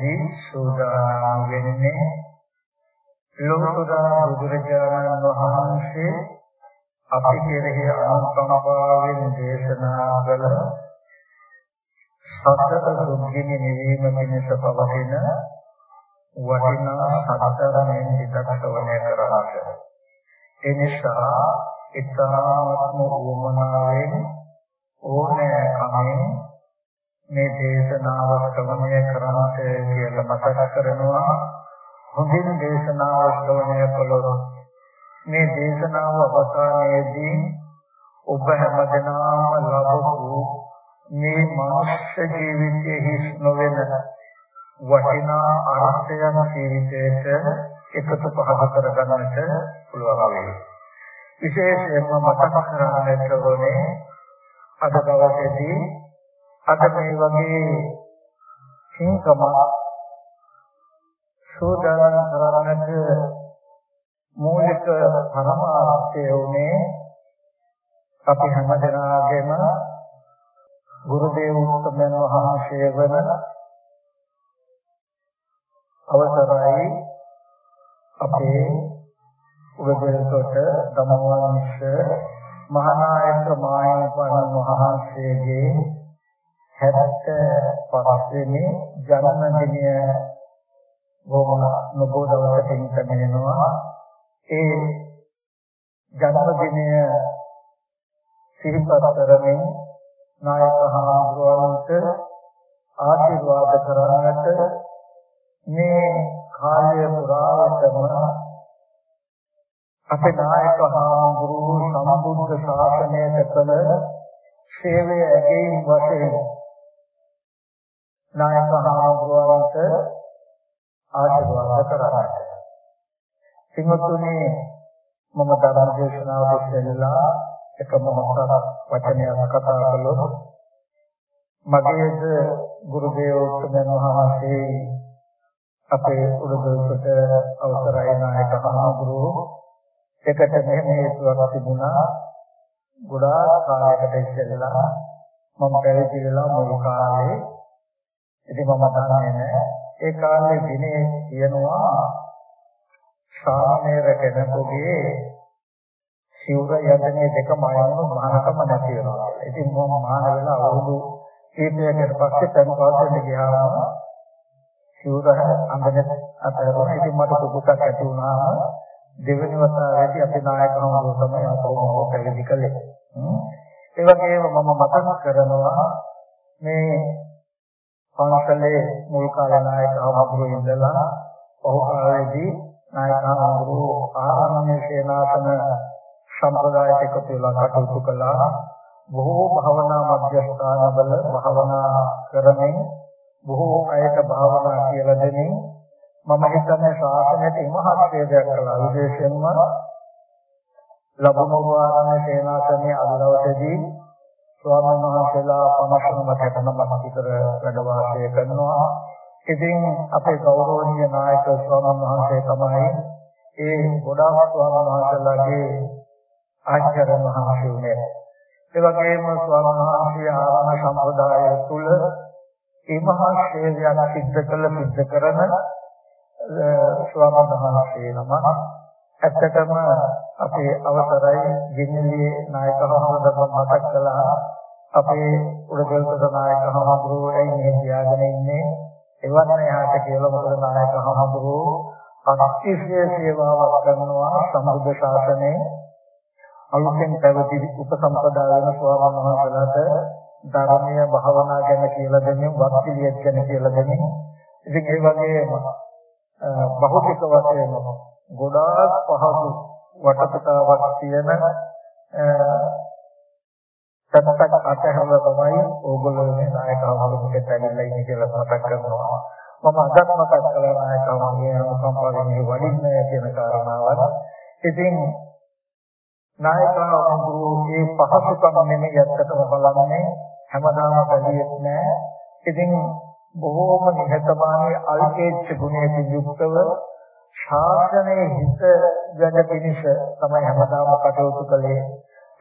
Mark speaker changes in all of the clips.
Speaker 1: මොහොතේදී සූදානම් වෙන්නේ ලෝතුරා බුදුරජාණන් වහන්සේ අපි කෙරෙහි අනුකම්පාවෙන් දේශනා කළ සතර දුක්ගිනි නිවීම පිණිස පවතින වටිනා සතරෙන් විදක්වණය කරාට. ඒ නිසා ඊතාත්ම උවමනාවෙන් ඕනෑ කමෙන් මේ දේශනාව ශ්‍රවණය කරන්නට කියලා මතක් කරනවා හොඳින් දේශනාව ශ්‍රවණය කළොත් මේ දේශනාව අවසානයේදී ඔබ හැමදෙනාම ලබපු මේ මනුෂ්‍ය ජීවිතයේ හිස් නොවන වටිනා අර්ථයන් ජීවිතයට එකතු පහද කරගන්නට පුළුවන් වෙයි. විශේෂයෙන්ම මතක් කරගන්නට ඕනේ අද දවසේදී අද මේ වගේ කිංකම සෝදාන කරන්නට මූලික පරමාර්ථය උනේ අපි හැමදෙනාගේම ගුරු දේවෝත්තමයන් වහන්සේ වන අවසරයි අපේ උගදෙල්කොට ධම්මවංශ මහානායක මායපන් වහන්සේගේ 75 වෙනි ජන්මදිනය බොහොම නොබෝ දවසකින් පැමිණෙනවා ඒ ජන්මදිනය සිහිපත් කරමින් නායක හාමුදුරුවන්ට ආශිර්වාද කරන්නට මේ කාලය පුරාවටම අපේ නායක හාමුදුරුවෝ සම්බුද්ධ ශාසනයට කළ සේවය ඇගීම් වශයෙන් නායක හාමුදුරුවන්ට ආශිර්වාද කරන්නට. සිංහතුනි මම ධර්ම දේශනාවට ඉස්සෙල්ලා එක මොහොතක් වචනයක් කතා කළොත් මගේද ගුරු දේවෝත්තමයන් වහන්සේ අපේ උඩුදුවට අවසරයි නායක හාමුදුරුවෝ එකට මෙහෙම හේතුවක් තිබුණා ගොඩාක් කාලයකට ඉස්සෙල්ලා මම පැවිදි වෙලා මුල් කාලේ ඉතින් මම දන්නේ නැහැ ඒ කාලේ දිනේ කියනවා සාමනීර කෙනෙකුගේ සිවුර යදනේ දෙකම අයවුණු මහානකම නැති වෙනවා. ඉතින් මම මහාන වෙලා අවුරුදු කීපයකට පස්සේ තනපවත්ට ගියාම සිවුර අඳගෙන අතරුණා. ඉතින් මට දුකක් ඇති වුණාම දෙවෙනි වතාවේදී අපේ නායකවරු තමයි අපෝ පැවිදි කළේ. ඒ වගේම මම මතක් කරනවා මේ පන්සලේ මුල් කාලේ නායකවරු ඉඳලා පහු කාලේදී නායකවරු ආරණ්‍ය සේනාසන සම්ප්‍රදායට එකතු වෙලා කටයුතු කළා. බොහෝ භවනා මධ්‍යස්ථානවල භවනා කරමින් බොහෝ අයට භාවනා කියලා දෙමින් මම හිතන්නේ ශාසනයට ඉමහත්කයක් කළා. විශේෂයෙන්ම ලබුණු වාරණ සේනාසනයේ අදවසේදී ස්වාමීන් වහන්සේලා 59 60ක් විතර වැඩ වාසය කරනවා. ඉතින් අපේ ගෞරවනීය නායක ස්වාමීන් වහන්සේ තමයි ඒ ගොඩාක් ස්වාමීන් වහන්සේලාගේ ආචාර්ය මහන්සිය උනේ. ඒ වගේම ස්වාමීන් වහන්සේ ආරණ සම්ප්‍රදාය තුල ඒ මහා ශේලයක් සිද්ධ කළ සිද්ධ කරන ස්වාමීන් වහන්සේ නම ඇත්තටම අපේ අවසරයි. ගෙන්නලියේ නායකවරුන්ව මතක් කළා. අපේ උඩගල්පත නායකවරු ඇයි මේ තියාගෙන ඉන්නේ? එවන්න එහාට කියලා මොකද නායකවරු අතිශය සේවාවක් කරනවා සම්බුද්ධ ශාසනයේ. අලුතෙන් පැවති උපසම්පදා වෙන ස්වාමීන් වහන්සේලාට ධර්මීය භාවනා ගැන කියලා දෙන්නේ වක්තිලියක් ගැන කියලා දෙන්නේ ඉතින් ඒ වගේම බහුතික වශයෙන් ගොඩාක් පහසු වටපිටාවක් තියෙන සත්‍යක් අතහැරලා තමයි ඕගොල්ලෝ මේ නායකවරුන්ට ඇවිල්ලා ඉන්නේ කියලා මතක් කරනවා. මම අදත් මතක් කළා නායකවරුන්ගේ අනුකම්පාවෙන් මේ වඩින්නේ කියන කාරණාවත්. ඉතින් නායකවරුන්ගේ මේ පහසුකම් නෙමෙයි ඇත්තටම බලන්නේ හැමදාම බැලියෙත් නෑ. ඉතින් බොහෝම නිහතමානී අල්පේච්ඡ ගුණයෙන් යුක්තව ශාසනයේ හිත ගැන පිණිස තමයි හැමදාම කටයුතු කළේ.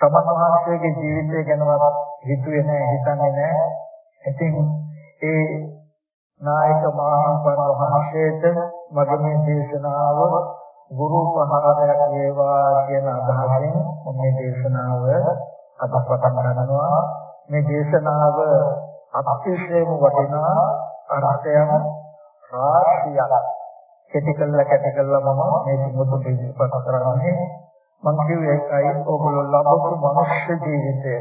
Speaker 1: තමන් වහන්සේගේ ජීවිතය ගැනවත් හිතුවේ නැහැ, හිතන්නේ නැහැ. ඉතින් ඒ නායක මහාපර වහන්සේට මගේ මේ දේශනාව ගුරු පහරයක් වේවා කියන අදහසින් මේ දේශනාව අද පටන් ගන්නවා. මේ දේශනාව අතිශයම වටිනා අර්ථයන් රාශියක් කෙටි කළා කැටි කළා මම මේ මුතු දෙවිපත් කරන්නේ. මම කියුවේ ඒකයි ඔයගොල්ලෝ ලබපු මනුෂ්‍ය ජීවිතය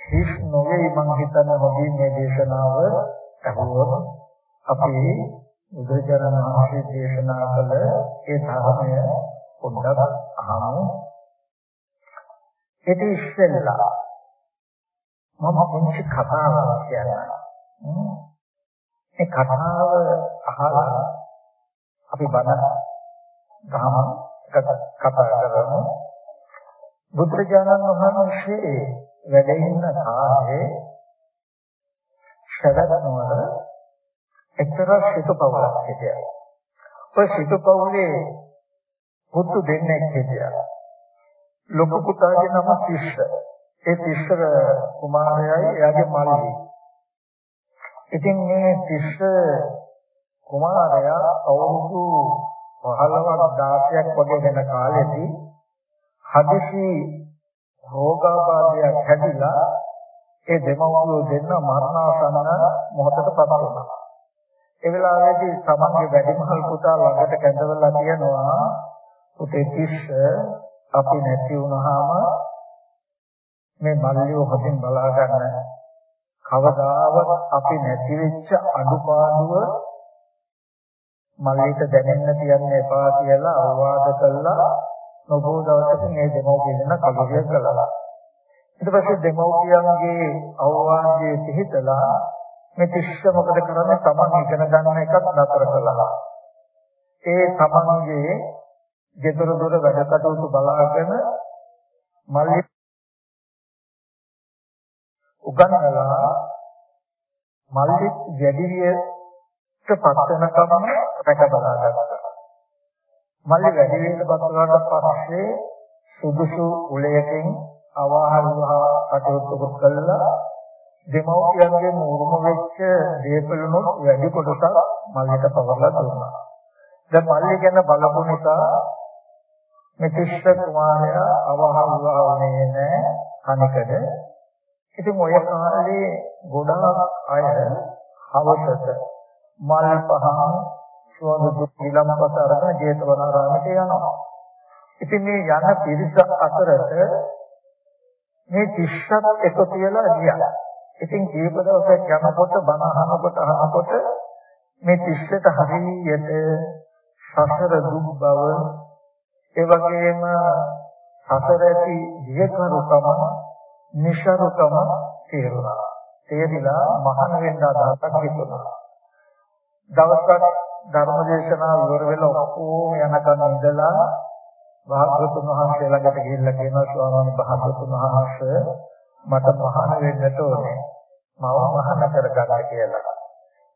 Speaker 1: හිස් නොවේ මම හිතන හොඳින් මේ දේශනාව අහුවොත් අපි බුදුචරණ වහන්සේ දේශනා කළ ඒ ධර්මය පොඩ්ඩක් අහමු. ඒක ඉස්සෙල්ලා මම පුංචි කතාවක් කියන්නම්. මේ කතාව අහලා අපි බණ ගහම කතා කරමු බුදුරජාණන් වහන්සේ වැඩ ඉන්න කාලේ ශරණවල එක්තරා සිටුපවලක් හිටියා. ඔය සිටුපවලේ පුතු දෙන්නෙක් හිටියා. ලොකු පුතාගේ නම තිස්ස. ඒ තිස්ස කුමාරයයි එයාගේ මල්ලි. ඉතින් මේ තිස්ස කුමාරයා අවුරුදු 15ක් 16ක් වගේ වෙන කාලෙදී හදිසි රෝගාබාධයක් හැදිලා ඒ දෙමව්පියෝ දෙන්න මරණාසන්න මොහොතටපත් වුණා. ඒ වෙලාවේදී තමන්ගේ වැඩිමහල් පුතා ළඟට කැඳවලා කියනවා පුතේ තිස්ස අපි නැති වුණාම මේ මල්ලිය හොඳින් බලා ගන්න කවදාවත් අපි නැති වෙච්ච අඩුපාඩුව මල්ලිට දැනෙන්න තියන්න එපා කියලා අවවාද කළා. නොබෝ දවසක මේ දෙමව්පියන් කලුරිය කළා. ඊට පස්සේ දෙමව්පියන්ගේ අවවාදයේ පිහිටලා මේ තිස්ස මොකද කරන්නේ? තමන් ඉගෙන ගන්න එකක් නතර කළා. ඒ තමන්ගේ ගෙදර දොර වැඩ කටයුතු බලාගෙන මල්ලි උගන්වලා මල්ලි වැඩිවියට පත් වෙනකම් රැක බලා ගත්තා. මල්ලි වැඩි වෙන්න පත් පස්සේ සුදුසු උලයකින් අවාහල් වහා කටයුතු කළා දෙමව්පියන්ගෙන් උරුම වෙච්ච දේපලුණුත් වැඩි කොටසක් මල්ලිට පවරලා දුන්නා. දැන් මල්ලි ගැන බලපු නිසා මේ තිස්ස කුමාරයා අවහල් වුණා වුණේ නැහැ කණකද ඉතින් ඔය කාලේ ගොඩාක් අය හවසට මල් පහන් සුවඳ ඊළම්පස අරගෙන ජේතවනාරාමයට යනවා. ඉතින් මේ යන පිරිස අතරට මේ තිස්සත් එකතු වෙලා ගියා. ඉතින් කීප දවසක් යනකොට බණ අහනකොට අහනකොට මේ තිස්සට හරියට සසර දුක් බව ඒ වගේම සසර ඇති විකරුකම නිසරුකම තේරුණා. තේරිලා මහාන වෙන්න අදහසක් හිතුණා. දවසක් ධර්මදේශනා ඉවර වෙලා ඔක්කොම යනකම් ඉඳලා භාග්‍යවතුන් වහන්සේ ළඟට ගිහිල්ලා කියනවා ස්වාමීන් භාග්‍යවතුන් වහන්සේ මට මහාන වෙන්නට ඕනේ. මම මහාන කරගන්න කියලා.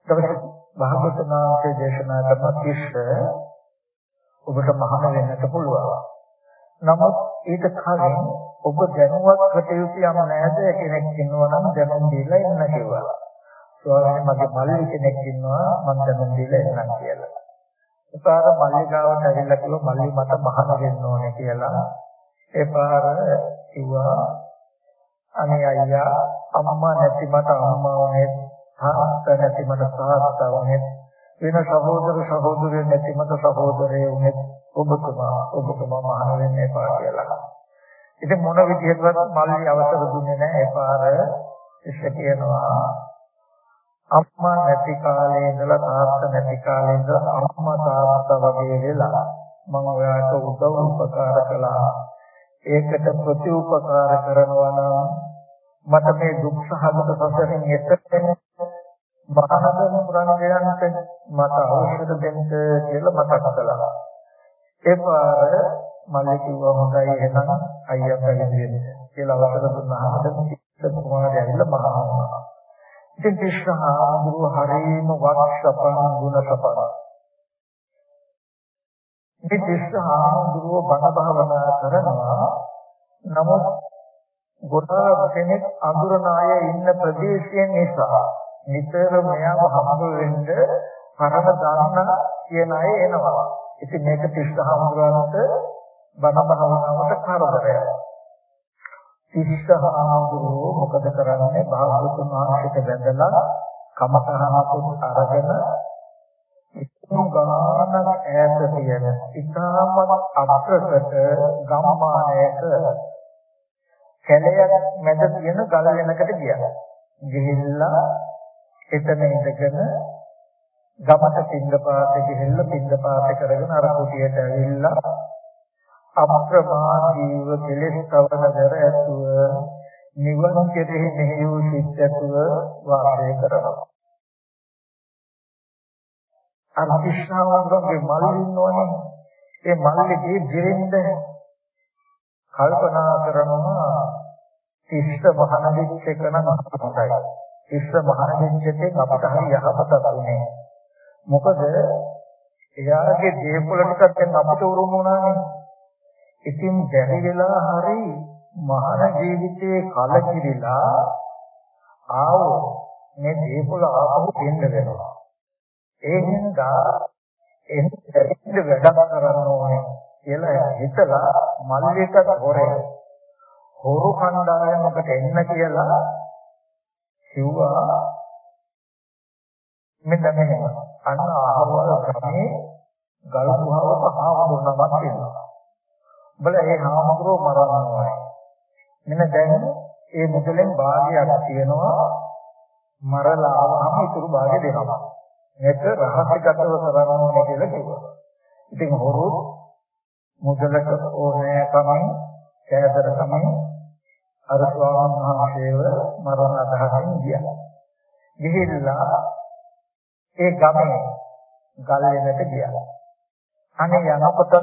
Speaker 1: ඊට භාගතුනාගේ දේශනා කරන තිස්ස ඔබට මහාන වෙන්නට පුළුවන්. නමුත් ඊට කලින් ඔබ දැනුවත් කටයුතු යම නැද කෙනෙක් ඉන්නවා නම් දැනුම් දීලා ඉන්න කිව්වා. ස්වාමීනි මගේ මල්ලි කෙනෙක් ඉන්නවා මම දැනුම් දීලා ඉන්නම් කියලා. ඒපාර මල්ලි ගාවට ඇවිල්ලා කිව්වා මල්ලි මට මහාන වෙන්න ඕනේ කියලා. ඒපාර කිව්වා අනේ අයියා අම්මා නැති මට අම්මා වුනේ තාත්තා නැති මට තාත්තා වුනේ වෙන සහෝදර සහෝදරියෝ නැති මට සහෝදරයෝ වුනේ ඔබතුමා ඔබතුමා මහාන වෙන්න එපා කියලා. ඉතින් මොන විදිහටවත් මල්ලි අවසර දුන්නේ නැහැ ඒ පාර ඉස්ස කියනවා අම්මා නැති කාලේ ඉඳලා තාත්තා නැති කාලේ ඉඳලා අම්මා තාත්තා වගේ වෙලා මම ඔයාට උදව් උපකාර කළා ඒකට ප්‍රතිඋපකාර කරනවා නම් මට මේ දුක් සහගත සසරෙන් එතෙන් මහානදම පුරංගයන්ට මට අවශ්‍ය දෙන්න කියලා මතක් කළා. ඒ පාර මල්ලි කිව්වා හොඳයි එහෙනම් අයියා පැවිදි වෙන්න කියලා අවසර දුන්නාම තිස්ස කුමාරයා ඇවිල්ලා මහා වුණා. ඉතින් තිස්ස හාමුදුරුව හරීම වක්සපන් ගුණසපන් මේ තිස්ස හාමුදුරුව බණ භාවනා කරනවා නමුත් ගොඩාක් කෙනෙක් අඳුරන අය ඉන්න ප්‍රදේශයෙන් නිසා නිතර මෙයාව හම්බ වෙන්න පරම දාන කියන අය එනවා. ඉතින් මේක තිස්ස හාමුදුරුවන්ට බණ භාවනාවට කරදරයක්. තිස්ස හාමුදුරුව මොකද කරන්නේ? භාගතුන් වහන්සේට වැඳලා කමකහනකුත් අරගෙන ගානක් ඈත තියෙන ඉතාමත් අත්කට ගම්මානයක කැලයක් මැද තියෙන ගල වෙනකට ගියා. ගිහිල්ලා එතන ඉඳගෙන ගමට පින්දපාත ගිහිල්ලා පින්දපාත කරගෙන අර කුටියට ඇවිල්ලා අප්‍රමාදීව කෙලෙස් කවන දර ඇතුව නිවන් කෙරෙහි මෙහෙය වූ සිත් ඇතුව වාසය කරනවා. අර කිෂ්ණාවන්ගේ මල් ඉන්නවනේ. ඒ මල්ලේ දිරින්ද කල්පනා කරනවා ඉස්ස මහන දෙච්ච එක නම් අපතයි. ඉස්ස මහන දෙච්ච එකෙන් අපට හරි යහපතක් උනේ. මොකද එයාගේ දේපොළ ටිකක් දැන් අපිට උරුම වුණානේ. ඉතින් බැරි වෙලා හරි මහන ජීවිතයේ කලකිරිලා ආවෝ මේ දේපොළ ආපහු දෙන්න වෙනවා. ඒ හින්දා එන්න වැඩක් කරන්න ඕනේ කියලා හිතලා මල්ලිකට හොරේ හොරු කණ්ඩායමකට එන්න කියලා කිව්වා මෙන්න මෙහෙම අන්න ආහවල් ගමේ ගල් ගුහාවක හාමුදුරුවමක් ඉන්නවා. බල ඒ හාමුදුරුව මරනවා. මෙන්න දැන් ඒ මුදලෙන් භාගයක් තියෙනවා මරලා ආවම ඉතුරු භාගය දෙනවා. මේක රහසිගතව කරන්න ඕනේ කියලා කිව්වා. ඉතින් හොරු මුදලට ඕනෑ කමෙන් කෑදර කමෙන් අර ස්වාමීන් වහන්සේව මරණ අදහසින් ගියා. ගිහිල්ලා ඒ ගමේ ගල් වෙනට ගියා. අනේ යනකොට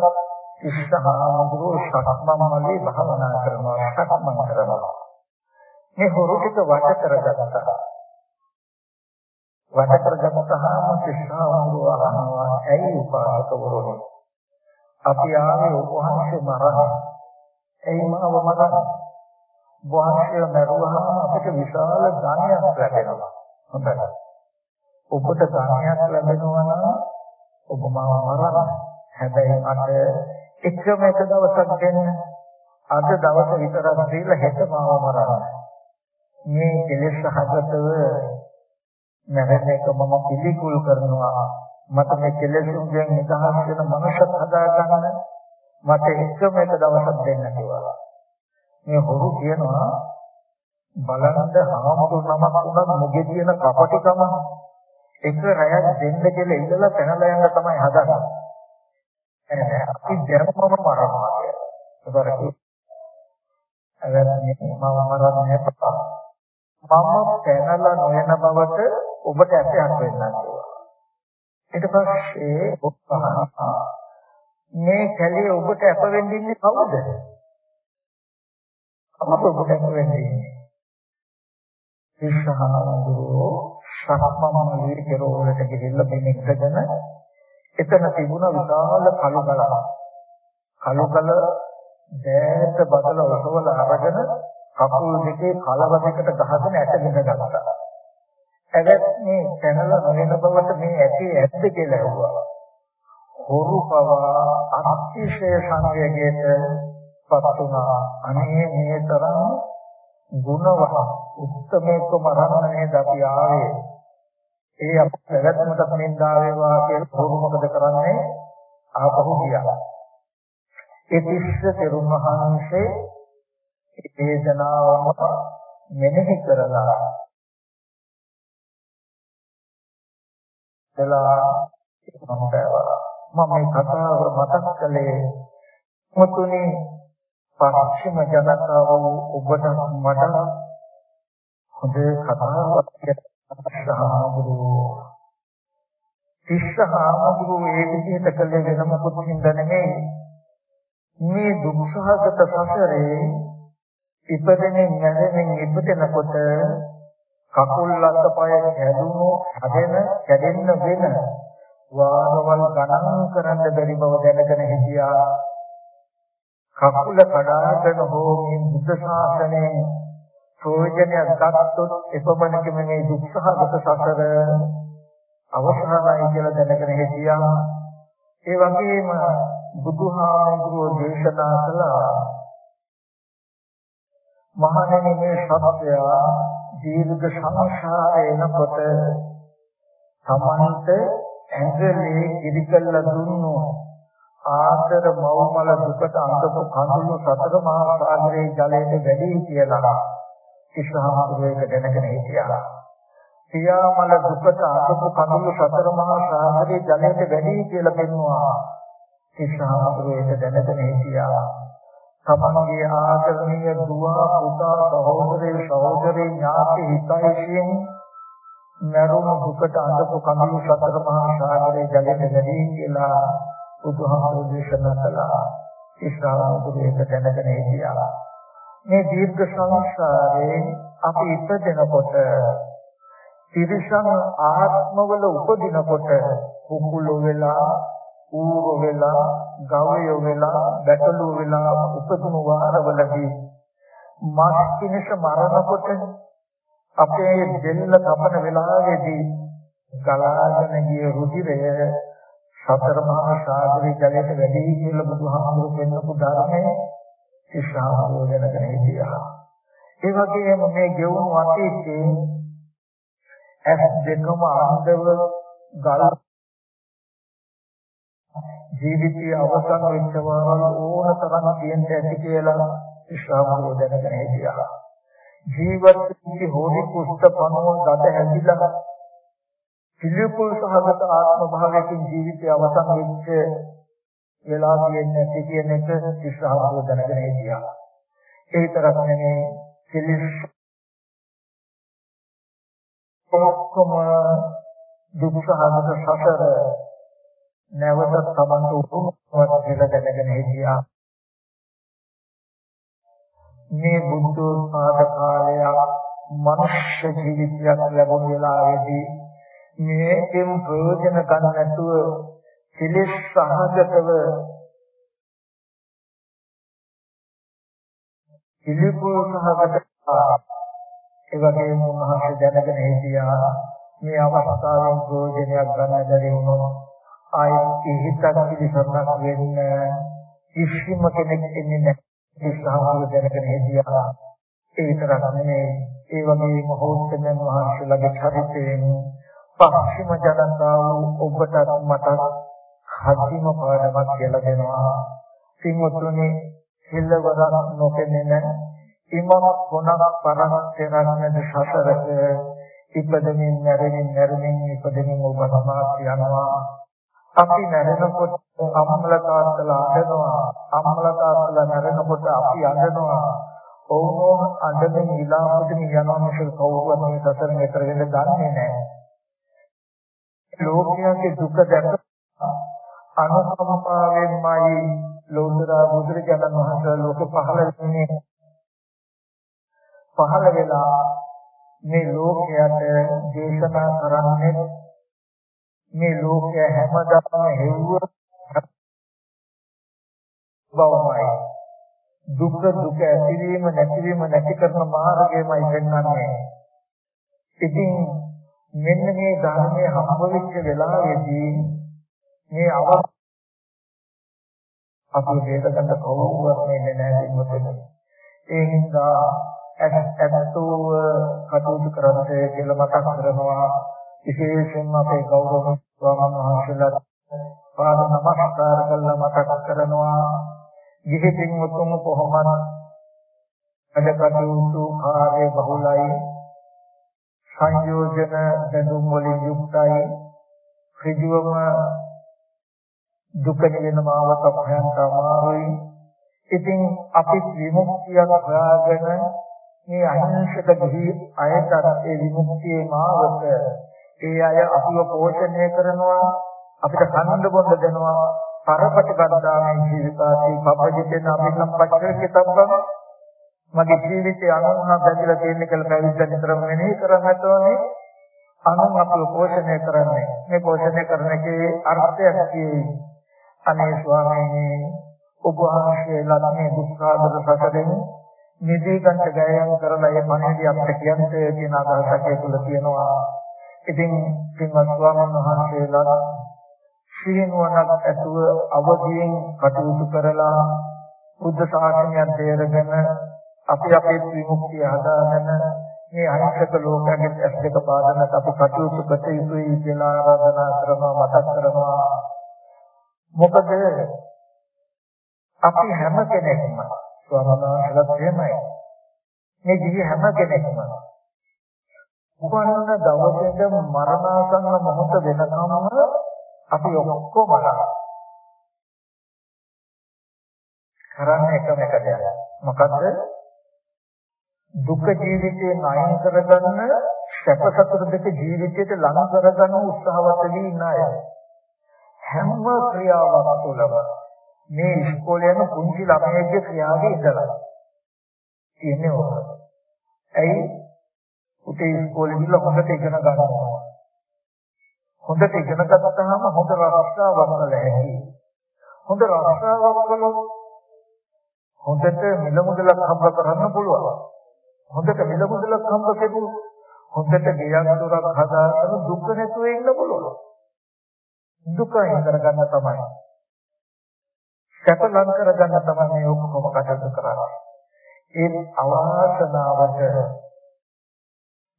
Speaker 1: ඉස්සහාමුදුරු සක්මන් වලේ භාවනා කරනවා සක්මන් කරනවා. මේ හොරු ටික වට කරගත්තා. වට කරගත්තාම ශිෂ්‍යාවරු අහනවා ඇයි උපාසකවරුනි අපි ආවේ උපවාසය මරණ. ඇයි මාව මරණ? උපවාසය මරුවාම අපිට විශාල ධනයක් ලැබෙනවා. හොඳයි. ඔබට ධනයක් ලැබෙනවා නම් ඔබ මාව මරණ හැබැයි මට එකම එක දවසක් දෙන්න අද දවස විතරක් දීලා හෙට මාව මරන්න මේ කෙලෙස් සහගතව නැරෙන එක මම පිළිකුල් කරනවා. මට මේ කෙලෙසුන්ගෙන් නිදහස් වෙන මනසක් හදාගන්න මට එකම එක දවසක් දෙන්න කියලා මේ හොරු කියනවා බලන්න හාමුදුරු නමක් උනත් මුගේ තියෙන කපටිකම එක රැයක් දෙන්න කියලා ඉඳලා පැනලා යන්න තමයි හදන්නේ. අපි ජනමම මරනවා කියලා ඒතර අවැරණි මම මරන්නේ පපා මම පැනලා නොයන බවට ඔබට ඇසයක් වෙන්නත් ඊට පස්සේ ඔක්කහා මේ කැලේ ඔබට අප වෙන්නේ කවුද? අපට ඔබට අප වෙන්නේ. විශ්වහාමුදුරෝ සක්මමලී කෙරෝලට ගිහිල්ලා මෙන්නගෙන එතන තිබුණ විශාල කළු ගලක් කළු ගල දෑත බදල ඔසවල අරගෙන කකුල් දෙකේ කලව දෙකට ගහගෙන ඇට බිඳගත්තා. ඇදත් මේ පැනලා නොවන බවට මේ ඇටි ඇද්ද කියලා ඇහුවා. හොරු පවා අතිශය සංවේගයට පත් වුණා. අනේ මේ තරම් ගුණවත් උත්තමේකම රහණනේ අපි ආවේ. ඒ අප පැවැත්මට නින්දා වේවා කියලා හොරු මොකද කරන්නේ? ආපහු ගියා. ඒ තිස්ස තෙරුන් වහන්සේ වේදනාවම මෙනෙහි කරලා එලා මම මේ කතාව මතක් කළේ මුතුනි පස්චිම ජනතාව ඔබට මට හොඳ කතාවක් සහාමුදුරු තිස්සහාමුදුරු ඒ විදිහට කළේ වෙන මොකුත් හින්දා නෙමෙයි. මේ දුක්සහගත සසරේ ඉපදෙමින් නැරෙමින් ඉපදෙනකොට කකුල් අතපය කැඩුණු හැදෙන කැඩෙන්න වෙන වාරවල් ගණන් කරන්න බැරි බව දැනගෙන හිටියා. කකුල කඩාගෙන හෝ මේ බුද්ධ ශාසනයෙන් ප්‍රයෝජනයක් ගත්තොත් එපමණකම මේ දුක්සහගත සසර අවසానයි කියලා දැනගෙන හිටියා. ඒ වගේම බුදුහාමුදුරුවෝ දේශනා කළා. මහණෙනි මේ සත්‍යය දීර්ඝ සංසාරේ එනකොට තමන්ට ඇඟලේ කිරිකල්ල දුන්නු ආතර මව්මල දුකට අඳපු කඳුළු සතර මහා සාගරයේ ජලයට වැඩි කියලා. ඉස්සහාමුදුරේක දැනගෙන හිටියා. සියාමල දුකට අඳපු කඳුළු සතර මහා සාගරයේ ජලයට වැඩි කියලා පෙන්වුවා. ඉස්සහාමුදුරේක දැනගෙන හිටියා. තමන්ගේ ආදරණීය දුව පුතා සහෝදරේ සහෝදරේ ඥාති හිතයිසියෙන් මරුණු දුකට අඳපු කඳුළු සතර මහා සාගරයේ ජලයට වැඩි කියලා බුදුහාමුදුරුවෝ දේශනා කළා. ඉස්හාමුදුරුවෝ ඒක දැනගෙන හිටියා. මේ දීර්ඝ සංසාරේ අපි ඉපදෙනකොට තිරිසන් ආත්මවල උපදිනකොට කුකුල වෙලා ඌර වෙලා, ගවය වෙලා, බැටළු වෙලා උපදින වාරවලදී මස් පිණිස මරනකොට අපේ දෙල්ල කපන වෙලාවේදී ගලාගෙන ගිය රුධිරය සතර මහා සාගරේ ජලයට වැඩි කියලා බුදුහාමුදුරු පෙන්වපු ධර්මයේ ඉස්සහාරෝ දැනගෙන හිටියා. ඒ වගේම මේ ගෙවුණු අතීතයේ ඇස් දෙකම අන්ධව ගල් ජීවිතයේ අවසන් වෙච්ච වරල් ඕන තරම් තියෙන්න ඇති කියලා ඉස්ලාමෝ දැනගෙන හිටියා. ජීවත් වෙච්ච හොදි කුෂ්ඨ පණුව ගත හැදිලා පිළිකුල් සහගත ආත්ම භාවයකින් ජීවිතය අවසන් වෙච්ච වෙලා තියෙන්නේ නැති කියන එක ඉස්ලාමෝ දැනගෙන හිටියා. ඒ විතරක් නෙමෙයි සිලිස් ඔක්කොම දුක් සහගත සසර නැවත තමන්ට උතුම්වත් කියලා දැනගෙන හිටියා. මේ බුද්ධෝත්පාද කාලයක් මනුෂ්‍ය ජීවිතයක් ලැබුණ වෙලාවේදී මේකෙන් ප්‍රයෝජන ගන්න නැතුව සිලිස් සහගතව පිළිපෝ සහගත ඒ වගේම මහත් දැනගෙන හිටියා. මේ අවස්ථාවෙන් ප්‍රයෝජනයක් ගන්න බැරි වුණොත් ආයි හිතක් පිළිසරණක් වෙන්න කිසිම කෙනෙක් ඉන්නේ නැහැ. සාහල දැනගෙන හිටියා. ඒ විතරක් නෙමෙයි. ඒ වගේම හෝත්තමයන් වහන්සේලාගේ චරිතයෙන් පස්චිම ජනතාව ඔබට මට කදිම පාඩමක් කියලා දෙනවා. සිංහතුනි හිල්ලවරක් නොපෙනෙන ඉමම ගුණක් පරක් තේරන්නද සසරක? ඉපදෙමින් නැරෙමින් නැරෙමින් ඉපදෙමින් ඔබ සමාප්ත යනවා. අපි නැරෙනකොට අම්මල තාත්තලා අඬනවා. අම්මල තාත්තලා නැරෙනකොට අපි අඬනවා. ඔවුන් අඬමින් විලාපෙමින් යනවා මිස කවුරුවත් මේ සසර මෙතර වෙන්න දන්නේ නැහැ. ලෝකයේ දුක දැක අනුකම්පාවෙන්මයි ලෝතර බුදුරජාණන් වහන්සේ ලෝක පහළ වෙන්නේ. පහළ වෙලා මේ ලෝකයට දේශනා කරන්නේ මේ ලෝකය හැමදාම හෙව්ව බවමයි. දුක දුක ඇතිවීම නැතිවීම නැති කරන මාර්ගයමයි පෙන්වන්නේ. ඉතින් මෙන්න මේ ධර්මයේ හම්බ වෙච්ච වෙලාවේදී මේ අව අපි හේත ගන්න කවුරුවත් නෙන්නේ නැහැ මොකද? ඒ හින්දා ඇත්තෝ කටයුතු කරන්නේ කියලා මතක් කරනවා. විශේෂයෙන්ම අපේ ගෞරව ස්වාමීන් වහන්සේලා පාද නමස්කාර කළා මතක් කරනවා. ගිහිතින් උතුම් කොහොමද වැඩ කටයුතු කාර්ය බහුලයි. සංයෝජන බඳුම් වලින් යුක්තයි. ඍජුවම දුක නිවෙන මාවත භයන්ත අමාරුයි ඉතින් අපි විමුක්තියක් හොයාගෙන මේ අහිංසක ගිහි අයට ඒ විමුක්තියේ මාවත ඒ අය අපිව පෝෂණය කරනවා අපිට කන්න බොන්න දෙනවා පරපටිපදාමේ ජීවිතාදී පබ්බජිතේන අභිනම් පච්චේ කිතබ්බම. මගේ ජීවිතය අනුන්හා බැඳලා තියෙන කියලා පැවිද්ද නිතරම මෙනෙහි කරන්නට ඕනේ අනුන් අපිව පෝෂණය කරන්නේ. මේ පෝෂණය කරන එකේ අර්ථයක් තියෙයි අනේ ස්වාමීනි ඔබ වහන්සේලා මේ දුක්ඛාදර සැකදෙන නිදී ගන්න ගෑයම් කරලා ඒ පණිවිඩය අපිට කියන්නේ කියන අදහසක් ඒ තුල තියෙනවා. ඉතින් පින්වත් ස්වාමීන් වහන්සේලා සිහිනුවණක් ඇතුව අවදියෙන් කටයුතු කරලා බුද්ධ ශාසනයක් දෙරගෙන අපි අපේ විමුක්තිය හදාගෙන මේ අහිංසක ලෝකයෙන් ඇස් දෙක පාදනට අපි කටයුතු කර යුතුයි කියලා ආරාධනා කරනවා මතක් කරනවා. මොකද අපි හැම කෙනෙක්ම ස්වාමීන් වහන්සේලාත් එහෙමයි මේ ජීවි හැම කෙනෙක්ම උපන්න දවසේද මරණාසන්න මොහොත වෙනකම්ම අපි ඔක්කොම කරන්නේ එකම එක දෙයක්. මොකද්ද? දුක් ජීවිතයෙන් අයින් කරගන්න සැප සතුට දෙක ජීවිතයට ලං කරගන්න උත්සාහවත් වෙන්නේ ඉන්න අය. හැම ක්‍රියාවක් තුළම මේ ඉස්කෝලේ යන පුංචි ළමයෙක්ගේ ක්‍රියාවේ ඉඳලා තියෙන්නේ ඕක. ඇයි? උටේ ඉස්කෝලේ ගිහලා හොඳට ඉගෙන ගන්නවා. හොඳට ඉගෙන ගත්තාම හොඳ රස්සාවක් කළ හැකි. හොඳ රස්සාවක් කළොත් හොඳට මිල මුදලක් හම්බ කරන්න පුළුවන්. හොඳට මිල මුදලක් හම්බ කෙරුවොත් හොඳට ගෙයක් දොරක් හදාගෙන දුක නැතුව ඉන්න පුළුවන්. දුක අයින් කරගන්න තමයි. සැප ලං කරගන්න තමයි මේ ඔක්කොම කටයුතු කරන්නේ. ඒ අවාසනාවට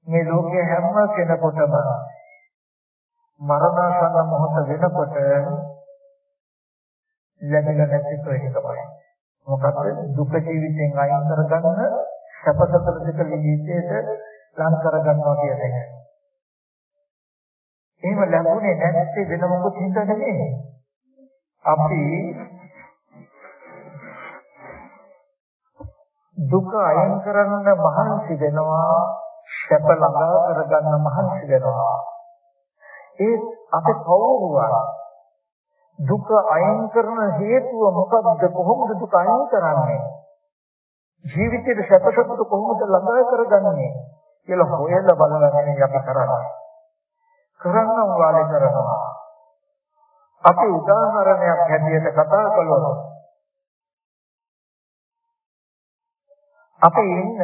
Speaker 1: මේ ලෝකයේ හැම කෙනෙකුටම මරණාසන්න මොහොත වෙනකොට ලැබෙන නැති ප්‍රේතමයි. මොකද දුක ජීවිතෙන් අයින් කරගන්න සැපසතර දෙක ජීවිතයට ලං කරගන්නවා කියන එක. එහෙම ලැබුණේ නැත්නම් වෙන මොකද හින්දා නෙමෙයි. අපි දුක අයින් කරන්න මහන්සි වෙනවා සැප ළඟා කරගන්න මහන්සි වෙනවා. ඒ අපි කවුරුවත් දුක අයින් කරන හේතුව මොකක්ද කොහොමද දුක අයින් කරන්නේ? ජීවිතයේ සැපසතුට කොහොමද ළඟා කරගන්නේ? කියලා හොයලා බලලා නෙමෙයි අපි කරන්නේ. කරන්නම් වාලේ කරනවා. අපි උදාහරණයක් හැටියට කතා කළොත් අපි ඉන්න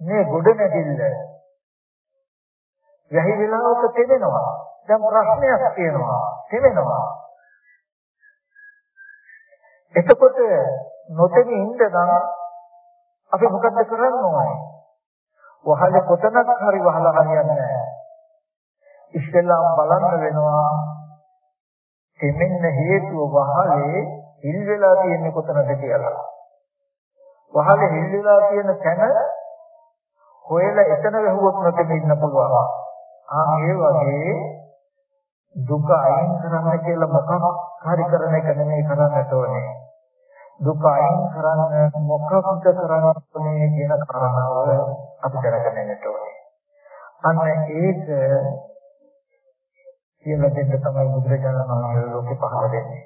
Speaker 1: මේ ගොඩනැගිල්ල යහි වෙලාවක තෙදෙනවා. දැන් ප්‍රශ්නයක් තියෙනවා? තෙවෙනවා එතකොට නොතෙමි ඉඳන් අපි මොකද කරන්න? ඕනේ වහලේ කොතනක් හරි වහලා හරියන්නේ නැහැ. ඉස්සෙල්ලාම බලන්න වෙනවා තෙමෙන්න හේතුව වහලේ හිල් වෙලා තියෙන්නේ කොතනද කියලා වහලේ හිල් වෙලා තියෙන තැන හොයලා එතන වැහුවොත් නොතෙමි ඉන්න පුළුවන් ආ ඒ වගේ දුක අයින් කරන්න කියලා මොකක් හරි කරන එක නෙමෙයි කරන්නට ඕනේ. දුක අයින් කරන්න මොකක්ද කරන්න ඕනේ කියන කාරණාව අපි දැනගෙන ඉන්නට ඕනේ. අන්න ඒක කියලා දෙන්න තමයි බුදුරජාණන් වහන්සේ ලෝකේ පහළ දෙන්නේ.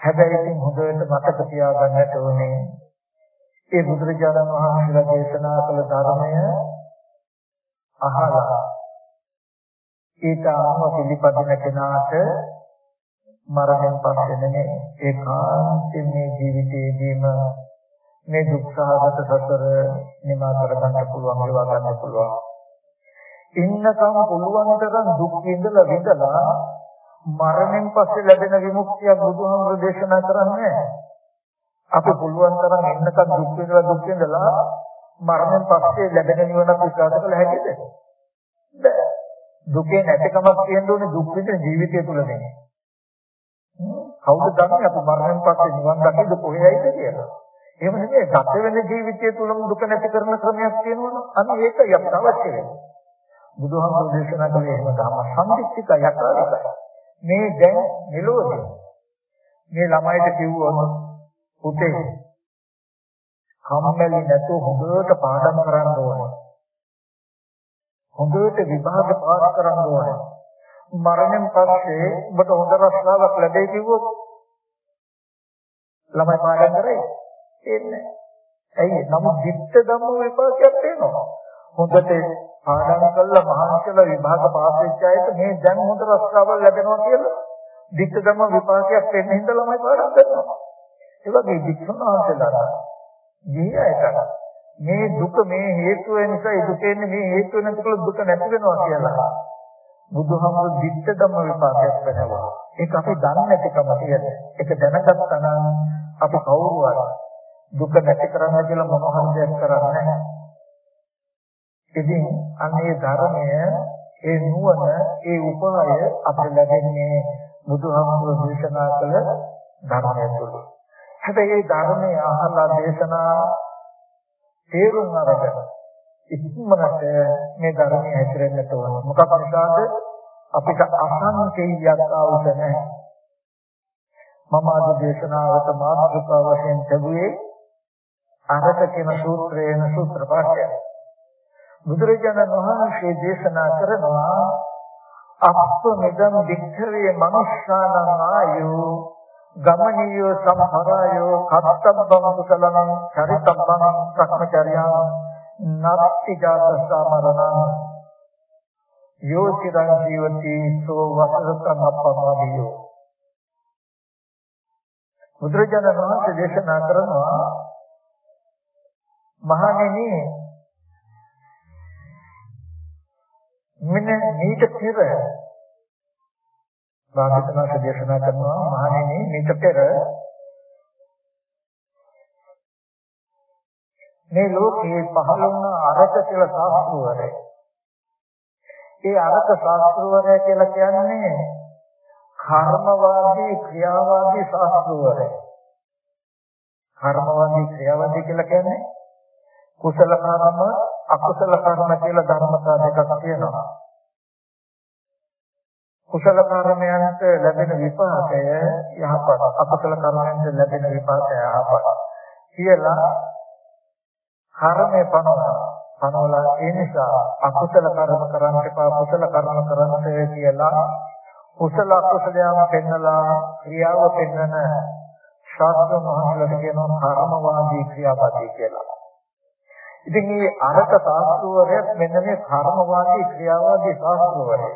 Speaker 1: හැබැයි ඉතින් හොඳට මතක තියාගන්නට ඕනේ ඒ බුදුරජාණන් වහන්සේලා දේශනා කළ ධර්මය අහලා ඊට අනුව පිළිපදින කෙනාට මරණයෙන් පස්සේ නෙමෙයි ඒකාන්තයෙන් මේ ජීවිතයේදීම මේ දුක්ඛාගත සසර නිමා කරගන්න පුළුවන් ඒවා ගන්න පුළුවන්. ඉන්නකම් පුළුවන් තරම් දුක් විඳලා විඳලා මරණයෙන් පස්සේ ලැබෙන විමුක්තිය බුදුහාමුදුරු දේශනා කරන්නේ අපි පුළුවන් තරම් ඉන්නකම් දුක් විඳලා දුක් විඳලා මරණයෙන් පස්සේ ලැබෙන නිවනක් විශ්වාස කළ හැකිද? බැහැ. දුකේ නැතිකමක් තියෙන්න දුක් විඳින ජීවිතය තුළ නෙමෙයි. කවුද දන්නේ අපි මරණයෙන් පස්සේ නිවන් දකිද කොහේයිද කියලා? එහෙම නෙමෙයි සත්‍ය වෙන ජීවිතය තුළම දුක නැති කරන ක්‍රමයක් තියෙනවනේ. අන්න ඒකයි අපිට අවශ්‍ය වෙන්නේ. බුදුහාමුදුරු දේශනා කළේ එහෙම ධම්ම සම්පිච්චික යකාරිකයි. මේ දැන් මෙලොවදී මේ ළමයිට කිව්වොත් පුතේ කම්මැලි නැතුව හොඳට පාඩම් කරන්න ඕනේ. හොඳට විභාග පාස් කරන්න ඕනේ. මරණයෙන් පස්සේ ඔබට හොඳ රස්සාවක් ලැබෙයි කිව්වොත් ළමයි පාඩම් කරේ එන්නේ. ඇයි? නමුත් ධිට්ඨ ධම්ම විපාකයක් වෙනවා. හොඳට පාඩම් කළා මහන්සියලා විභාග පාස් වෙච්ච අයට මේ දැන් හොඳ රස්සාවක් ලැබෙනවා කියලා ධිට්ඨ ධම්ම විපාකයක් වෙන්න හින්දා ළමයි පාඩම් කරනවා. ඒ වගේ ධිට්ඨනාන්තලා ගියයට මේ දුක මේ හේතුව නිසා දුක එන්නේ මේ හේතුව නැතිකොට දුක නැති වෙනවා කියලා. බුදුහාමුදුරු දිට්ඨ ධම්ම විපාකයක් වෙනවා. ඒක අපි දන්නේ නැතිකම කියන්නේ. ඒක දැනගත්තා නම් අපි කවුරුවත් දුක නැති කරන්න කියලා මොන හරි දෙයක් කරන්නේ නැහැ. ඉතින් අන්නේ ධර්මය ඒ නුවණ ඒ උපාය අපිට ලැබෙන්නේ බුදුහාමුදුරු දේශනා කළ ධර්මය තුළ. හැබැයි ඒ ධර්මය අහලා දේශනා තේරුම් අරගෙන ඉක්මනට මේ ධර්මයේ හැසිරෙන්නට ඕන. මොකක් නිසාද? අපිට අසංකේයයක් ආවුත නැහැ. මම අද දේශනාවට මාතෘකාව වශයෙන් ලැබුවේ අරක කියන සූත්‍රයේන සූත්‍ර පාඨය. බුදුරජාණන් වහන්සේ දේශනා කරනවා අප්ප මෙදම් වික්ඛවේ මනුස්සානං ආයෝ ගමනියෝ සම්හරායෝ කත්තබ්බං කුසලං චරිතබ්බං සක්මචර්යං නත්ති ජාතස්සමරණං යෝ චිරං ජීවති සෝ වසරතං අප්පමාදියෝ බුදුරජාණන් වහන්සේ දේශනා කරනවා මහණෙනි මෙන්න මේක පෙර භාගතුනාට දේශනා කරනවා මහණෙනි මේක පෙර මේ ලෝකයේ පහළ වුණ අරක කියලා ශාස්ත්‍රවරය. ඒ අරක ශාස්ත්‍රවරය කියලා කියන්නේ කර්මවාදී ක්‍රියාවාදී ශාස්ත්‍රවරය. කර්මවාදී ක්‍රියාවාදී කියලා කියන්නේ කුසල කර්ම අකුසල කර්ම කියලා ධර්මතා දෙකක් තියෙනවා. කුසල කර්මයන්ට ලැබෙන විපාකය යහපත් අකුසල කර්මයන්ට ලැබෙන විපාකය යහපත් කියලා කර්මය පනවනවා පනවලා ඒ නිසා අකුසල කර්ම කරන්න එපා කුසල කර්ම කරන්න කියලා කුසල අකුසලයන් පෙන්නලා ක්‍රියාව පෙන්නන ශාස්ත්‍ර මහන්සලට කියනවා කර්මවාදී ක්‍රියාවාදී කියලා. ඉතින් මේ අරක ශාස්ත්‍රවරයත් මෙන්න මේ කර්මවාදී ක්‍රියාවාදී ශාස්ත්‍රවරය.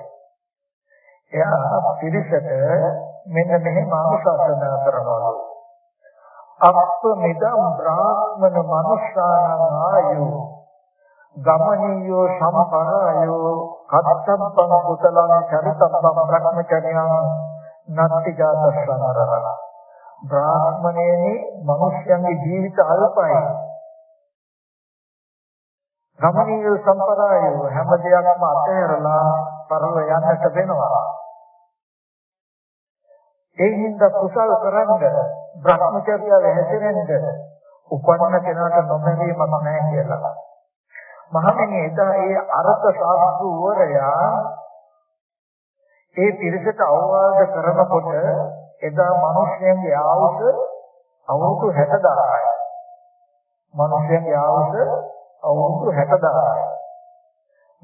Speaker 1: එයා පිරිසට මෙන්න මෙහෙම අනුශාසනා කරනවා. අප්ප මෙදම් බ්‍රාහ්මන මනුෂ්‍යානං ආයෝ. ගමනීයෝ සම්පරායෝ. කත්තබ්බං කුසලං චරිතබ්බං බ්‍රහ්මචර්යං. නත්ති ජාතස්සනරණ බ්‍රාහ්මණයනි මිනිස්යන්ගේ ජීවිත අල්පයි. ගමනීය සම්පරායෝ හැම දෙයක්ම අතහැරලා පරව යන්නට වෙනවා ඒ හින්දා කුසල් කරන්ද භ්‍රමචර්යාව හැසිරෙන්න උපන්න කෙනාට නොමැරීමක් නැහැ කියලා. මහණෙනි එදා ඒ අරත සාස්තු වරයා ඒ පිරිසට අවවාද කරනකොට එදා මිනිස්යන්ගේ ආයුෂ අවුරුදු 60000යි. මිනිස්යන්ගේ ආයුෂ අවුරුදු 60000යි.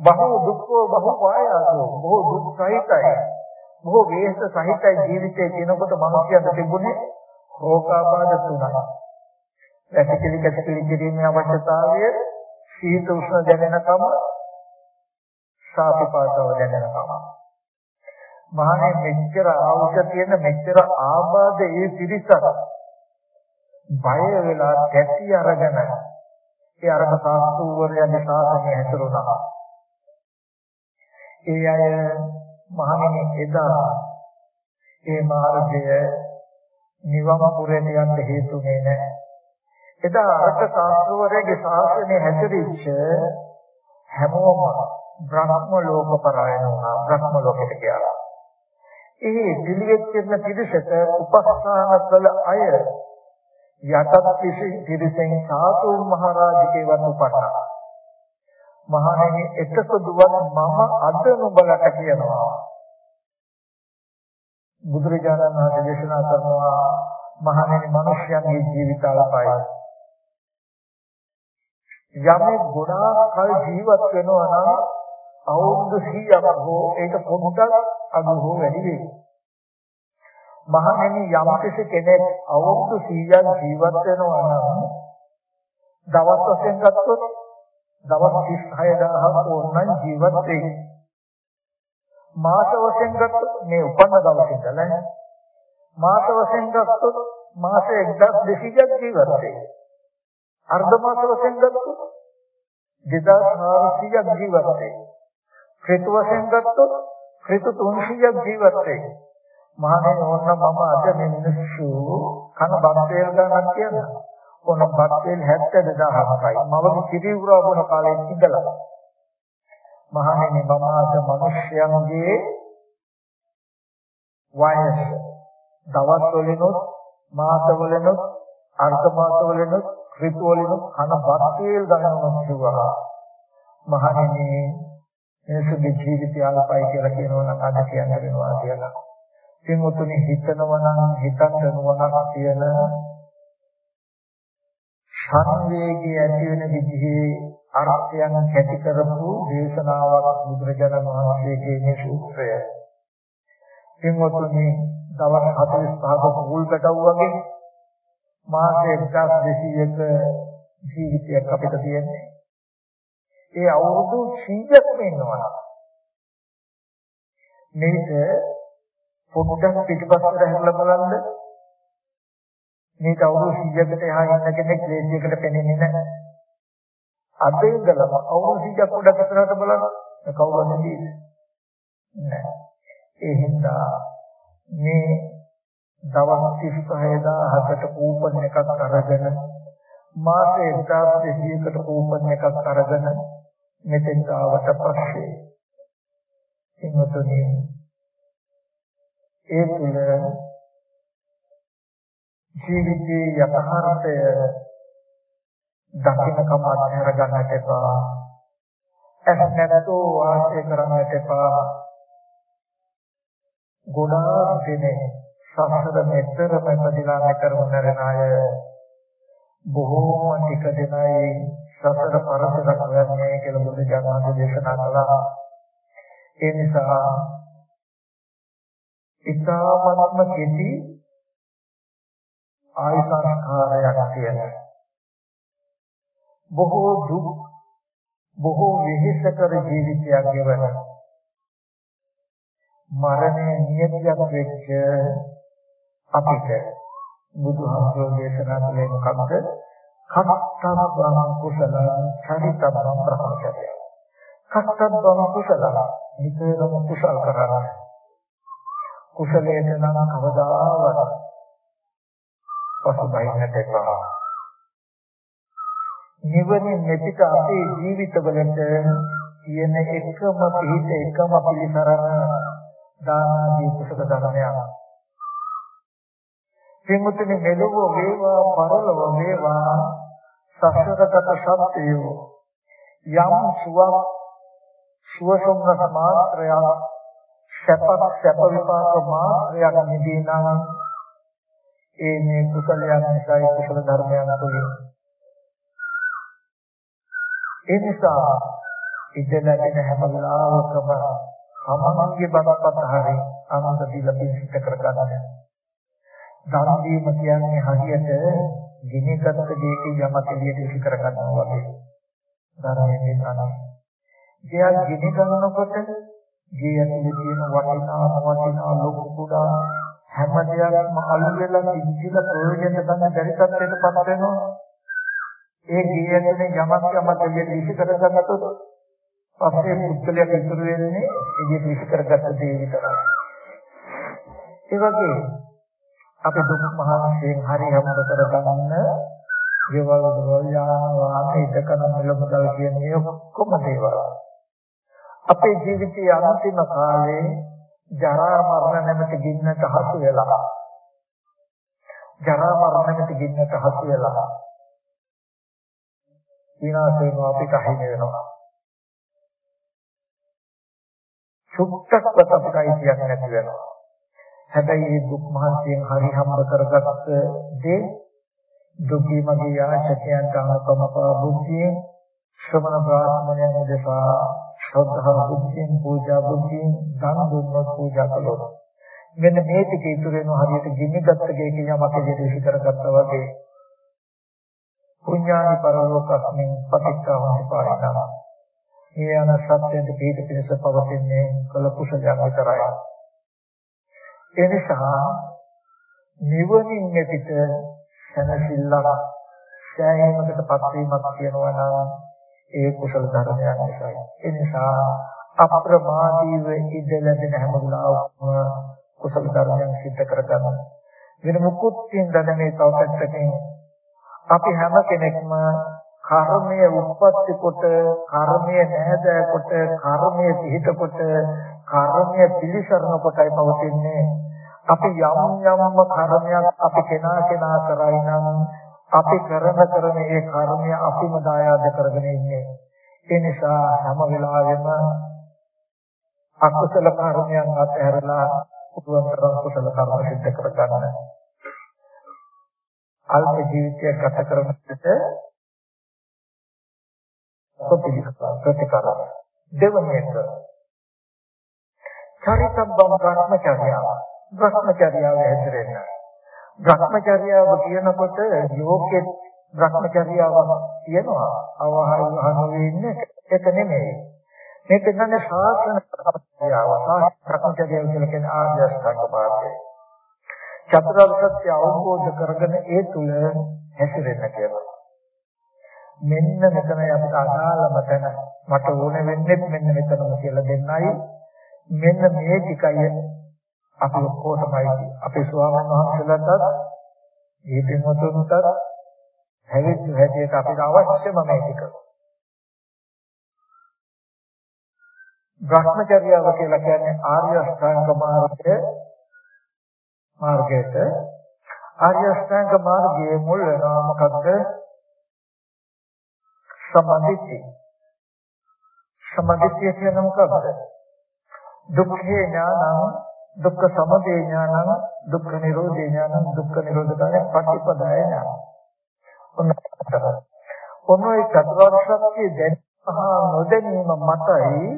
Speaker 1: බහු දුක්ඛෝ බහු පායාසෝ බොහෝ දුක් සහිතයි. බොහෝ වේස සහිතයි ජීවිතයේ කියනකොට මිනිස්යාට තිබුණේ රෝගාබාධ තුනක්. ඇසිකිලි කැසිකිලි කිරීමේ අවශ්‍යතාවය, සීත උෂ්ණ දැනෙනකම, සාපිපාසව දැනෙනවා. මහණේ මෙච්චර ආවුෂ තියෙන මෙච්චර ආබාධ ඒ පිරිසක් බය වෙලා කැටි අරගෙන ඒ අරම සාස්තුවරයන්ගේ ශාසනය හැතරුණා. ඒ අය මහණෙනි එදා ඒ මාර්ගය නිවම පුරේට යන්න හේතුනේ නැහැ. එදා අර්ථ ශාස්ත්‍රවරයාගේ ශාසනය හැදිරිච්ච හැමෝම බ්‍රහ්ම ලෝක පරායන වුණා බ්‍රහ්ම ලෝකෙට ගියා. ඒ පිළිවෙත් කරන පිරිසට උපස්ථාන කළ අය යටත් පිරිසෙන් සාතු මහරජකේවත් උපන්නා. මහණෙනි එකසදුවත් මම අද නුඹලට කියනවා. බුදුරජාණන් වහන්සේ දේශනා කරනවා මහණෙනි මිනිස්යන්ගේ ජීවිත අල්පයි. යමෙක් ගොඩාක් කල් ජීවත් වෙනවා නම් අවුරුදු 100ක් හෝ ඒක පොඩ්ඩක් අඩු හෝ වැඩි වෙයි. මහණෙනි යම් කෙනෙක් අවුරුදු 100ක් ජීවත් වෙනවා නම් දවස් වශයෙන් ගත්තොත් දවස් 36000ක් ඕනනම් ජීවත් වෙයි. මාස වශයෙන් ගත්තොත් මේ උපන්න දවසේ ඉඳලා මාස වශයෙන් ගත්තොත් මාස 1200ක් ජීවත් වෙයි. අර්ධ මාස වශයෙන් ගත්තොත් 2400ක් ජීවත් වෙයි. ඍතු වශයෙන් ගත්තොත් ඍතු 300ක් ජීවත් වෙයි. මහණෙනි ඕන්න මම අද මේ මිනිස්සු කන බක්තේල් ගන්නක් කියනවා. ඕන බක්තේල් 72000යි. මම කිරි උරා බොන කාලේ ඉඳලා. මහණෙනි මම අද මිනිස්යන්ගේ වයස දවස් වලිනුත් මාස වලිනුත් අර්ධ මාස වලිනුත් ඍතු වලිනුත් කන බක්තේල් ගන්නවක් කිව්වා. මහණෙනි මිනිසුගේ ජීවිතය අල්පයි කියලා කියනවා නම් අද කියන්න වෙනවා කියලා. පින්වතුනි හිතනවා නම් හිතන්න නුවණක් තියෙන සංවේගී ඇති වෙන විදිහේ අර්ථයන් කැටි කරපු දේශනාවක් බුදුරජාණන් වහන්සේගේ මේ සූත්‍රය. පින්වතුනි දවස් 45ක මුල් පැටව වගේ මාස 1200ක ජීවිතයක් අපිට තියෙන්නේ. ඒ අවුරුදු 100ක්ම ඉන්නවා. මේක පොඩ්ඩක් පිටිපස්සට හැරලා බලන්න මේක අවුරුදු 100කට එහා ඉන්න කෙනෙක් ලේසියකට පෙනෙන්නේ නැහැ. අද ඉඳලම අවුරුදු 100ක් පොඩ්ඩක් ඉස්සරහට බලන්න කවුරුද නේද? නැහැ. ඒ හින්දා මේ දවස් 36000කට කූපන් එකක් අරගෙන මාස 1200කට කූපන් එකක් අරගෙන මෙතෙන් ආවට පස්සේ එන්නතුනේ ඒ තුල ජීවිතයේ යථාර්ථය දකින්නකම අත්හැර ගන්නට එපා. ඇස් නැතෝ වාසය කරන්නට එපා. ගොඩාක් දෙනේ සසර මෙතරම ඉපදිලා මෙතරම නැරෙන අය බොහෝම ටික දෙනයි සසර පරතරක් වෙන්නේ කියලා බුදු දහම දේශනා කළා. ඒ නිසා ඉතාමත්ම කෙටි ආයු සංස්කාරයක් තියෙන බොහෝ දුක් බොහෝ විහිසකර ජීවිතයක් ගෙවන මරණය නියතියක් වෙච්ච අපිට බුදුහාමුදුරෝ දේශනා කළේ මොකක්ද? කත්තබ්බං කුසලං චරිතබ්බං බ්‍රහ්මචර්ය. කත්තබ්බං කුසලං නිතරම කුසල් කරන්නේ කුසලයට නම් කවදාවත් පසුබහින්නට එපා. නිවනින් මෙපිට අපේ ජීවිතවලට තියෙන එකම පිහිට එකම පිළිසරණ දානාදී කුසල ධර්මයක්. පින්මුතුනි මෙලොව වේවා පරලොව වේවා සසරගත සත්‍යය යම් සුවක් සුවසොම්නස මාත්‍රයක් සැපක් සැප විපාක මාත්‍රයක් නිදී නම් ඒ මේ කුසලයන් නිසායි කුසල ධර්මයන් තුලින් ඒ නිසා ඉඳ ලැබෙන හැම වෙලාවකම තමන්ගේ බඩපත හරි අනුන්ට දීලා පිසිට කරගන්න. දන් දීම කියන්නේ හරියට ගිනිගත් දෙයක යමක් එළියට ඉසි කරගන්නවා වගේ. ධර්මයෙන් තමයි ගෙයක් ගෙනි ගන්නකොට ගේ ඇතුලේ තියෙන වටිනා වටිනා ලොකු කුඩා හැම දෙයක්ම අලු වෙලා ඉච්චිලා ප්‍රයෝජන ගන්න බැරි තත්ත්වයකටපත් වෙනවා. ඒ ගේ ඇතුලේ යමක් යමක් දෙයක් විසි කරගත්තොත් පස්සේ පුද්ගලයා ඉතුරු වෙන්නේ ඒ විසි කරගත්ත දේ විතරයි. ඒ වගේ අපි දුක් මහන්සියෙන් හරි හම්බ කරගන්න ගෙවල් දොරවල් යාන වාහන ඉදකන මෙලොමදල් කියන මේ ඔක්කොම දේවල් අපේ ජීවිතයේ අන්තිම කාලේ ජරා මරණ නැමැති ගින්නට හසු වෙලා. ජරා මරණ නැමැති ගින්නට හසු වෙලා. ඊනාසේම අපිට හිමි වෙනවා. සුක්තක්වත් අපිට අයිතියක් නැති වෙනවා. හැබැයි මේ දුක් මහන්සියෙන් හරි හම්බ කරගත්ත දේ දුකී මගේ යාචකයන්ට අනුකම්පා බුද්ධියෙන් ශ්‍රමණ බ්‍රාහ්මණයන් දෙපා ශ්‍රද්ධා බුද්ධියෙන් පූජා බුද්ධියෙන් දන් දුන්නොත් පූජා කළොත්. මෙන්න මේ ටික ඉතුරු වෙනවා හරියට ගිනි ගත්ත ගෙයකින් යමක් දෙවි කරගත්තා වගේ. පුඤ්ඤානි පරලෝකස්මින් පටිච්චසමුප්පාදං පාරිණාම මේ යන සත්‍යයෙන් පිට පිණිස පවතින්නේ කළ කුසලයන් විතරයි. ඒ නිසා නිවනින් පිට සැනසෙල්ලක් සෑහීමකටපත් වීමක් කියනවා නම් ඒ කුසල ධර්මයක් නිසායි. ඒ නිසා අප්‍රමාදීව ඉඳ ලැබෙන හැම ගුණාවක්ම කුසල ධර්මයන් සිද්ධ කරගන්න. වෙන මුකුත් දෙන්න මේ තවපැත්තකින් අපි හැම කෙනෙක්ම කර්මය උප්පත්ති කොට කර්මය නැද කොට කර්මය පිහිට කොට කර්මය පිළිසරණ කොටයි පවතින්නේ අපි යම් යම්ම කර්මයක් අපි කෙනා කෙනා කරයි නම් අපි කරන කරන ඒ කර්මය අපිම දායාද කරගෙන ඉන්නේ. ඒ නිසා හැම වෙලාවෙම අකුසල කර්මයන් අතහැරලා උතුම් කරන කුසල කර්ම සිද්ධ කරගන්න. අල්ප ජීවිතයක් ගත කරන විට ප්‍රතිකාර දෙවන එක චරිතබ්බම් භ්‍රමචර්යාව භ්‍රමචර්යාව හැදෙන්න. භ්‍රමචර්යාව කියනකොට යෝග්‍ය භ්‍රමචර්යාව කියනවා. අවහල් වහන වෙන්නේ ඒක නෙමෙයි. මේක නන්නේ ශාසන භ්‍රමචර්යාව. භ්‍රමචර්යාව කියලා කියන්නේ ආර්ය අෂ්ටාංග මාර්ගය. චතුරාර්ය සත්‍ය අවබෝධ කරගෙන ඒ තුල හැසිරෙන්න කියලා. මෙන්න මෙතනයි අපිට අදාළම තැන මට ඕන වෙන්නේ මෙන්න මෙතනම කියලා දෙන්නයි මෙන්න මේ ටිකයි අපි ඔක්කොටමයි අපේ ස්වාමීන් වහන්සේලාටත් මේ පින්වතුන්ටත් හැවිත් හැටියට අපිට අවශ්‍යම මේ ටික. භ්‍රමචර්යාව කියලා කියන්නේ ආර්ය අෂ්ටාංග මාර්ගය මාර්ගයට ආර්ය අෂ්ටාංග මාර්ගයේ මුල් වෙනවා මොකද්ද? සමාධිත්‍ය. සමාධිත්‍ය කියන්නේ මොකක්ද? දුක්ඛේ ඥානං දුක්ඛ සමුදය ඥානං දුක්ඛ නිරෝධය ඥානං දුක්ඛ නිරෝධකාරය පටිපදාය ඥානං. ඔන්න ඔන්නයි චතුරාර්ය සත්‍ය දැනහා නොදැනීම මතයි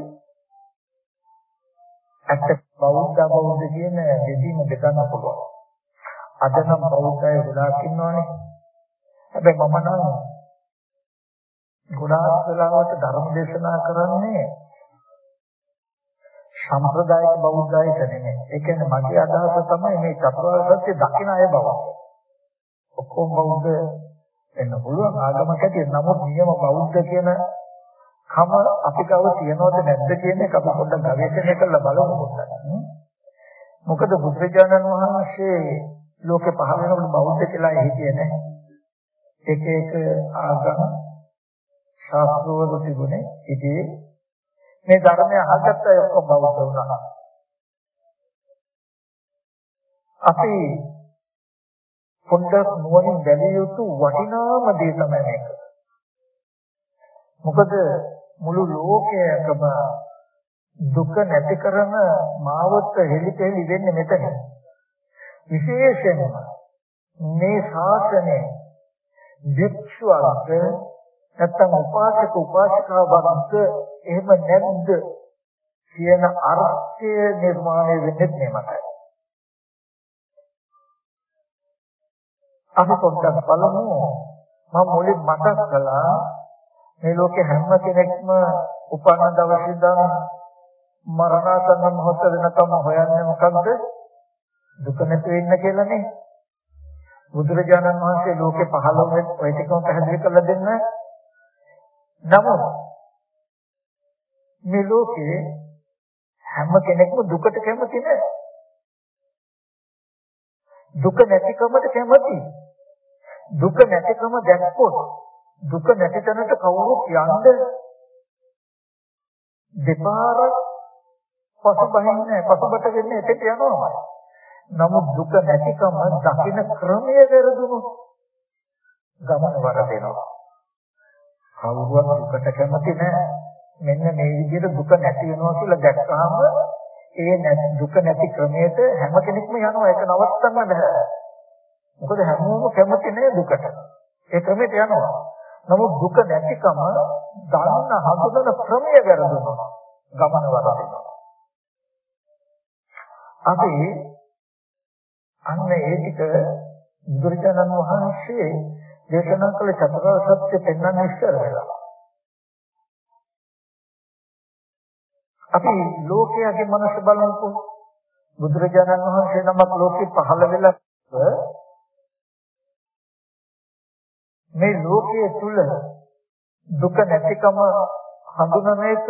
Speaker 1: ඇත්ත බෞද්ධ බෞද්ධ කියන දෙදීම දෙකන්න පුළුවන්. අද නම් බෞද්ධය ගොඩාක් ඉන්නවනේ. හැබැයි මම නම් ගොඩාක් වෙලාවට ධර්ම දේශනා කරන්නේ සම්ප්‍රදායික බෞද්ධයක නෙමෙයි. ඒ කියන්නේ මගේ අදහස තමයි මේ චතුරාර්ය සත්‍ය දකින අය බව. ඔක්කොම බෞද්ධ වෙන්න පුළුවන් ආගමක ඇති. නමුත් නියම බෞද්ධ කියන කම අපි කව තියනවද නැද්ද කියන එක අපි පොඩ්ඩක් ගවේෂණය කරලා බලමු පොඩ්ඩක්. මොකද බුදුරජාණන් වහන්සේ ලෝකේ පහළ වෙනකොට බෞද්ධ කියලා හිතියේ නැහැ. එක එක ආගම ශාස්ත්‍රවල තිබුණේ ඉතින් මේ ධර්මය අහගත්ත අය ඔක්කොම බෞද්ධ වුණා. අපි පොඩ්ඩක් නුවණින් බැලිය යුතු වටිනාම දේ තමයි මේක. මොකද මුළු ලෝකයකම දුක නැති කරන මාවත හෙලිපෙලි වෙන්නේ මෙතන. විශේෂයෙන්ම මේ ශාසනය වික්ෂුවන්ට නැත්තම් උපාසක උපාසිකාවන්ට එහෙම නැද්ද කියන අර්ථය නිර්මාණය වෙන්නේ මෙමතයි. අපි පොඩ්ඩක් බලමු මම මුලින් මතක් කළා මේ ලෝකේ හැම කෙනෙක්ම උපන්න දවසේ ඉඳන් මරණාසන්න මොහොත වෙනකම් හොයන්නේ මොකද්ද? දුක නැති වෙන්න කියලානේ. බුදුරජාණන් වහන්සේ ලෝකේ පහළ වුණේ ඔය ටිකම පැහැදිලි කරලා දෙන්න. නමුත් මේ ලෝකේ හැම කෙනෙක්ම දුකට කැමති නෑ. දුක නැතිකමට කැමති. දුක නැතිකම දැක්කොත් දුක නැති තැනට කවුරුත් යන්න දෙපාර පසුබහින්නේ පසුබට වෙන්නේ එතෙට යනවා. නමුත් දුක නැතිකම දකින්න ක්‍රමය වැරදුණු ගමන වරදිනවා. කවුරුවත් දුකට කැමති නැහැ. මෙන්න මේ විදිහට දුක නැති වෙනවා කියලා දැක්කහම ඒ දුක නැති ක්‍රමයට හැම කෙනෙක්ම යනවා ඒක නවත්තන්න බෑ. මොකද හැමෝම කැමති නෑ දුකට. ඒ ක්‍රමයට යනවා. නමුත් දුක නැතිකම දන්න හඳුනන ක්‍රමය වැරදුනවා. ගමන වරදිනවා. අපි අන්න ඒ ටික බුදුරජාණන් වහන්සේ දේශනා කළ චතුරාර්ය සත්‍ය පෙන්වන්න ඉස්සර වෙලා. අපි ලෝකයේ මනස බලනකොට බුදුරජාණන් වහන්සේ නමක් ලෝකෙ පහළ වෙලා මේ ලෝකයේ තුල දුක නැතිකම හඳුනන එක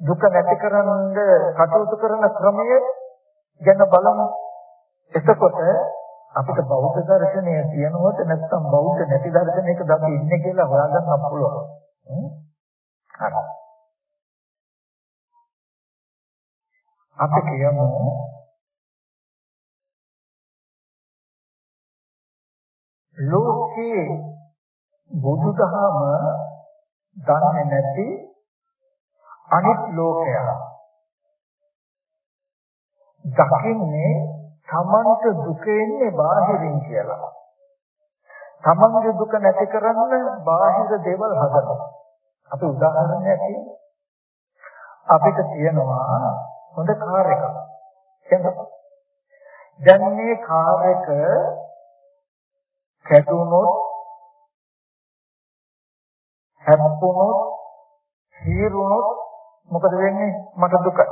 Speaker 1: දුක නැති කරන්න කටයුතු කරන ක්‍රමය ගැන බලමු එතකොට අපිට බෞද්ධ දර්ශනය තියෙනවද නැත්නම් බෞද්ධ නැති දර්ශනයක අපි ඉන්නේ කියලා හොයාගන්න පුළුවන්. හරි. අපි කියමු ලෝකේ බුදුදහම දන්නේ නැති අනිත් ලෝකයා දකින්නේ තමන්ට දුක එන්නේ බාහිරින් කියලා. තමන්ගේ දුක නැති කරන්න බාහිර දේවල් හදනවා. අපි උදාහරණයක් කියමු. අපිට තියෙනවා හොඳ කාර් එකක්. දැන් මේ කාර් එක කැඩුනොත් හැප්පුණොත් හීරුණොත් මොකද වෙන්නේ? මට දුකයි.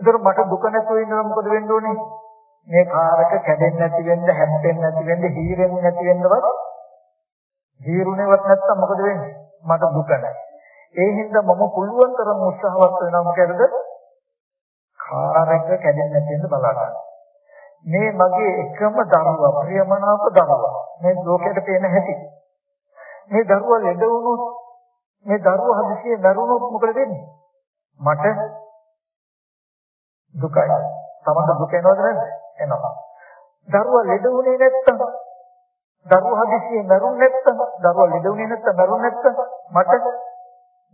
Speaker 1: ඒතර මට දුක නැතුව ඉඳලා මොකද වෙන්න ඕනේ? මේ කාර් එක කැඩෙන්නේ නැති වෙන්න, හැප්පෙන්නේ නැති වෙන්න, හීරෙන්නේ නැති වෙන්නවත් හීරුණේවත් නැත්තම් මොකද වෙන්නේ? මට දුක නැහැ. ඒ හින්දා මම පුළුවන් තරම් උත්සාහවත් වෙනවා මොකද? කාර් එක කැඩෙන්නේ නැති වෙන්න බලා මේ මගේ එකම දරුවා ප්‍රියමනාප දරුවා. මේ ලෝකෙට පේන හැටි. මේ දරුවා ලෙඩ වුණොත් මේ දරුවා හදිසියෙ මරුණොත් මොකද වෙන්නේ? මට දුකයි. තමන්ට දුක එනවද නැද්ද? එනවා. දරුවා ලෙඩ වුණේ නැත්තම් දරුවා හදිසියෙ මරුන් නැත්තම් දරුවා ලෙඩ වුණේ නැත්තම් මරුන් නැත්තම් මට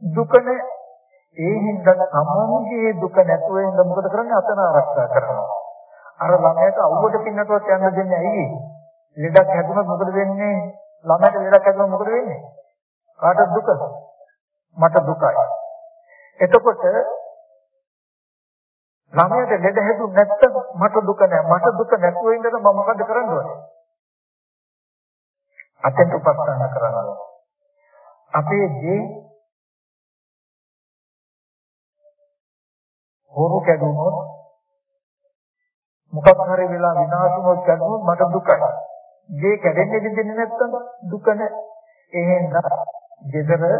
Speaker 1: දුක නැහැ. ඒ හින්දා තමන්ගේ දුක නැතුව ඉඳ මොකද කරන්නේ? අතන ආරක්ෂා කරනවා. අර ළමයට අවුවට පින්නටවත් යන්න දෙන්නේ ඇයි? ලෙඩක් හැදුනොත් මොකද වෙන්නේ? ළමයට ලෙඩක් හැදුනොත් මොකද වෙන්නේ? කාටද දුක? මට දුකයි. එතකොට ළමයට ලෙඩ හැදුනේ නැත්තම් මට දුක නැහැ. මට දුක නැතුව ඉඳලා මම මොකද කරන්න ඕනේ? අතෙන්ට උපස්ථාන කරනවා. අපේ දේ හොරු කැඩුනොත් මොකක් හරි වෙලා විනාශ වුණොත් කැඩුනොත් මට දුකයි. දේ කැඩෙන්නේ දෙන්නේ නැත්තම් දුක නැහැ. එහෙනම් gedara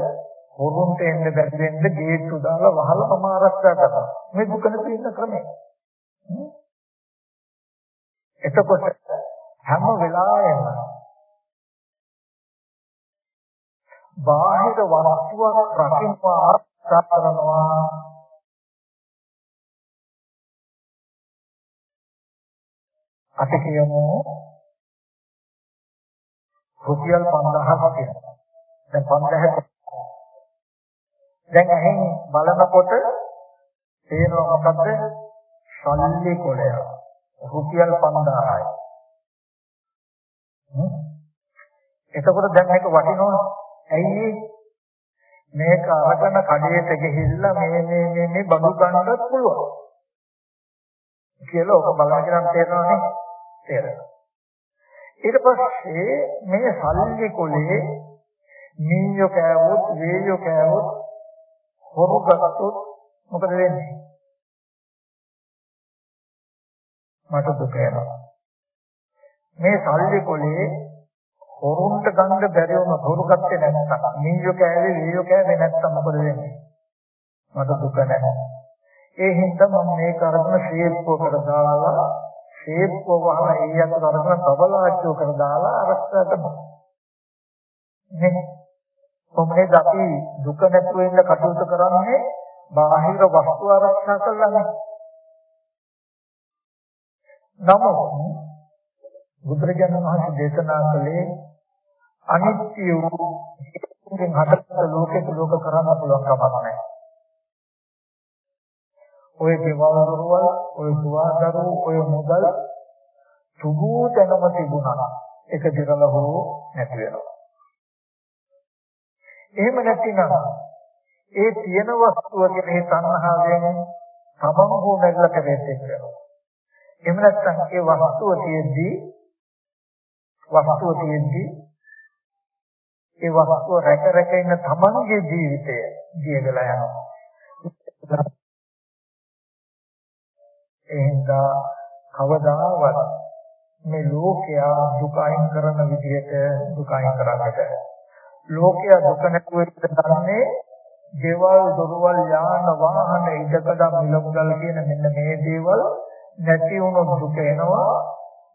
Speaker 1: හොරුන්ට එන්න බැරි වෙන්න ගේට්ටු දාලා වහලා මම ආරක්ෂා කරනවා. මේ දුක නැති වෙන ක්‍රමය. එතකොට හැම වෙලාවෙම බාහිර වස්තුවක් රකින්න ආරක්ෂා කරනවා. අපි කියමු රුපියල් 5000ක් තියෙනවා. දැන් 5000 දැන් ඇහෙන් බලනකොට තේරෙනවා මොකද්ද? සල්ලි කොලය. රුපියල් 5000යි. එතකොට දැන් මේක වටිනවා. ඇයි මේක අරගෙන කඩේට ගිහිල්ලා මේ මේ මේ මේ බඳු ගන්නත් පුළුවන්. කියලා ඔක බලනකම් තේරෙනවනේ. තේරෙනවා. ඊට පස්සේ මේ සල්ලි කොලේ මීයෝ කෑවොත්, වේයෝ කෑවොත් හොරු ගත්තොත් මොකද වෙන්නේ? මට දුක එනවා. මේ සල්ලි කොලේ හොරුන්ට ගන්න බැරි වුණ හොරු ගත්තේ නැත්තම් නීයෝ කෑවේ නීයෝ කෑවේ නැත්තම් මොකද වෙන්නේ? මට දුක නැහැ. ඒ හින්දා මම මේක අරගෙන ශේප්පුව කර දාලා ශේප්පුව වහලා ඒ අතර අරගෙන තබලාච්චුව කර දාලා අරස්සට නේ කොහොමද අපි දුක නැතුව ඉන්න කටයුතු කරන්නේ බාහිර වස්තු ආරක්ෂා කරලානේ. නමුත් බුදුරජාණන් වහන්සේ දේශනා කළේ අනිත්‍ය වූ හේතුන්ගෙන් හටගත් ලෝකෙක ලෝක කරන්න පුළුවන් කමක් නැහැ. ඔය දේවල් දරුවල්, ඔය සුවාදරු, ඔය මුදල් සුබූ තැනම තිබුණා. එක දිරල හෝ නැති වෙනවා. එහෙම නැතිනම් ඒ තියෙන වස්තුව කෙරෙහි තණ්හාවෙන් තමම හෝ නැගලට වෙච්චෙනවා. එහෙම නැත්නම් ඒ වස්තුව තියෙද්දී වස්තුව තියෙද්දී ඒ වස්තුව රැක රැක ඉන්න තමන්ගේ ජීවිතය දියදලා යනවා. එහෙනම් කවදාවත් මේ ලෝකයා දුක අයින් කරන විදිහට දුක අයින් කරන්නට. ලෝකයා දුක නැතුව ඉඳන්නේ දේවල් දොරවල් යාන වාහන ඉඩකඩ මිලමුදල් කියන මෙන්න මේ දේවල් නැති වුණොත් දුක එනවා.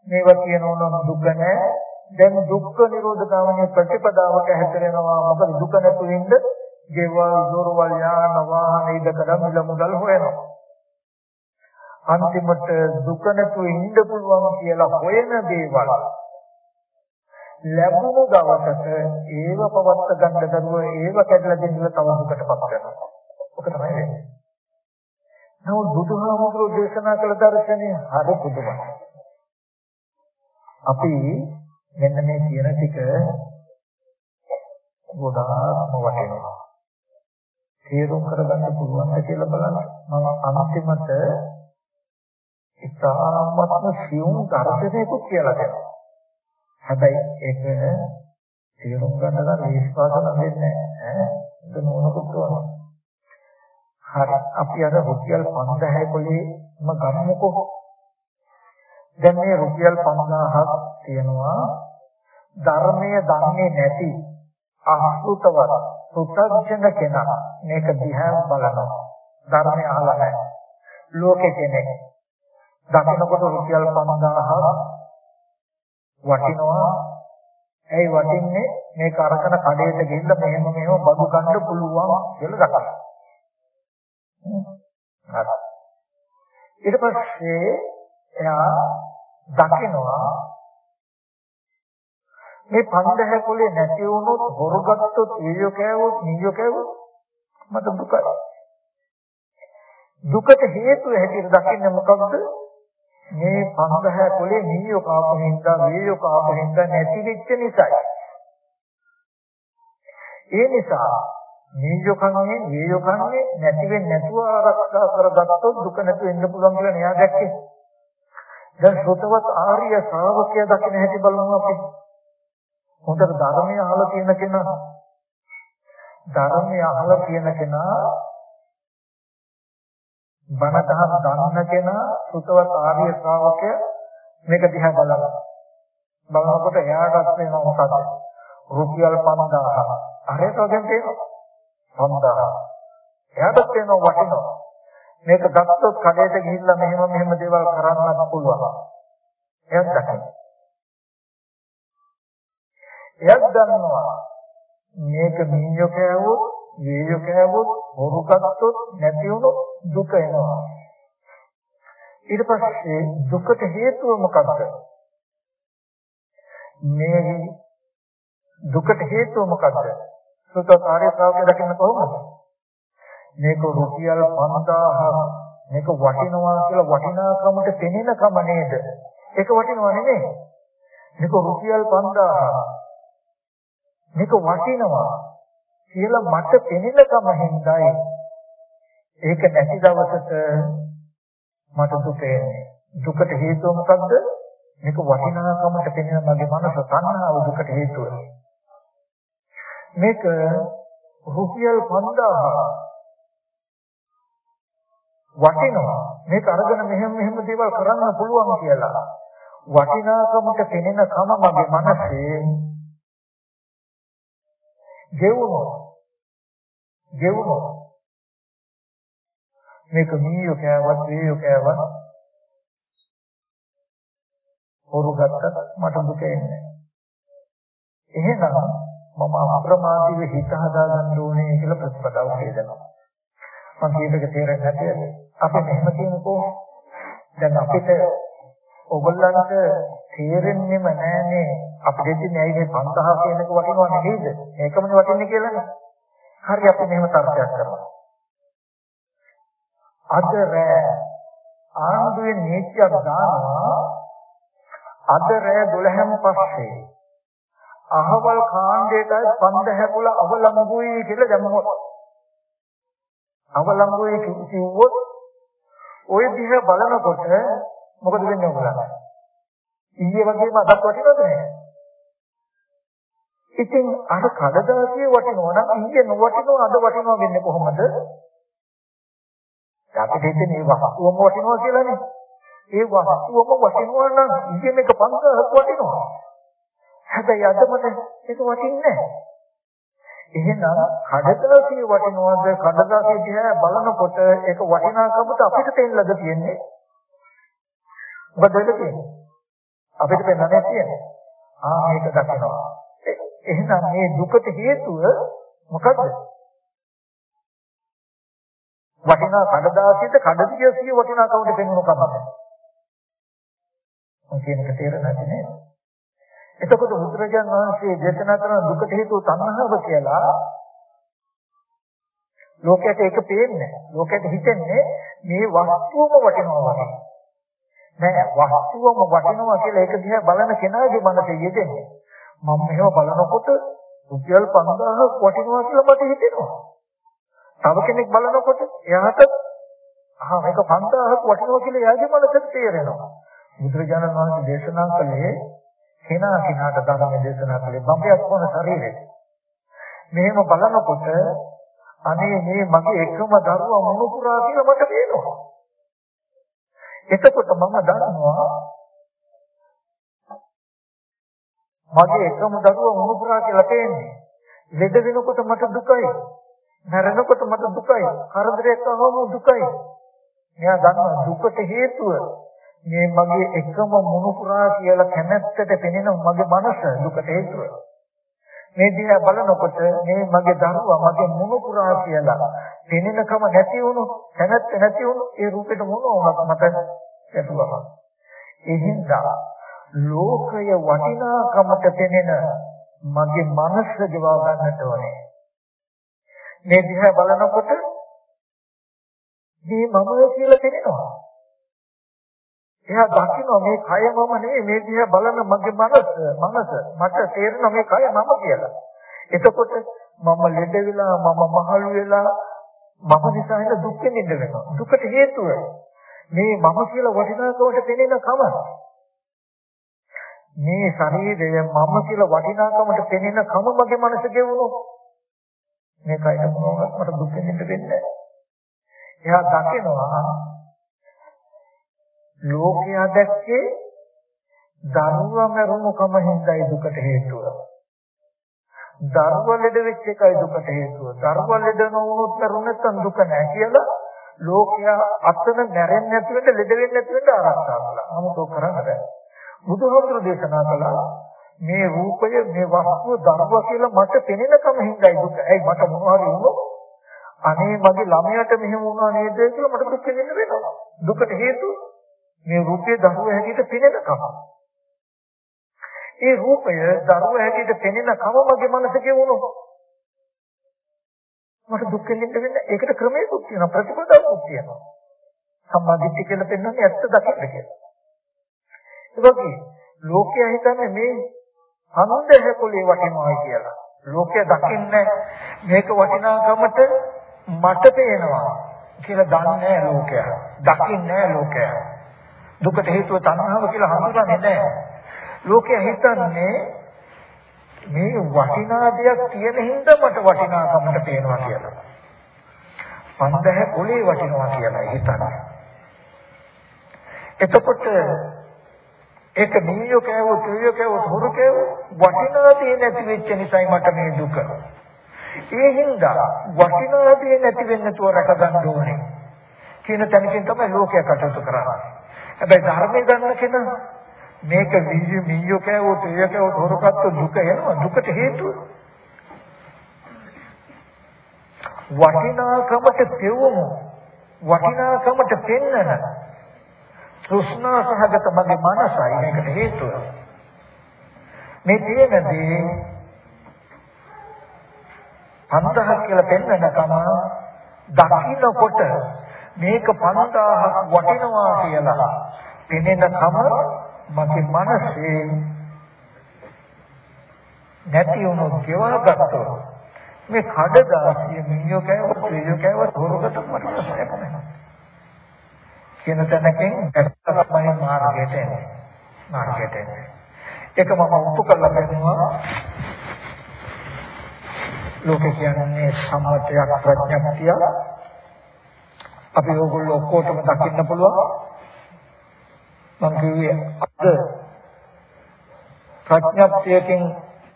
Speaker 1: මේවා කියනවනම් දුක නැහැ. දැන් දුක්ඛ නිරෝධ ගාමී ප්‍රතිපදාවට හැතරෙනවා. මොකද දුක නැතුව ඉඳ දේවල් දොරවල් යාන වාහන ඉඩකඩ මිලමුදල් හොයනවා. අන්තිමට දුක නැතුව ඉන්න පුළුවන් කියලා හොයන දේවල් ලැබුණු දවසට ඒව පවත් ගන්න දරුව ඒව කැඩලා දෙන්න තවදුරටපත් වෙනවා. ඔක තමයි වෙන්නේ. නමුත් බුදුහාමුදුරුවෝ දේශනා කළ දර්ශනය හරි පුදුමයි. අපි මෙන්න මේ කියන ටික ගොඩාක්ම වටිනවා. තේරුම් කරගන්න පුළුවන් කියලා බලන්න මම අන්තිමට ඉතාමත්ම සියුම් දර්ශනයකුත් කියලා දෙනවා. හැබැයි ඒක තේරුම් ගන්න නම් විශ්වාසන වෙන්නේ නැහැ ඈ නෝනකුත් වුණා. හරි අපි අර රුපියල් 5000 කොලේම ගන්නකො. දැන් මේ රුපියල් 5000ක් තියෙනවා ධර්මයේ දන්නේ නැති අසුතවත් සුතජන කෙනා මේක දිහා බලනවා. ධර්මය අහලා නැහැ. ලෝකේ කෙනෙක් දකින්නකොට රුපියල් 5000 වටිනවා. ඇයි වටින්නේ? මේක අරගෙන කඩේට ගිහිල්ලා මෙහෙම මෙහෙම බදු ගන්න පුළුවන් කියලා දකිනවා. හරි. ඊට පස්සේ එයා දකිනවා මේ 5000 කොලේ නැති වුණොත් හොරු ගත්තොත් ඊයෝ කෑවොත් නීයෝ කෑවොත් මට දුකයි. දුකට හේතුව හැටියට දකින්නේ මොකක්ද? මේ 50 කොලේ නීයෝ කාපු හින්දා වීයෝ කාපු හින්දා නැති වෙච්ච නිසායි. ඒ නිසා නීයෝ කන්නේ වීයෝ කන්නේ නැති වෙන්නේ නැතුව ආරක්ෂා කරගත්තොත් දුක නැතු වෙන්න පුළුවන් කියලා න්යාය දැක්කේ. දැන් සෝතවත් ආර්ය ශ්‍රාවකයා දකින්න හැටි බලමු අපි. හොඳට ධර්මය අහලා තියෙන කෙනා ධර්මය අහලා තියෙන කෙනා බණ දහම් දන්න කෙනා සුතවත් ආර්ය ශ්‍රාවකය මේක දිහා බලනවා. බලනකොට එයාටත් වෙනවා මොකද? රුපියල් 5000. අරයට වගේ තියෙනවා. 5000. එයාටත් වෙනවා වටිනවා. මේක ගත්තොත් කඩේට ගිහිල්ලා මෙහෙම මෙහෙම දේවල් කරන්නත් පුළුවන්. එයාත් දකිනවා. එයාත් දන්නවා මේක මිනියෝ කෑවොත් වේය කෑවොත් හොරු ගත්තොත් නැති වුණොත් දුක එනවා. ඊට පස්සේ දුකට හේතුව මොකක්ද? මේ දුකට හේතුව මොකක්ද? සුතකාරී ශ්‍රාවකය දකින්න කොහොමද? මේක රුපියල් 5000 මේක වටිනවා කියලා වටිනාකමට පෙනෙන කම නේද? ඒක වටිනවා නෙමෙයි. මේක රුපියල් 5000 මේක වටිනවා කියලා මට පෙනෙනකම හින්දායි ඒක නැති දවසට මට දුක එන්නේ. දුකට හේතුව මොකද්ද? මේක වටිනාකමට පෙනෙන මගේ මනස තණ්හාව දුකට හේතුව. මේක රුපියල් 5000 වටිනවා. මේක අරගෙන මෙහෙම මෙහෙම දේවල් කරන්න පුළුවන් කියලා. වටිනාකමට පෙනෙන කම මගේ මනසේ ගෙවුණා ගෙවුණා මේක මීයෝ කෑවත් වේයෝ කෑවත් හොරු ගත්තත් මට දුක එන්නේ එහෙනම් මම අප්‍රමාදීව හිත හදාගන්න ඕනේ කියලා ප්‍රතිපදාව හේදනවා. මම කීයක තේරෙන්නේ නැතිද? අපි මෙහෙම කියනකෝ දැන් අපිට ඔයගොල්ලන්ට තේරෙන්නේම නැහනේ. අපිට දෙන්නේ ඇයි මේ 5000 කියන එක වටිනව නෙවෙයිද මේකමනේ වටින්නේ කියලානේ. හරි අපි මෙහෙම තර්කයක් කරනවා අද රෑ ආන්දුවේ නීතියක් දානවා. අද රෑ 12න් පස්සේ අහවල් කාණ්ඩයටයි පන්ද හැපුල අවලංගුයි කියලා දැම්මොත් අවලංගුයි කිව්වොත් ওই දිහා බලනකොට මොකද වෙන්නේ ඔයගොල්ලන්ට? ඊයේ වගේම අදත් වටිනවද නැහැ ඉතින් අර කඩදාසිය වටිනවා නම් ඊයේ නොවටිනවා අද වටිනවා වෙන්නේ කොහොමද අපිට හිතෙන්නේ මේ වස්තුවම වටිනවා කියලානේ. ඒ වස්තුවම වටිනවා නම් ඉතින් මේක 5000ක් වටිනවා. හැබැයි අද මට ඒක වටින්නේ නැහැ. එහෙනම් කඩදාසිය වටිනවද කඩදාසිය දිහා බලනකොට ඒක වටිනාකමට අපිට තේන්නද තියෙන්නේ? බදල තියෙන්නේ. අපිට පෙන්වන්නේ තියෙන්නේ. ආ මේක දකිනවා. එහෙනම් මේ දුකට හේතුව මොකද්ද? වටිනා කඩදාසියට කඩදියසිය වටිනාකමට පෙන්වන කමක්. මම කියන එක තේරෙන්නේ නේද? එතකොට බුදුරජාණන් වහන්සේ දේශනා කරන දුකට හේතුව තණ්හාව කියලා ලෝකයට ඒක පේන්නේ ලෝකයට හිතෙන්නේ මේ වස්තුවම වටිනවා වගේ. නෑ වස්තුවම වටිනවා කියලා ඒක දිහා බලන කෙනාගේ මනසේ යෙදෙන්නේ. මම මෙහෙම බලනකොට රුපියල් 5000ක් වටිනවා කියලා මට හිතෙනවා. තව කෙනෙක් බලනකොට එයාට ආ මේක 5000ක් වටිනවා කියලා එයාගේ මනසට තේරෙනවා. බුදුරජාණන් වහන්සේ දේශනා කළේ කෙනා කෙනාට ධර්ම දේශනා කළේ බඹයක් වන ශරීරෙ. මෙහෙම බලනකොට අනේ මේ මගේ එකම දරුවා මොනුපුරා කියලා මට පේනවා. එතකොට මම දන්නවා මගේ එකම දරුවා මොනුපුරා කියලා පේන්නේ. ලෙඩ වෙනකොට මට දුකයි. මරණකොට මට දුකයි. කරදරයක් ආවම දුකයි. මෙයා දන්නවා දුකට හේතුව මේ මගේ එකම මුණුපුරා කියලා කැමැත්තට පෙනෙන මගේ මනස දුකට හේතුව. මේ දිහා බලනකොට මේ මගේ දරුවා මගේ මුණුපුරා කියලා පෙනෙනකම නැති වුණු කැමැත්ත නැති වුණු ඒ රූපෙට මොනවද මට ඇතුළම. ඒ හින්දා ලෝකය වටිනාකමට පෙනෙන මගේ මනස ගෙවා ගන්නට ඕනේ. මේ දිහා බලනකොට මේ මම කියලා තේරෙනවා. එයා දකින්න මේ කය මම නෙවෙයි මේ දිහා බලන මගේ මනස මනස මට තේරෙනවා මේ කය මම කියලා. එතකොට මම ලෙඩ වෙලා මම මහලු වෙලා මම නිසා එන දුක් වෙනින්න වෙනවා. දුකට හේතුව මේ මම කියලා වටිනාකමට පෙනෙන කම. මේ ශරීරය මම කියලා වටිනාකමට පෙනෙන කම මගේ මනස ගෙවුණොත් මේකයි මොනවත් මට දුක් වෙන්න දෙන්නේ එයා දකිනවා ලෝකයා දැක්කේ දරුවා මරුණු කම හින්දායි දුකට හේතුව. දරුවා ලෙඩ වෙච්ච එකයි දුකට හේතුව. දරුවා ලෙඩ නොවුනොත් මරුණත් දුක නැහැ කියලා ලෝකයා අතන නැරෙන්නේ නැති වෙන්න ලෙඩ වෙන්නේ නැති වෙන්න ආරක්ෂා කළා. නමුත් ඒක කරන්න බෑ. බුදුහාමුදුරු දේශනා කළා මේ රූපය මේ වස්තුව ධර්ම කියලා මට පෙනෙනකම හින්දායි දුක. ඇයි මට මොනවද වුණොත් අනේ මගේ ළමයාට මෙහෙම වුණා නේද කියලා මට දුක් වෙන්න වෙනවා. දුකට හේතුව මේ රූපයේ ධර්ම හැටියට පෙනෙනකම. ඒ රූපය ධර්ම හැටියට පෙනෙනකම මගේ මනසේ වුණොත් මට දුක් වෙන්න වෙන්නේ ඒකට ක්‍රමයකුත් තියෙනවා ප්‍රතිපදාවකුත් තියෙනවා. සම්මාදිට්ඨිය කියලා පෙන්වන්නේ ඇත්ත දකින්න කියලා. ඒ වගේ ලෝකයා හිතන්නේ මේ හන්ද හැකුලේ වටිනවා කියලා. ලෝකය දකින්නේ මේක වටිනාකමට මට පේනවා කියලා දන්නේ ලෝකයා. දකින්නේ ලෝකයා. දුකට හේතුව තණ්හාව කියලා හඳුනන්නේ නැහැ. ලෝකයා හිතන්නේ මේ වටිනා දෙයක් තියෙන හින්දා මට වටිනාකමට පේනවා කියලා. පන්දහ පොලේ වටිනවා කියලා හිතන්නේ. එතකොට ඒක නියෝ කෑවොත් නියෝ කෑවොත් හොරු කෑවොත් වටිනා දේ නැති වෙච්ච නිසායි මට මේ දුක. ඒ හින්දා වටිනා දේ නැති වෙන්න තුව රැක ගන්න ඕනේ. කියන තැනකින් තමයි ලෝකයක් කටයුතු කරන්නේ. හැබැයි ධර්මයේ ගන්න කෙනා මේක විඤ්ඤු මිඤ්ඤු කෑවොත් එය කෑවොත් හොරකත්තු දුක එනවා දුකට හේතුව වටිනාකමට පෙවමු වටිනාකමට පෙන්නන තෘෂ්ණා සහගත මගේ මනසයි. මේකට හේතුව. මේ තියෙනදී 5000 කියලා පෙන්නනකම දකින්නකොට මේක 5000ක් වටිනවා කියලා පෙනෙනකම මගේ මනසේ නැති වුණු ගෙවා ගත්තොත් මේ කඩදාසිය මිනියෝ කෑවොත් ප්‍රියෝ කෑවොත් හොරකට මට ප්‍රශ්නයක් නැහැ කියන තැනකින් දැක්කමයි මාර්ගයට එන්නේ. මාර්ගයට එන්නේ. ඒක මම ඔප්පු කරලා බලනවා. ලෝකේ කියන්නේ සම්මතයක් ප්‍රඥප්තිය අපි ඕගොල්ලෝ ඔක්කොටම දකින්න පුළුවන්. මම කිව්වේ අද ප්‍රඥප්තියකින්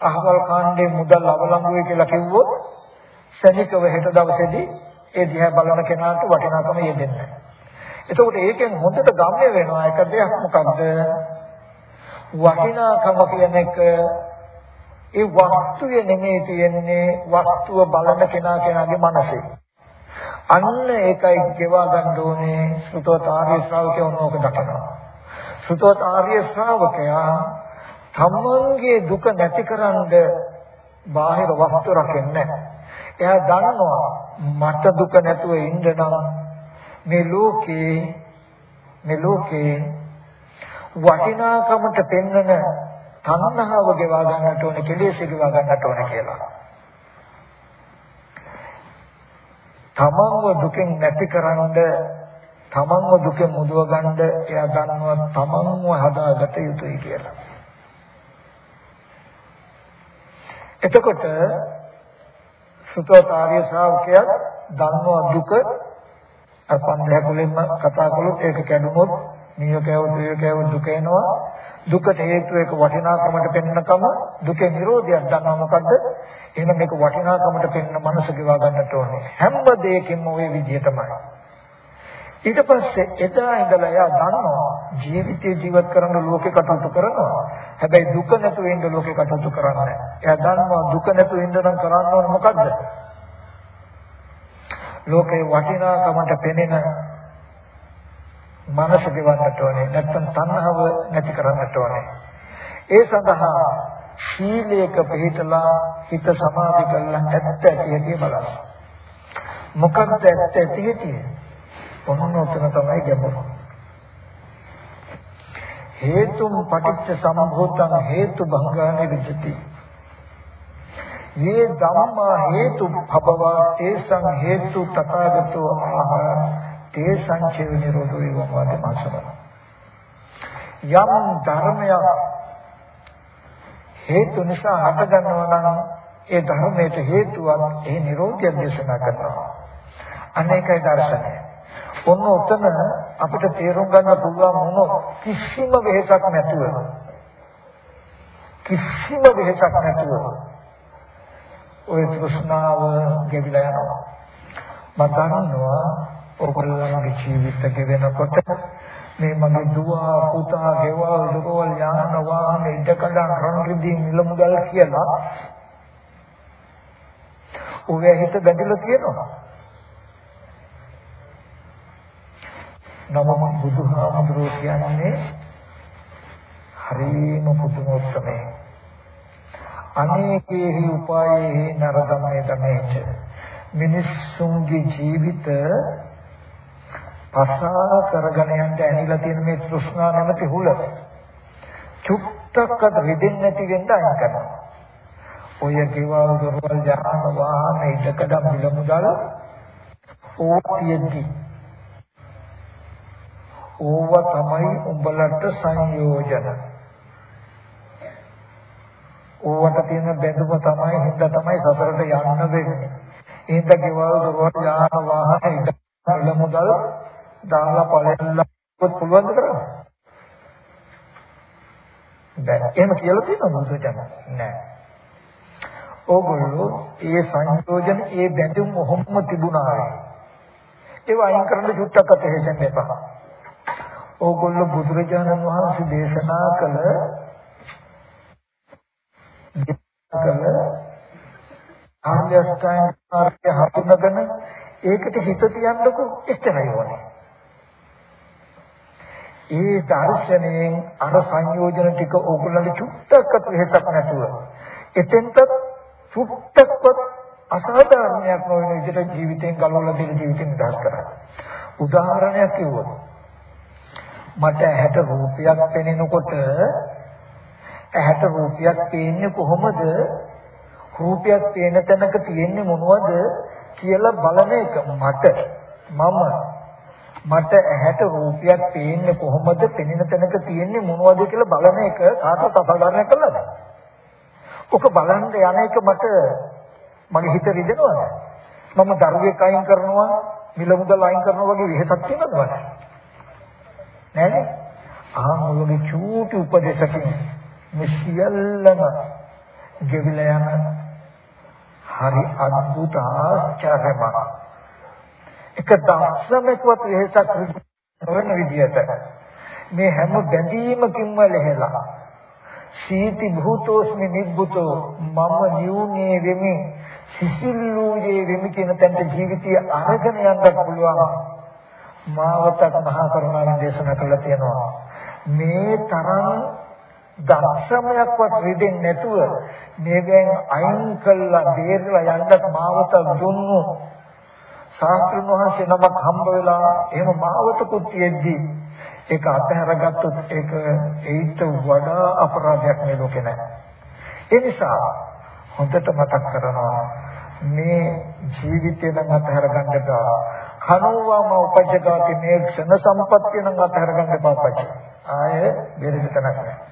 Speaker 1: අහවල් කාණ්ඩේ මුදල් අවලංගුවේ කියලා කිව්වොත් ශනිකව හෙට දවසේදී ඒ දිහා බලන කෙනාට වටිනාකම යෙදෙන්නේ එතකොට ඒකෙන් හොඳට ගම්ම්‍ය වෙනවා. එක දෙයක් මොකද්ද? වටිනාකම කියන එක. ඒ වස්තුවේ නෙමෙයි තියෙන්නේ වස්තුව බලන කෙනා කෙනාගේ මනසේ. අන්න ඒකයි ගෙවා ගන්න ඕනේ සුතෝත ආර්ය ශ්‍රාවකයෝ නෝක දකිනවා? සුතෝත ආර්ය ශ්‍රාවකයා තමන්ගේ දුක නැතිකරන්න බාහිර වස්තු රකින්නේ එයා දන්නවා මට දුක නැතුව ඉන්න නම් මේ ලෝකේ මේ ලෝකේ වටිනාකමට පෙන්වන තණ්හාව ගෙවා ගන්නට ඕනේ කෙලෙස් ගෙවා ගන්නට ඕනේ කියලා. තමන්ව දුකෙන් නැතිකරනද තමන්ව දුකෙන් මුදව ගන්න එයා දන්නවා තමන්ව හදාගත යුතුයි කියලා. එතකොට සුතෝතාරිය ශ්‍රාවකයා දන්නවා දුක අර පන්දහ කුලින්ම කතා කළොත් ඒක කැඩුනොත් නියකයව තුයකයව දුක එනවා. දුකට හේතුව ඒක වටිනාකමට පෙන්නකම දුකේ නිරෝධයක් දන්නවා මොකද්ද? එහෙනම් මේක වටිනාකමට පෙන්න මනස ගෙවා ගන්නට ඕනේ. හැම දෙයකින්ම ওই විදිහටමයි ඊට පස්සේ එදා ඉඳලා එයා දන්නවා ජීවිතේ ජීවත් කරන්න ලෝකේ කටයුතු කරනවා. හැබැයි දුක නැතුව ඉන්න ලෝකේ කටයුතු කරන්නේ එයා දන්නවා දුක නැතුව ඉන්න නම් කරන්න ඕනේ මොකද්ද? ලෝකේ වටිනාකමට පෙනෙන මනස ගෙවන්නට ඕනේ. නැත්නම් තණ්හාව නැති කරන්නට ඕනේ. ඒ සඳහා සීලයක පිළිතලා හිත සමාධි කරලා ඇත්ත ඇති හැටි බලන්න. මොකක්ද ඇත්ත ඇති හැටි? ඔන්න උතන තමයි ගැඹුර. හේතුම් පටිච්ච සම්භූතං හේතු භංගානි විජ්ජති. ये ධම්මා හේතු භවවා තේසං හේතු තථාගතෝ ආහ තේසං චේ නිරෝධෝ එවං වාද මාසව. යම් ධර්මයක් හේතු නිසා හටගන්නවා නම් ඒ ධර්මයට හේතුවක් ඒ නිරෝධය දේශනා කරනවා. අනේකයි දර්ශනය. ඔන්න උතන අපිට තේරුම් ගන්න පුළුවන් වුණොත් කිසිම වෙහසක් නැතුව කිසිම වෙහසක් නැතුව ඔය තෘෂ්ණාව ගෙවිලා යනවා මම දන්නවා ඔයගොල්ලන්ගේ ජීවිත ගෙවෙනකොට මේ මගේ දුව පුතා ගෙවල් දුකවල් යාන වාහන ඉඩකඩ රන් රිදී මිල මුදල් කියලා ඔය හිත බැඳිලා තියෙනවා නම බුදුහාමුදුරුවෝ කියන්නේ හරිම පුදුමෝත්තමයි. අනේකේහි උපායේහි නරදමය දමේච මිනිස්සුන්ගේ ජීවිත පසා කරගෙන යන්න ඇනිලා තියෙන මේ තෘෂ්ණා නැමැති හුල චුට්ටක්වත් රිදෙන්නේ නැති වෙන්න අයින් කරනවා. ඔය ගෙවල් දොරවල් යාන වාහන ඉඩකඩ මිල මුදල් ඕතියෙද්දි ඕව තමයි උඹලට සංයෝජන. ඕවට තියෙන බැඳුම තමයි හින්දා තමයි සසරට යන්න වෙන්නේ. ඉන්ද ගෙවල් දොරවල් යාන වාහන ඉඩ මුදල් දාලා ඵලයන් පුළුවන් කරන්නේ? බෑ එහෙම කියලා තියෙනවද බුදුචාන නෑ. ඕගොල්ලෝ ඒ සංයෝජන ඒ බැඳුම් මොහොම තිබුණා ඒව අයින් කරන්න චුට්ටක් අතහෙසෙන්න එපා. ඕගොල්ලෝ බුදුරජාණන් වහන්සේ දේශනා කළ කළ ආර්ය අෂ්ටාංග මාර්ගය හඳුනගෙන ඒකට හිත තියන්නකො එච්චරයි ඕනේ. ඒ දර්ශනයෙන් අර සංයෝජන ටික ඕගොල්ලන්ට චුට්ටක්වත් වෙහසක් නැතුව එතෙන්ට චුට්ටක්වත් අසාධාරණයක් නොවන විදිහට ජීවිතෙන් ගලවලා දෙන ජීවිතෙන් නිදහස් කරා. උදාහරණයක් කිව්වොත් මට ඇහැට රූපයක් පෙනෙනකොට ඇහැට රූපයක් පේන්නේ කොහොමද? රූපයක් පේන තැනක තියෙන්නේ මොනවද කියලා බලන එක මට මම මට ඇහැට රූපයක් පේන්නේ කොහොමද? පෙනෙන තැනක තියෙන්නේ මොනවද කියලා බලන එක කාටවත් අසාධාරණයක් කළාද? ඔක බලන්න යන එක මට මගේ හිත රිදෙනවද? මම දරුවෙක් අයින් කරනවා, මිල මුදල් අයින් කරනවා වගේ වෙහසක් තියෙනවද මට? නෑනේ. ආමුලගේ චූටි උපදේශකින් මේ සියල්ලම ගෙවිලා යන හරි අద్భుත ආශ්චර්යමත් එක දස්සමකවත් වෙහසක් නොවන විදියට මේ හැම බැඳීමකින්ම ලෙහෙලා සීති භූතෝස්මි නිබ්බුතෝ මම නියුනේ වෙමි. සිසිල්ලුයේ වෙමි කියන තැනට ජීවිතය අරගෙන යන්න පුළුවන්. මාවතක් මහා කරුණාවෙන් දේශනා කළා තියෙනවා. මේ තරම් දක්ෂමයක්වත් රිදෙන්නේ නැතුව මේවෙන් අයින් කළා දේරලා යන්නත් මාවත දුන්නු ශාස්ත්‍රඥ වහන්සේ නමක් හම්බ වෙලා එහෙම මාවතකුත් තියෙද්දි ඒක අතහැරගත්තොත් ඒක ඒිට වඩා අපරාධයක් මේ ලෝකේ නැහැ. ඒ නිසා හොඳට මතක් කරනවා මේ ජීවිතේ නම් අතහැර ගන්න බෑ. කනෝවම උපජ්ජගාති මේ ක්ෂණ සම්පත්තිය නම් අතහැර ගන්න එපා පච්ච. ආයේ බෙරෙන්න තැනක් නැහැ.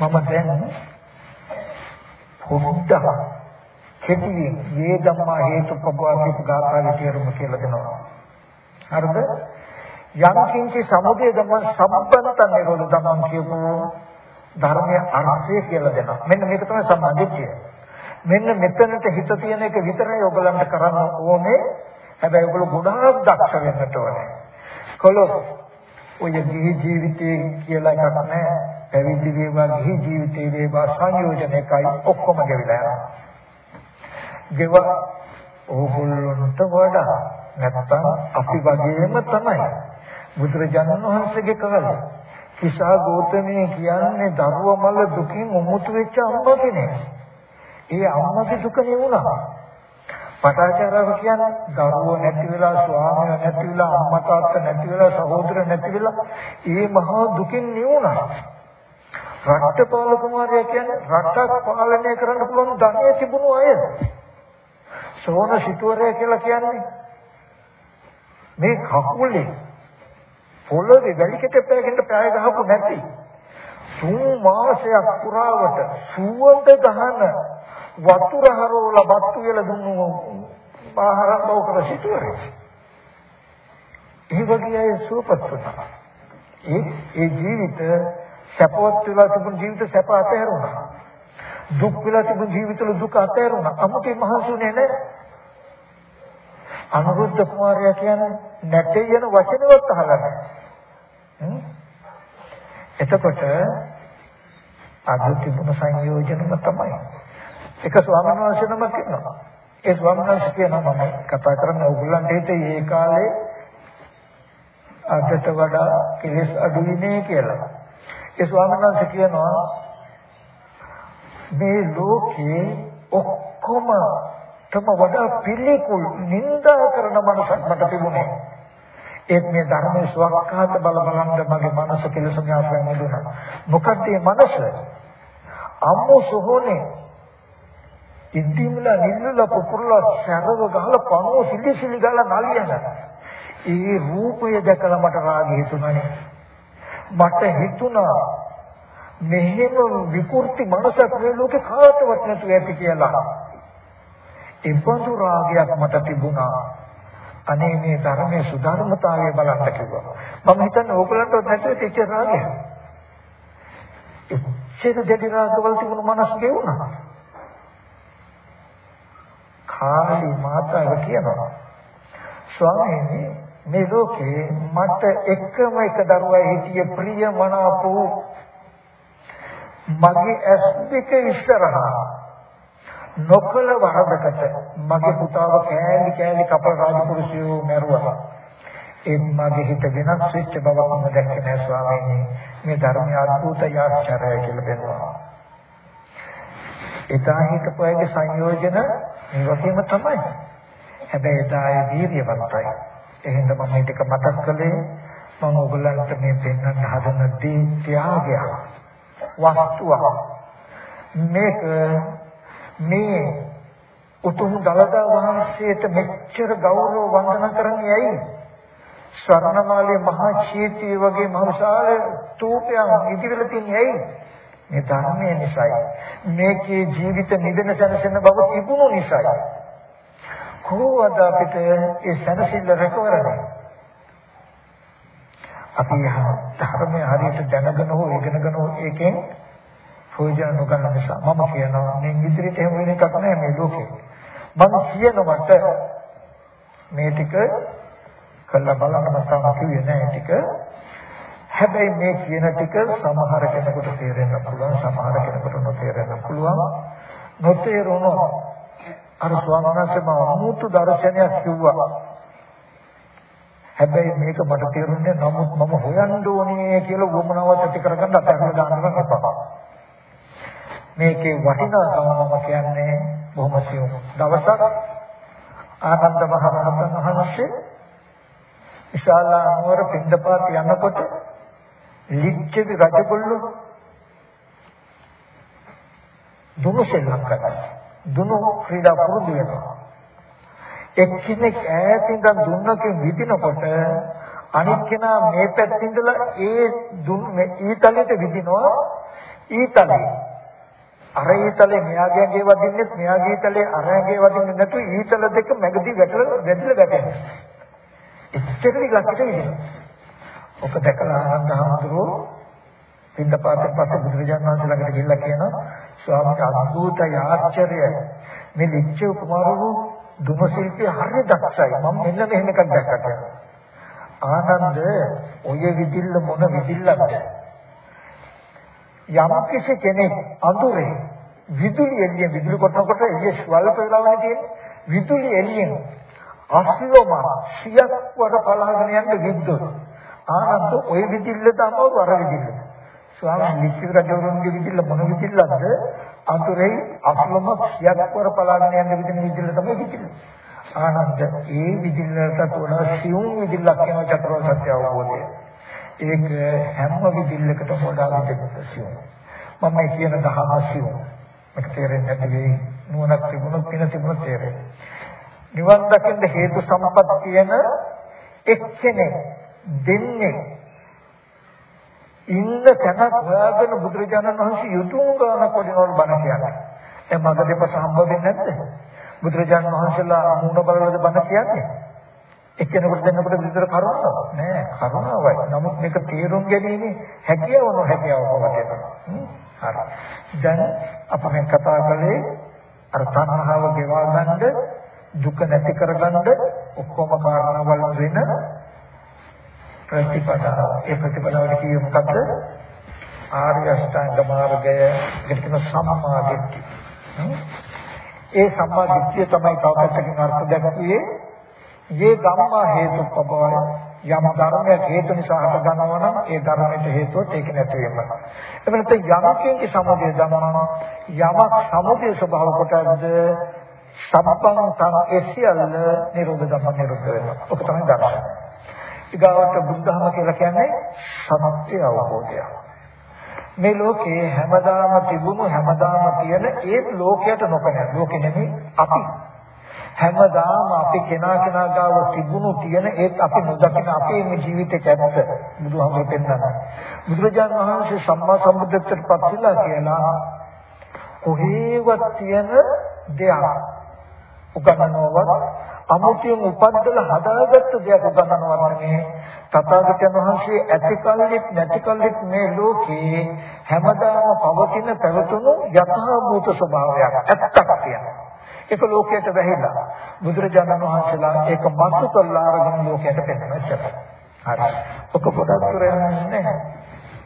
Speaker 1: මම දැන් පොඩ්ඩක් කෙටියෙන් මේ ධම්මා හේතුපබවා කියපු ගාථාවේ තේරුම කියලා දෙනවා. හරිද? යම් කිංචි සමුදය ධම්ම සම්බන්ත නිරෝධ ධම්ම කියපු ධර්මයේ අර්ථය කියලා දෙනවා. මෙන්න මේක තමයි සම්මාදිට්ඨිය. මෙන්න මෙතනට හිත තියෙන එක විතරයි ඔයගලන්ට කරන්න ඕනේ. හැබැයි ඔයගොල්ලෝ ගොඩාක් දක්ෂ වෙන්නට ඕනේ. කොළොත් ඔය ගිහි ජීවිතේ කියලා එකක් නැහැ. පැවිදි වේවා ගිහි ජීවිතේ වේවා සංයෝජනයකයි ඔක්කොම ගෙවිලා යනවා. ගෙව ඕගොල්ලන්ට වඩා නැත්තම් අපි වගේම තමයි. බුදුරජාණන් වහන්සේගේ කාලේ කිසා ගෞතමී කියන්නේ දරුව මල දුකින් උමුතු වෙච්ච අම්මා කෙනෙක්. ඒ අම්මගේ දුක නෙවුණා. පටාචාරව කියන්නේ දරුවෝ නැති වෙලා ස්වාමියා නැති වෙලා අම්මා තාත්තා නැති වෙලා සහෝදර නැති වෙලා ඒ මහා දුකින් නිවුණා. රට්ටපාල කුමාරයා කියන්නේ රටක් පාලනය කරන්න පුළුවන් ධනෙ තිබුණු අය. සෝන සිටුවරය කියලා කියන්නේ මේ කකුලේ පොළවේ වැලිකට පෑගෙන පෑය ගහපු නැති තුන් මාසයක් පුරාවට සුවඳ ගහන වතුර හරවලා බත්තු වෙලා දුන්නු ආහාර බව කර සිටුවරේ. ඒ වගේ අය සුවපත් වුණා. ඒ ඒ ජීවිත සැපවත් වෙලා තිබුණු ජීවිත සැප අතහැරුණා. දුක් වෙලා තිබුණු ජීවිතවල දුක අතහැරුණා. අමුතේ මහන්සුනේ නැහැ. අනුරුද්ධ කුමාරයා කියන්නේ නැtei යන වචනවත් අහලා නැහැ. එතකොට අද තිබුණ සංයෝජනම තමයි. එක ස්වාමීන් වහන්සේ නමක් ඉන්නවා. ඒ ස්වාමීන් වහන්සේ කියනවා මම කතා කරන්නේ ඕගොල්ලන්ට හිතේ ඒ කාලේ අදට වඩා කෙලෙස් අඩුයි නේ කියලා. ඒ ස්වාමීන් වහන්සේ කියනවා මේ ලෝකේ ඔක්කොම තම වඩා පිළිකුල් නිඳා කරන මනසක් මට තිබුණේ. ඒත් මේ ධර්මයේ ස්වකහාත බල බලන්න මගේ මනස කෙලෙස ඥාපකම් දුන්නා. මොකද මේ මනස අම්මෝ සෝහනේ ඉද්දිමලා නිල්ලලා පුපුරලා සරව ගහලා පණුව සිලි සිලි ගාලා නලියන. ඒ රූපය දැකලා මට රාගය හිතුණානේ. මට හිතුණා මෙහෙම විකෘති මනසක් මේ ලෝකේ කාටවත් නැතු ඇති කියලා. ඉබ්බඳු රාගයක් මට තිබුණා. අනේ මේ ධර්මයේ සුධර්මතාවය බලන්න කිව්වා. මම හිතන්නේ ඕගලන්ට නැතුව තිච්ච රාගය. එච්චර දෙවි රාගවල තිබුණු මනස ගෙවුණා. කාලි මාතාව කියනවා. ස්වාමීනි මේ ලෝකේ මට එකම එක දරුවා හිටිය ප්‍රිය මනාපෝ මගේ ඇස් දෙක ඉස්සරහා නොකල වරදකට මගේ පුතාව කෑලි කෑලි කපල රාජපුරුෂයෝ මැරුවා. ඒ මගේ හිත වෙනස් වෙච්ච බවක් මම දැක්කේ නෑ ස්වාමීනි. මේ ධර්මයේ අద్భుත යාචරය කියලා දෙනවා. එදා හිතපුවාගේ සංයෝජන මේ වගේම තමයි. හැබැයි එදා ඒ වීර්යවන්තයි. එහෙනම් මම මේ ටික මතක් කළේ මම ඔයගලන්ට මේ පෙන්වන්න හදන දී ත්‍යාගය. වස්තුව. මේක මේ උතුම් දලදා වහන්සේට මෙච්චර ගෞරව වන්දනා කරන්නේ ඇයි? ස්වර්ණමාලේ මහා චීතිය වගේ මහසාල තූපයන් ඉදිරියට තියන්නේ ඇයි? මේ ධර්මය නිසායි. මේකේ ජීවිත නිදන සැනසෙන බව තිබුණු නිසායි. කොහොමද අපිට ඒ සැනසෙල්ල රැකවරන්නේ? අපි ධර්මය හරියට දැනගෙන හෝ ඉගෙනගෙන හෝ ඒකෙන් ප්‍රයෝජන නොගන්න නිසා මම කියනවා මේ ඉදිරියට එහෙම වෙන එකක් නෑ මේ ලෝකේ. මම කියනවට මේ ටික කළා බලන්න මම කිව්වේ නෑ ටික. හැබැයි මේ කියන ටික සමහර කෙනෙකුට තේරෙන්න පුළුවන් සමහර කෙනෙකුට නොතේරෙන්න පුළුවන්. නොතේරුණොත් අර ස්වාමීන් වහන්සේ මම අමුතු දර්ශනයක් කිව්වා. හැබැයි මේක මට තේරුන්නේ නමුත් මම හොයන්න ඕනේ කියලා වමනාවක් ඇති කරගන්න අතහැරලා දාන්න එපා. මේකේ වටිනාකම මම කියන්නේ බොහොම සියුම්. දවසක් ආනන්ද මහරහතන් වහන්සේ විශාලා නුවර පින්දපාත යනකොට ලිච්ඡවි රජගොල්ලෝ දුනු සෙල්ලම් කරනවා. දුනු ක්‍රීඩා පුරුදු වෙනවා. එක්කෙනෙක් ඈතින් දුන්නකින් විදිනකොට අනිත් කෙනා මේ පැත්තේ ඉඳලා ඒ දුන් ඊතලෙට විදිනවා ඊතලේ අර ඊතලේ මෙයාගේ වදින්නෙත් මෙයාගේ ඊතලේ අරගේ වදින්නේ නැතු ඊතල දෙක මැගදී වැටලා වැදලා වැටෙනවා. එච්චරයි ලක්ෂට විදිනවා. ඔක දැකලා ආනන්දහමතුරු පින්දපාතෙන් පස්සේ බුදුරජාණන් වහන්සේ ළඟට ගිහිල්ලා කියනවා ස්වාමීන් අද්භූතයි ආශ්චර්යයි. මේ ලිච්ඡව කුමාරවරු දුම ශිල්පී හරිය දක්ෂයි. මම මෙන්න මෙහෙම එකක් දැක්කා කියලා. ආනන්ද ඔය විදිල්ල මොන විදිල්ලක්ද? යම් කිසි කෙනෙක් අඳුරේ විදුලි එළිය විදුලි කොටනකොට එළිය ස්වල්ප වෙලාවනේ තියෙන්නේ විදුලි එළියෙන් අස්ලොම සියක් වර පලාගෙන යන විද්‍යුත් ආනන්ද ඔය විදිල්ල තමයි වර විදිල්ල ස්වාමීන් නිශ්චිත රජවරුන්ගේ විදිල්ල මොන විදිල්ලක්ද අඳුරේ අස්ලොම සියක් වර පලාගෙන යන විදින විදිල්ල තමයි විදිල්ල ආනන්ද ඒ විදිල්ලට වඩා සියුම් විදිල්ලක් වෙන චතුරාර්ය සත්‍ය අවබෝධය ඒක හැම විදිල්ලකටම වඩා විදිහට මම මේ කියන දහම සියුම්. මේක තේරෙන්නේ නැති වෙයි. නුවණක් තිබුණොත් පින තිබුණොත් තේරෙයි. නිවන් දකින්න හේතු සම්පත් කියන එක්කෙනෙක් දෙන්නේ ඉන්න තැනක් හොයාගෙන බුදුරජාණන් වහන්සේ යුතුයම ගානක් වදිනවල බණ කියන්නේ. ඒ මග දෙපස හම්බ වෙන්නේ නැද්ද? බුදුරජාණන් වහන්සේලා මූණ බලවද බණ කියන්නේ? එක්කෙනෙකුට දෙන්නකොට විතර කරුණාවක් නෑ කරුණාවයි. නමුත් මේක තේරුම් ගැනීම හැකියාව නොහැකියාව වගේ හරි. දැන් අප මේ කතා කළේ අර තණ්හාව ගෙවා ගන්න දුක නැති කරගන්න ඔක්කොම කාරණාවල් වෙන ප්‍රතිපදාව. ඒ ප්‍රතිපදාවට කියේ මොකද්ද? ආර්ය අෂ්ටාංග මාර්ගය කියන සම්මා දිට්ඨිය. ඒ සම්මා දිට්ඨිය තමයි තවපැත්තකින් අර්ථ දැක්වියේ මේ ධම්මා හේතුපබවය යම් ධර්මයක් හේතු නිසා හට ගන්නවා නම් ඒ ධර්මයට හේතුවත් ඒක නැති වෙන්න. එවනත යමකින්ගේ සමුදය ධම්ම යමක් සමුදය ස්වභාව කොටද සම්පං තං එසියල්ල නිරෝධ ධම්ම නිරෝධ වෙනවා. ඔක තමයි ධර්මය. ඊගාවට බුද්ධහම කියලා කියන්නේ සත්‍ය අවබෝධය. මේ ලෝකේ හැමදාම තිබුණු හැමදාම තියෙන ඒ ලෝකයට නොපැන ලෝකෙ නෙමෙයි අපි හැමදාම අපි කෙනා කෙනා ගාව තිබුණු තියෙන ඒත් අපි නොදකින අපේ මේ ජීවිතේ ඇත්ත බුදුහාමුදුරු පෙන්නනවා. බුදුරජාණන් වහන්සේ සම්මා සම්බුද්ධත්වයට පත් වෙලා කියලා කොහේවත් තියෙන දෙයක් උගන්වනවත් අමුතියෙන් උපද්දලා හදාගත්ත දෙයක් උගන්වනවත් නෙමෙයි තථාගතයන් වහන්සේ ඇති කල්ලිත් නැති කල්ලිත් මේ ලෝකේ හැමදාම පවතින පැවතුණු යථාභූත ස්වභාවයක් ඇත්තක් තියෙනවා ඒක ලෝකයට වැහිලා. බුදුරජාණන් වහන්සේලා ඒක මතු කළා අරගෙන ලෝකයට පෙන්නනවා ඉතින් හරි. ඔක පොඩක් දුර යන්නේ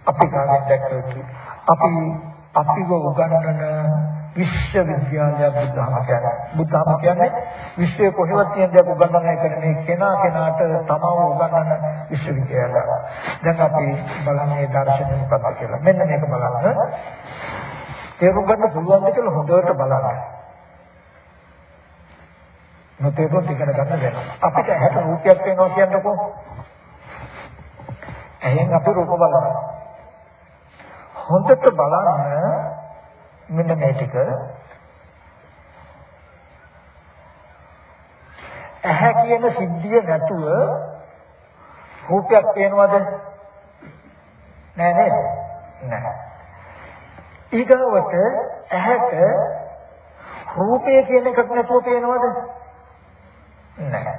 Speaker 1: අපි කාගෙන් දැක්කේ? අපි අපිව උගන්වන විශ්වවිද්‍යාලය බුද්ධහම කියන්නේ බුද්ධහම කියන්නේ විශ්වයේ කොහෙවත් තියෙන දේක් උගන්වන එක නෙමෙයි කෙනා කෙනාට තමව උගන්වන විශ්වවිද්‍යාලය. දැන් අපි බලන්නේ දර්ශනය මොකක්ද කියලා. මෙන්න මේක බලන්න. තේරුම් ගන්න පුළුවන් කියලා හොඳට බලන්න. නොතේරුම් ඉගෙන ගන්න වෙනවා. අපිට ඇහැට රූපයක් වෙනවා කියන්නකෝ. ඇහෙන් අපි රූප බලනවා. හොඳට බලන්න මෙන්න මේ ටික. ඇහැ කියන සිද්ධිය නැතුව රූපයක් පේනවද? නෑ නේද? නෑ. ඊගවට ඇහැට රූපය කියන එකක් නැතුව පේනවද? නෑ.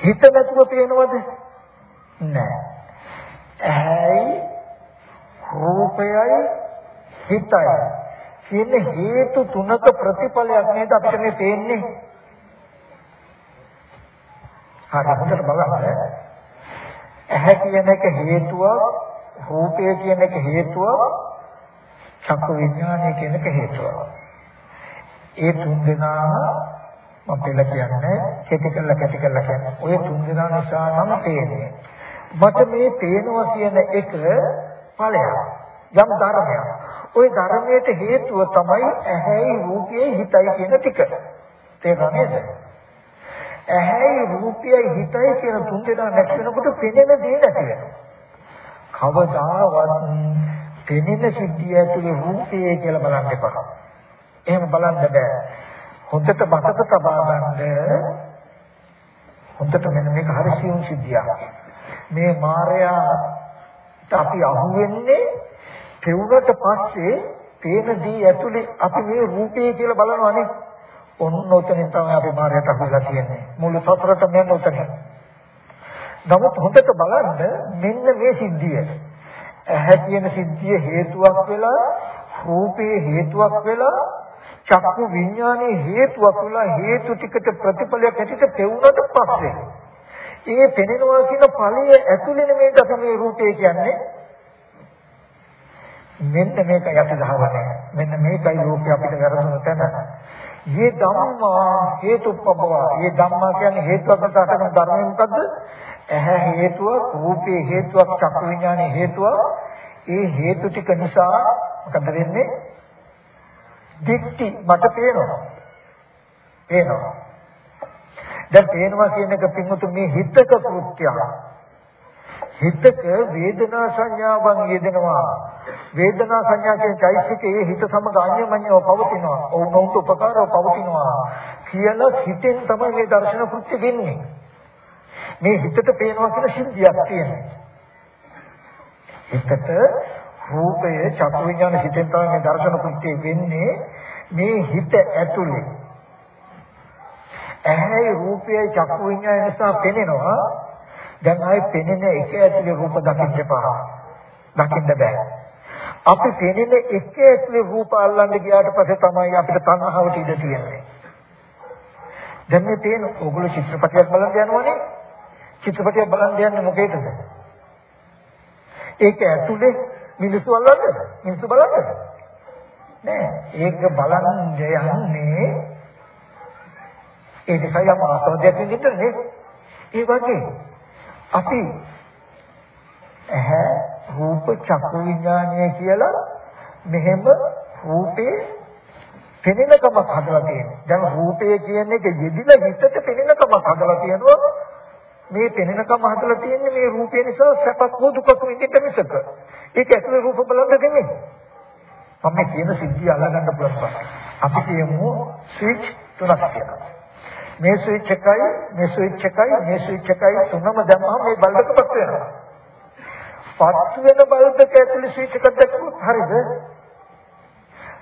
Speaker 1: හිත නැතුව පේනවද? නෑ. ඇහැයි රූපයයි හිතයි. කියන හේතු තුනක ප්‍රතිඵලයක් නේද අපිට මේ පේන්නේ. හරි හොඳට බලන්න. ඇහැ කියන එක හේතුවක්, රූපය කියන එක හේතුවක්, චක්කු විඥානය කියන එක හේතුවක්. ඒ තුන් දෙනා මම පෙළ කියන්නේ කෙටි කළා කෙටි කළා කියන්නේ. ඔය තුන් දෙනා නිසා නම් පේන්නේ. මට මේ පේනවා කියන එක ඵලයක්. යම් ධර්මයක්. ওই ධර්මයට හේතුව තමයි ඇහැයි රූපයයි හිතයි කියන ටික. තේරුණාද? ඇහැයි රූපයයි හිතයි කියන තුන් දෙනා නැති වෙනකොට පෙනෙන දේ නැති වෙනවා. කවදාවත් පෙනෙන සිද්ධිය ඇතුලේ රූපය කියලා බලන්න එපා. එහෙම බලන්න බෑ. හොඳට මතක තබා ගන්න හොඳට මෙන්න මේක හරි සියුම් සිද්ධියක්. මේ මායයා අපි අහු වෙන්නේ පෙවුනට පස්සේ පේන දී ඇතුලේ අපි මේ රූපේ කියලා බලනවානේ. ඔන්න ඔතනින් තමයි අපි මායයට අහුලා තියෙන්නේ. මුළු සතරට මෙන්න ඔතනින්. නමුත් හොඳට බලන්න මෙන්න මේ සිද්ධිය. ඇහැ කියන සිද්ධිය හේතුවක් වෙලා රූපේ හේතුවක් වෙලා චක්කු විඥානයේ හේතුවක් වෙලා හේතු ටිකට ප්‍රතිඵලයක් ඇටිට පෙවුනට පස්සේ ඒ පෙනෙනවා කියන ඵලයේ ඇතුළේ මේ අපි මේ රූපේ කියන්නේ මෙන්න මේක යටි දහවනේ. මෙන්න මේකයි ලෝකේ අපිට වැරදුන තැන. මේ ධම්මා හේතුපබව. මේ ධම්මා කියන්නේ හේතුවක් නැතකම ධර්මය මොකද්ද? ඇහැ හේතුව, රූපේ හේතුවක්, චක්කු විඥානේ හේතුව. ඒ හේතු ටික නිසා මොකද වෙන්නේ? දික්ටි මට පේනවා. පේනවා. දැන් පේනවා කියන එක පින්වතුන් මේ හිතක කෘත්‍යයක්. හිතක වේදනා සංඥාවන් යෙදෙනවා. වේදනා සංඥා කියන চৈতසිකයේ හිත සමග අන්‍යමඤ්ඤව පවතිනවා. ඔවුන්ට උපකාරව පවතිනවා. කියලා හිතෙන් තමයි මේ දර්ශන කෘත්‍ය වෙන්නේ. මේ හිතට පේනවා කියන සිද්ධියක් තියෙනවා. හිතට රූපය චක්කු විඥාන හිතෙන් තමයි මේ දර්ශන කෘත්‍ය වෙන්නේ. මේ හිත ඇතුලේ. ඇහැයි රූපයයි චක්කු විඥාන නිසා පෙනෙනවා. දැන් ආයේ පෙනෙන එක ඇතුලේ රූප දකින්න එපා. දකින්න බෑ. අපි පෙනෙන එක ඇතුලේ රූප අල්ලන්න ගියාට පස්සේ තමයි අපිට තණ්හාවට ඉඩ තියෙන්නේ. දැන් මේ තියෙන ඕගොල්ලෝ චිත්‍රපටයක් බලන්න යනවනේ. චිත්‍රපටයක් බලන්න යන්නේ මොකේද? ඒක ඇතුලේ මිනිස්සු අල්ලන්නද? මිනිස්සු බලන්නද? නෑ. ඒක බලන්න යන්නේ ඒක සයම ආස්වාදයක් විදිහට නේ. ඒ වගේ අපි ඇහැ රූප චක්කු විඥානය කියලා මෙහෙම රූපේ පෙනෙනකම හදලා තියෙනවා. දැන් රූපය කියන එක යෙදිලා හිතට පෙනෙනකම හදලා තියෙනවා. මේ පෙනෙනකම හදලා තියෙන්නේ මේ රූපය නිසා සැපක් හෝ දුකක් විඳින්න මිසක. ඒක ඇතුලේ රූප බලන්න නෙමෙයි. මම කියන සිද්ධිය අල්ලගන්න පුළුවන්. අපි කියමු ස්විච් තුනක් කියලා. මේ ස්විච් එකයි මේ ස්විච් එකයි මේ ස්විච් එකයි තුනම දැම්මම මේ බල්බ් එක පත් වෙනවා. පත් වෙන බල්බ් එක ඇතුලේ ස්විච් එකක් දැක්කොත් හරිද?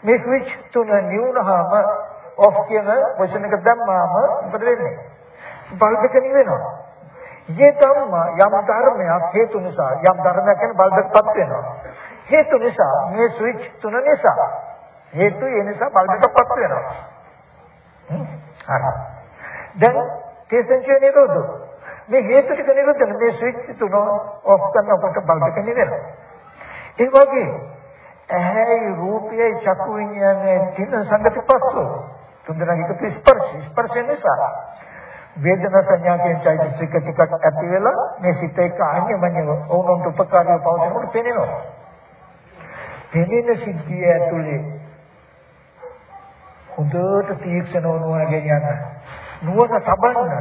Speaker 1: මේ ස්විච් තුන නිවුනහම ඔෆ් කියන පොසිෂන් එක දැම්මාම මොකද වෙන්නේ? බල්බ් එක නිවෙනවා. ඊයේ ධම්ම යම් ධර්මයක් හේතු නිසා යම් ධර්මයක් කියන්නේ බල්බ් එකපත් වෙනවා. හේතු නිසා මේ ස්විච් තුන නිසා හේතු ඒ නිසා බල්බ් එකපත් වෙනවා. හරි. දැන් තේසංචේ නිරෝධ මේ හේතු ටික නිරුද්ධ වෙන මේ ස්විච් තුන ඔෆ් කරනකොට බල්බ් එක නිවෙනවා. ඒ වගේ ඇහැයි රූපයයි චක්කු විඤ්ඤාණය තින සංගති පස්සෝ තුන්දෙනාගේ එක ස්පර්ශ ස්පර්ශ නිසා වේදනා සංඥා කියන චෛතසික ටිකක් ඇති වෙලා මේ සිත එක්ක ආන්‍යමඤ්ඤව ඕනොන්ට උපකාරය පවතිනකොට පේනවා. පෙනෙන සිද්ධිය ඇතුලේ හොඳට තීක්ෂණ වුණා ගෙනියන්න. නුවණ තබන්න.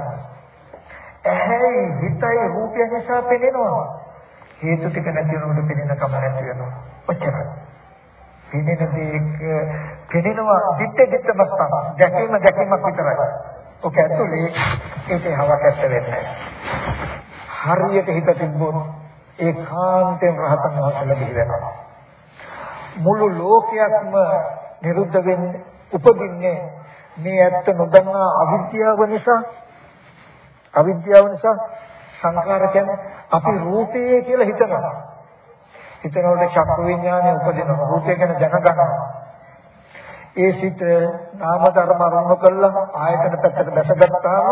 Speaker 1: ඇහැයි හිතයි රූපය නිසා පෙනෙනවා. හේතු ටික නැති වෙනකොට පෙනෙන කම නැති වෙනවා. ඔච්චරයි. පෙනෙන දේ පෙනෙනවා දිත්තේ දිත්ත මස්සන. දැකීම දැකීමක් විතරයි. ඔක ඇතුලේ ඒකේ හවක් ඇත්ත වෙන්නේ. හරියට හිත තිබ්බොත් ඒකාන්තයෙන් රහතන් වහන්සේලා බිහි වෙනවා. මුළු ලෝකයක්ම නිරුද්ධ වෙන්නේ උපදින්නේ මේ ඇත්ත නොදන්නා අවිද්‍යාව නිසා අවිද්‍යාව නිසා සංකාර කියන්නේ අපි රූපේ කියලා හිතනවා. හිතනකොට චක්ක විඥානය උපදින රූපය ගැන දැනගන්නවා. ඒ සිත නාම ධර්ම අරමුණු කළා ආයතන පැත්තට දැසගත්තාම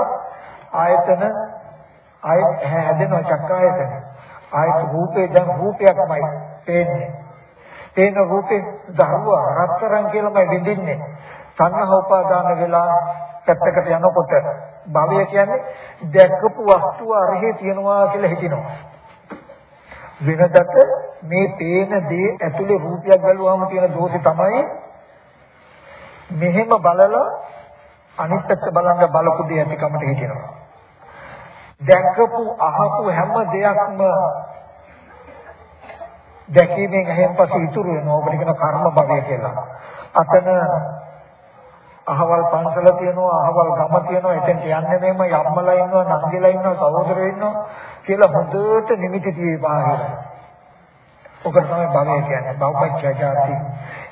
Speaker 1: ආයතන ආය හැදෙනවා චක්ක ආයතන. ආයත රූපේ දැන් රූපයක්මයි පේන්නේ. පේන රූපේ ධර්ම රත්තරන් කියලාමයි විඳින්නේ. සංඝ උපාදාන වෙලා පැත්තකට යනකොට භවය කියන්නේ දැකපු වස්තුව අරහේ තියනවා කියලා හිතෙනවා. වෙනදට මේ පේන දේ ඇතුලේ රූපයක් බැලුවාම තියෙන දෝෂය තමයි මෙහෙම බලලා අනිත් පැත්ත බලන්න බලපු දේ ඇතිකමට හිතෙනවා. දැකපු අහපු හැම දෙයක්ම දැකීමෙන් එහෙන් පස්සේ ඉතුරු වෙනවා. ඔබට කියන කර්ම භවය කියලා. අතන අහවල් පන්සල තියෙනවා අහවල් ගම තියෙනවා එතෙන්ට යන්නේ මෙහෙම යම්මලා ඉන්නවා නංගිලා ඉන්නවා සහෝදරයෝ ඉන්නවා කියලා හොඳට නිමිති තියේ බාහිර. ඔක තමයි භවය කියන්නේ භවපච්චය ජාති.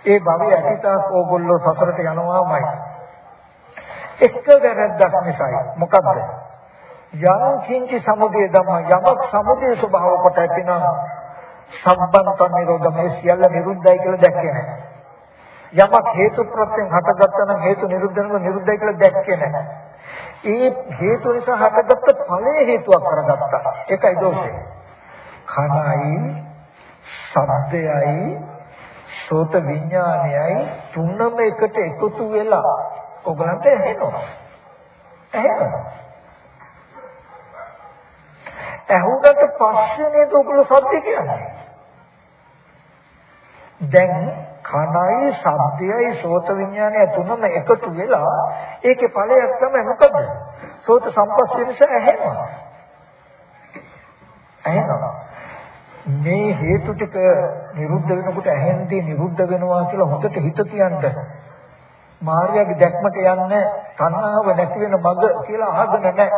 Speaker 1: ඒ භවය ඇතිතාක් ඕගොල්ලෝ සසරට යනවාමයි. එක වැරද්දක් නිසායි. මොකද්ද? යම් කිංචි සමුදය ධම්ම යමක් සමුදය ස්වභාව කොට ඇතිනම් සම්බන්ත නිරෝධ මේ සියල්ල නිරුද්ධයි කියලා දැක්කේ නැහැ. යමක් හේතු ප්‍රත්‍යයෙන් හටගත්තා නම් හේතු නිරුද්ධ වෙනවා නිරුද්ධයි කියලා දැක්කේ නැහැ. ඒ හේතු නිසා හටගත්ත ඵලයේ හේතුවක් කරගත්තා. ඒකයි දෝෂය. කනයි, ශබ්දයයි, සෝත විඥානයයි තුනම එකට එකතු වෙලා ඔබලන්ට ඇහෙනවා. ඇහෙනවා. ඇහුනට පස්සේ නේද ඔයගොල්ලෝ සත්‍ය කියන්නේ. දැන් කනයි ශබ්දයයි සෝත විඥානය තුනම එකතු වෙලා ඒකේ ඵලයක් තමයි මොකද? සෝත සම්පස්සේ නිසා ඇහෙනවා. ඇහෙනවා. මේ හේතු ටික නිරුද්ධ වෙනකොට ඇහෙන්දී නිරුද්ධ වෙනවා කියලා හොඳට හිත තියන්න. මාර්ගයේ දැක්මට යන්නේ තණ්හාව නැති වෙන මඟ කියලා අහගෙන නැහැ.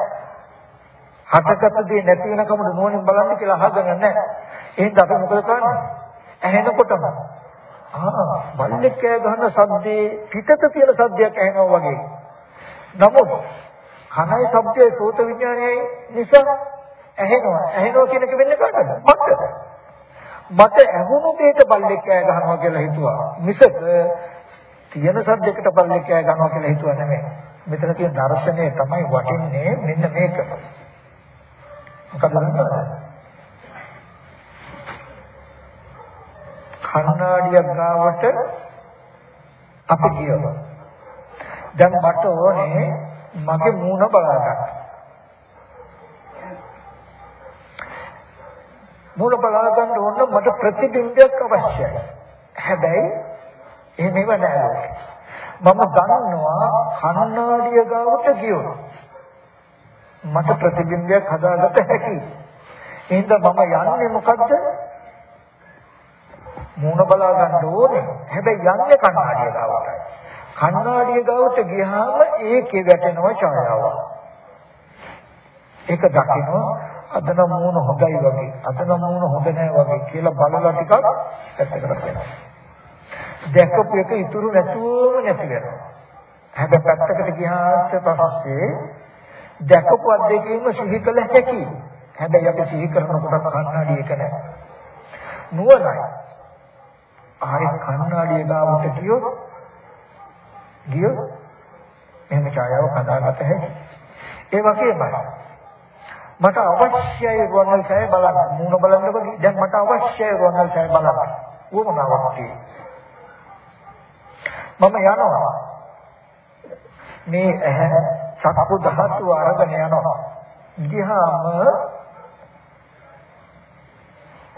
Speaker 1: හටගත දේ නැති වෙන කමඩ නෝනින් බලන්න කියලා අහගෙන නැහැ. එහෙනම් අපි මොකද කරන්නේ? ඇහෙනකොටම ආ බල්ලෙක් කෑ ගහන සද්දේ පිටත තියෙන සද්දයක් ඇහෙනවා වගේ. නමුත් කනයි ශබ්දයේ සෝත විඥානයයි නිසා ඇහෙනවා. ඇහෙනවා කියන එක වෙන්නේ කාටද? මට. මට ඇහුණු දෙයට බල්ලෙක් කෑ ගහනවා කියලා හිතුවා. මිසක තියෙන සද්දයකට බල්ලෙක් කෑ ගහනවා කියලා හිතුවා නෙමෙයි. මෙතන තියෙන දර්ශනය තමයි වටින්නේ මෙන්න මේක. මොකද දන්නවද? කණ්ණාඩියක් ගාවට අපි ගියොත් දැන් මට ඕනේ මගේ මූණ බලන්න. මූණ බලා ගන්න ඕන මට ප්‍රතිබිම්බයක් අවශ්‍යයි. හැබැයි එහෙම නෑ. මම දන්නවා කණ්ණාඩිය ගාවට ගියොත් මට ප්‍රතිබිම්බයක් හදාගත හැකියි. එහෙනම් මම යන්නේ මොකද්ද? මූණ බලා ගන්න ඕනේ. හැබැයි යන්නේ කණ්ණාඩිය ගාවටයි. කණ්ණාඩිය ගාවට ගියාම ඒකේ වැටෙනවා ඡායාව. ඒක දකින්න අදන මූණ හොඳයි වගේ, අදන මූණ හොඳ නැහැ වගේ කියලා බලලා ටිකක් පැත්තකට යනවා. දැකපු එක ඉතුරු නැතුවම නැති වෙනවා. හැබැයි පැත්තකට ගියාට පස්සේ දැකපු අද්දකීම සිහි කළ හැකි. හැබැයි අපි සිහි කරනකොට කණ්ණාඩි එක නැහැ. නුවණයි. ආයෙ කණ්ණාඩිය ගාවට ගියොත් ගියොත් එහෙම ඡායාව කඩාගත හැකි. ඒ වගේමයි මට අවශ්‍යයි රුවන්වැලි සෑය බලන්න. මූණ බලන්නකො දැන් මට අවශ්‍යයි රුවන්වැලි සෑය බලන්න. උවමනාවක් තියෙනවා. මම යනවා. මේ ඇහැ චක්කු ධාතු අරගෙන යනවා. ගියාම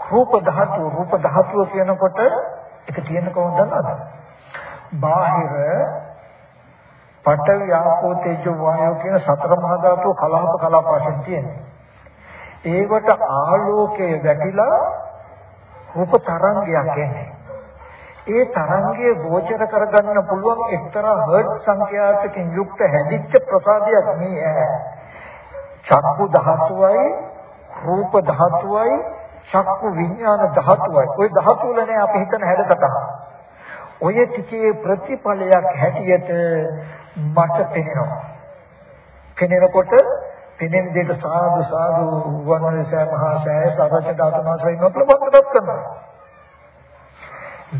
Speaker 1: රූප ධාතු රූප ධාතුව කියනකොට ඒක තියෙන කොහොමද දන්නවද? බාහිර පඨවි ආපෝ තේජෝ වායෝ කියන සතර මහා ධාතු කලාප කලාප වශයෙන් තියෙනවා. ඒවට ආලෝකය වැටිලා රූප තරංගයක් එන්නේ. ඒ තරංගය ගෝචර කරගන්න පුළුවන් එක්තරා හර්ට් සංඛ්‍යාතකින් යුක්ත හැදිච්ච ප්‍රසාදයක් මේ ඇහැ. චක්කු ධාතුවයි රූප ධාතුවයි චක්කු විඥාන ධාතුවයි. ওই ධාතු වලනේ අපි හිතන හැඩතල. ඔය ටිකේ ප්‍රතිඵලයක් හැටියට මට පෙනෙනවා. පෙනෙනකොට පෙනෙන දෙයට සාදු සාදු වනරසෑ මහා සෑය සරච ධාතුනාසයි නොපලපත් කරනවා.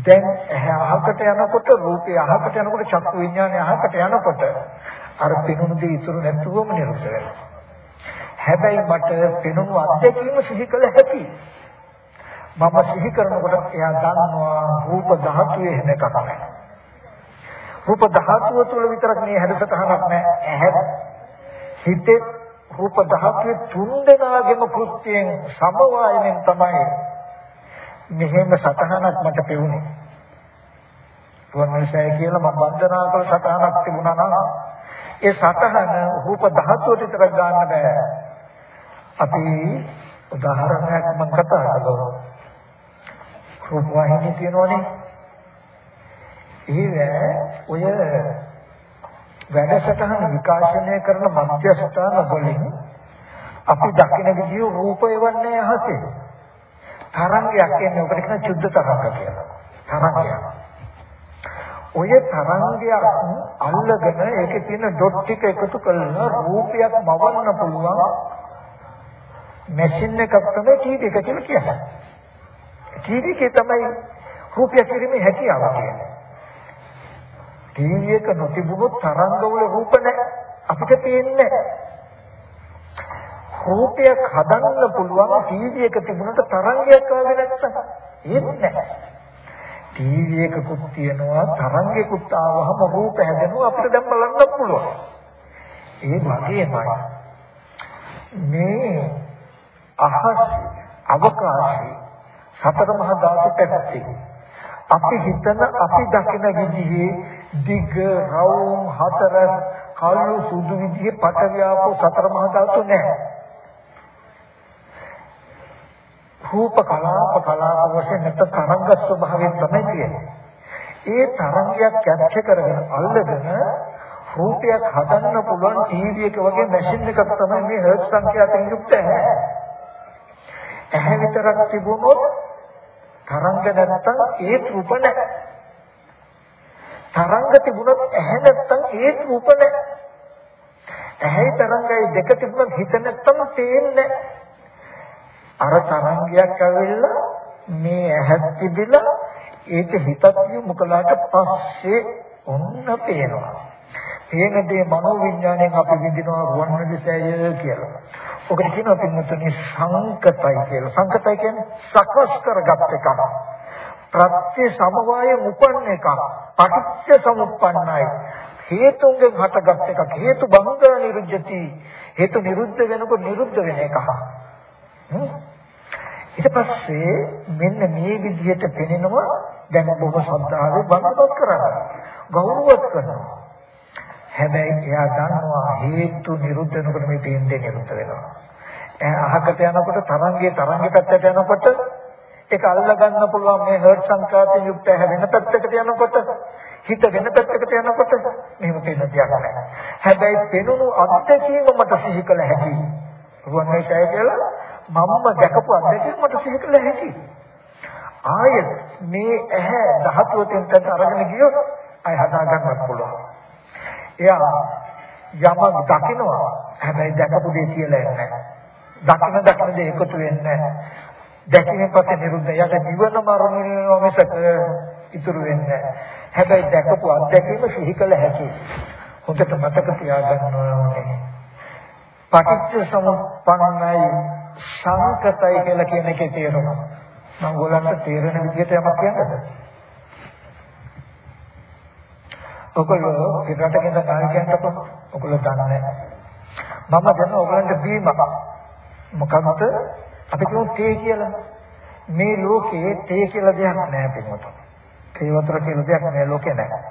Speaker 1: දැන් ඇහැ අහකට යනකොට රූපය අහකට යනකොට චක්කු විඥානය අහකට යනකොට අර පෙනුණු දේ ඉතුරු නැතුවම නිරුද්ධ වෙනවා. හැබැයි මට පෙනුණු අත්දැකීම සිහි කළ හැකි. මම සිහි කරනකොට එයා දන්නවා රූප ධාතුවේ හැම එකක් නැහැ. රූප ධාතුව තුළ විතරක් මේ හැඩසටහනක් නැහැ. ඇහැ හිතේ රූප ධාතුවේ තුන් දෙනාගේම කෘත්‍යයෙන් සමவாயයෙන් තමයි මෙහෙම සතහනක් මට පෙවුනේ. පුවන්වංශය කියලා මම වන්දනා කළ සතහනක් තිබුණා නම් ඒ සතහන රූප ධාතුවට විතරක් ගන්න බෑ. අපි උදාහරණයක් මම කතා කළා. රූප වාහිනිය තියෙනවනේ. ඒ ඔය වැඩසටහන විකාශනය කරන මධ්‍යස්ථාන වලින් අපි දකින විදිය රූප එවන්නේ අහසේ. තරංගයක් එන්නේ ඔකට කියන චුද්ධ තරංග කියලා. තරංගයක්. ඔය තරංගයක් අල්ලගෙන ඒකේ තියෙන ඩොට් ටික එකතු කරලා රූපයක් මවන්න පුළුවන් මැෂින් එකක් තමයි ටීවී එක කියලා කියන්නේ. ටීවී එකේ තමයි රූපය කිරීමේ හැකියාව කියන්නේ. ටීවී එක නොතිබුණොත් තරංගවල රූප නැහැ. අපිට පේන්නේ රූපයක් හදන්න පුළුවන් ටීවී එක තිබුණට තරංගයක් ආවේ නැත්තම් ඒත් නැහැ. ටීවී එකකුත් තියෙනවා තරංගයකුත් ආවහම රූප හැදෙනවා අපිට දැන් බලන්න පුළුවන්. ඒ වගේමයි මේ අහස් අවකාශයේ සතර මහා ධාතු පැත්තේ අපි හිතන අපි දකින විදිහේ දිග රවුම් හතර කළු සුදු විදිහේ පටවියාපෝ සතර මහා ධාතු නැහැ. රූප කලාප කලාප වශයෙන් නැත්නම් තරංග ස්වභාවයෙන් තමයි තියෙන්නේ. ඒ තරංගයක් කැප්චර් කරගෙන අල්ලගෙන රූපයක් හදන්න පුළුවන් ටීවී එක වගේ මැෂින් එකක් තමයි මේ හර්ට් සංඛ්‍යාවෙන් යුක්ත ඇහැ. ඇහැ විතරක් තිබුණොත් තරංග නැත්තම් ඒ රූප නැහැ. තරංග තිබුණොත් ඇහැ නැත්තම් ඒ රූප නැහැ. ඇහැයි තරංගයි දෙක තිබුණොත් හිත නැත්තම් පේන්නේ අර තරංගයක් ඇවිල්ලා මේ ඇහත් තිබිලා ඒක හිතත් යොමු කළාට පස්සේ ඔන්න පේනවා. පේන දේ මනෝ විඥාණයෙන් අපි විඳිනවා රුවන්වැලි සෑය කියලා. ඔකට කියනවා පින්වතුනි සංකතයි කියලා. සංකතයි කියන්නේ සකස් කරගත් එකක්. ප්‍රත්‍ය සමவாயයෙන් උපන්න එකක්. පටිච්ච සමුප්පන්නයි. හේතුන්ගෙන් හටගත් එකක්. හේතු බංග නිරුද්ධති. හේතු නිරුද්ධ වෙනකොට නිරුද්ධ වෙන එකක්. ඊට පස්සේ මෙන්න මේ විදිහට පෙනෙනවා දැන් බොහෝ ශ්‍රද්ධාවෙන් වන්දනත් කරනවා. ගෞරවවත් කරනවා. හැබැයි එයා දන්නවා හේතු නිරුද්ධ වෙනකොට මේ තේන්දේ නිරුද්ධ වෙනවා. එයා අහකට යනකොට තරංගයේ තරංග පැත්තට යනකොට ඒක අල්ල ගන්න පුළුවන් මේ හර්ට් සංකාතයෙන් යුක්ත වෙන පැත්තකට යනකොට හිත වෙන පැත්තකට යනකොට මෙහෙම පේන දෙයක් නැහැ. හැබැයි පෙනුණු අත්දැකීම මට සිහි කළ හැකි. රුවන්වැලිසය කියලා මමම දැකපු අත්දැකීම මට සිහි කළ හැකි. ආයෙත් මේ ඇහැ ධාතුවෙන් තත් අරගෙන ගියොත් අය හදා ගන්නත් පුළුවන්. එයා යමක් දකිනවා හැබැයි දැකපු දේ කියලා නැහැ. දකින දකින දේ එකතු වෙන්නේ නැහැ. දැකීමෙන් පස්සේ නිරුද්ධ යට නිවන මරණය මිසක ඉතුරු වෙන්නේ නැහැ. හැබැයි දැකපු අත්දැකීම සිහි කළ හැකියි. හොඳට මතක තියාගන්න ඕනේ. පටිච්ච සමුප්පන්නයි සංකතයි කියලා කියන එකේ තේරුම. මම ඔයගලන්ට තේරෙන විදිහට යමක් කියන්නද? ඔයගොල්ලෝ පිටරටකින් නායකයන්ට ඔයගොල්ලෝ දන්නේ මම දැන් ඔයගලන්ට බීමක්. මොකක්ද අපි කියමු තේ කියලා. මේ ලෝකේ තේ කියලා දෙයක් නැහැ පිටමත තේ වතුර කියලා දෙයක් මේ ලෝකේ නැහැ.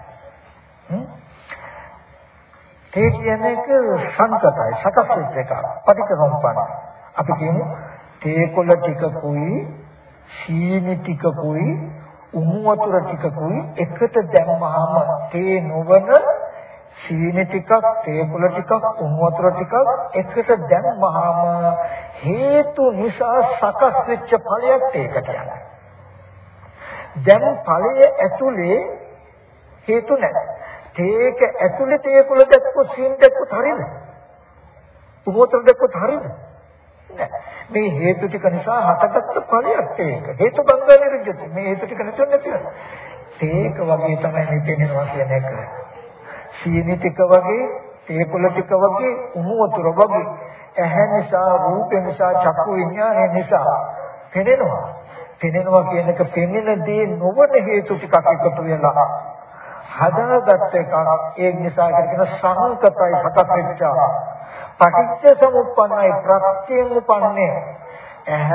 Speaker 1: තේ කියන එක සංකතයි සකස් වෙච්ච එකක්. පටිච්චසමුප්පන්න අපි කියමු තේ කොළ ටිකකුයි සීනි ටිකකුයි උණු වතුර ටිකකුයි එකට දැම්මහම තේ නොවන සීනි ටිකක් තේ කුල ටිකක් උණු වතුර ටිකක් එකට දැම්මහම හේතු නිසා සකස් වෙච්ච ඵලයක් ඒක කියන්නේ. දැන් ඵලයේ ඇතුලේ හේතු නැහැ. තේක ඇතුලේ තේ කුල දැක්කොත් සීනි දැක්කොත් හරියද? උණු වතුර දැක්කොත් හරියද? මේ හේතු ටික නිසා හටගත්ත ඵලයක් ඒක. හේතු බංග නිරුද්ධති. මේ හේතු ටික නැතුව නැති වෙනවා. ඒක වගේ තමයි මේ පෙන්වනවා කියන එක. සීනි ටික වගේ, තේකොළ ටික වගේ, උණු වතුර වගේ ඇහැ නිසා, රූප නිසා, චක්කු විඥානය නිසා පෙනෙනවා. පෙනෙනවා කියන එක පෙනෙන දේ නොවන හේතු ටිකක් එකතු වෙලා හදාගත්ත එකක්. ඒ නිසා කියන සංකතයි සකස් වෙච්චා. පටිච්ච සමුප්පන්නයි ප්‍රත්‍යයෙන් උපන්නේ. ඇහ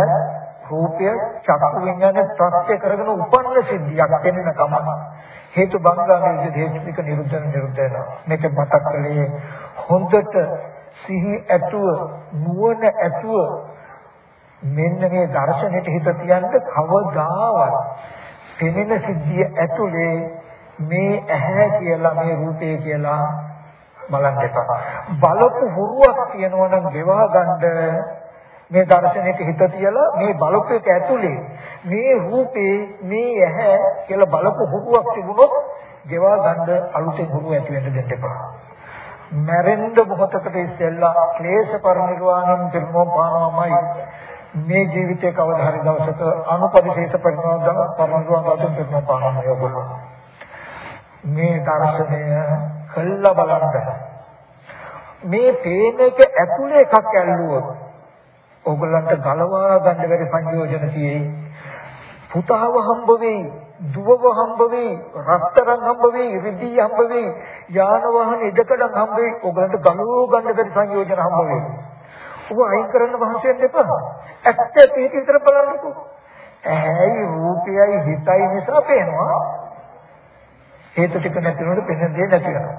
Speaker 1: රූපය චක්කු විඥානේ ප්‍රත්‍ය කරගෙන උපන්න සිද්ධියක් වෙන කම හේතු බංගාගේ හේතුනික නිරුද්ධ නිරුද්ධ වෙනවා. මේක මතක් කළේ හොඳට සිහි ඇතුව නුවණ ඇතුව මෙන්න මේ දර්ශනෙට හිත තියන්න කවදාවත් පෙනෙන සිද්ධිය ඇතුලේ මේ ඇහැ කියලා මේ රූපය කියලා බලන්න එපා. බලපු හුරුවක් තියෙනවා නම් ගෙවා ගන්න මේ දර්ශනයට හිත තියලා මේ බලපු එක ඇතුලේ මේ රූපේ මේ ඇහැ කියලා බලපු හුරුවක් තිබුණොත් ගෙවා ගන්න අලුතෙන් හුරුව ඇති වෙන්න දෙන්න එපා. මැරෙන්න මොහොතකට ඉස්සෙල්ලා ක්ලේශ පරිනිර්වාණයෙන් පිරුණෝ පානවමයි මේ ජීවිතේ කවදා හරි දවසක අනුපරිශේෂ පරිණාම පරිනිර්වාණයෙන් පිරුණෝ පානවමයි ඔබ මේ දර්ශනය කළා බලන්න. මේ පේන එක ඇතුලේ එකක් ඇල්ලුවොත් ඕගොල්ලන්ට ගලවා ගන්න බැරි සංයෝජන තියෙයි. පුතාව හම්බ වෙයි, දුවව හම්බ වෙයි, රත්තරන් හම්බ වෙයි, රිදී හම්බ වෙයි, යාන වාහන ඉදකඩම් හම්බ වෙයි. ඕගොල්ලන්ට ගලවා ගන්න බැරි සංයෝජන හම්බ වෙයි. ඔබ අයින් කරන්න මහන්සියෙන් දෙපා. ඇත්ත ඒක විතර බලන්නකෝ. ඇයි රූපයයි හිතයි නිසා පේනවා. හේතු ටික නැති වෙනකොට පෙනෙන දේ නැති වෙනවා.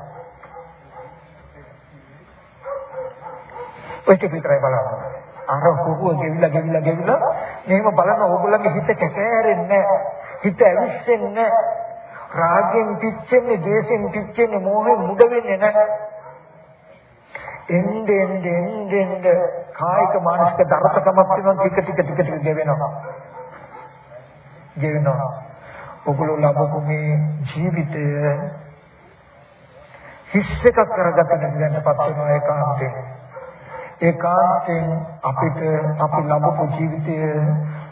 Speaker 1: ඔය ටික විතරයි බලන්න. අර හුරුව ගෙවිලා ගෙවිලා ගෙවිලා මෙහෙම බලන ඕගොල්ලන්ගේ හිත කැකෑරෙන්නේ හිත ඇවිස්සෙන්නේ රාගයෙන් පිච්චෙන්නේ, දේශයෙන් පිච්චෙන්නේ, මෝහෙන් මුඩ වෙන්නේ නැහැ. එnde ende ende ende කායික මානසික දරතකමක් වෙනවා ටික ටික ටික ටික ගෙවෙනවා. ගෙවෙනවා. ඔගොල්ලෝ ලබපු මේ ජීවිතය හිස් එකක් කරගන්න දැනපත් වෙනවා ඒකාන්තයෙන්. ඒකාන්තයෙන් අපිට අපි ලබපු ජීවිතය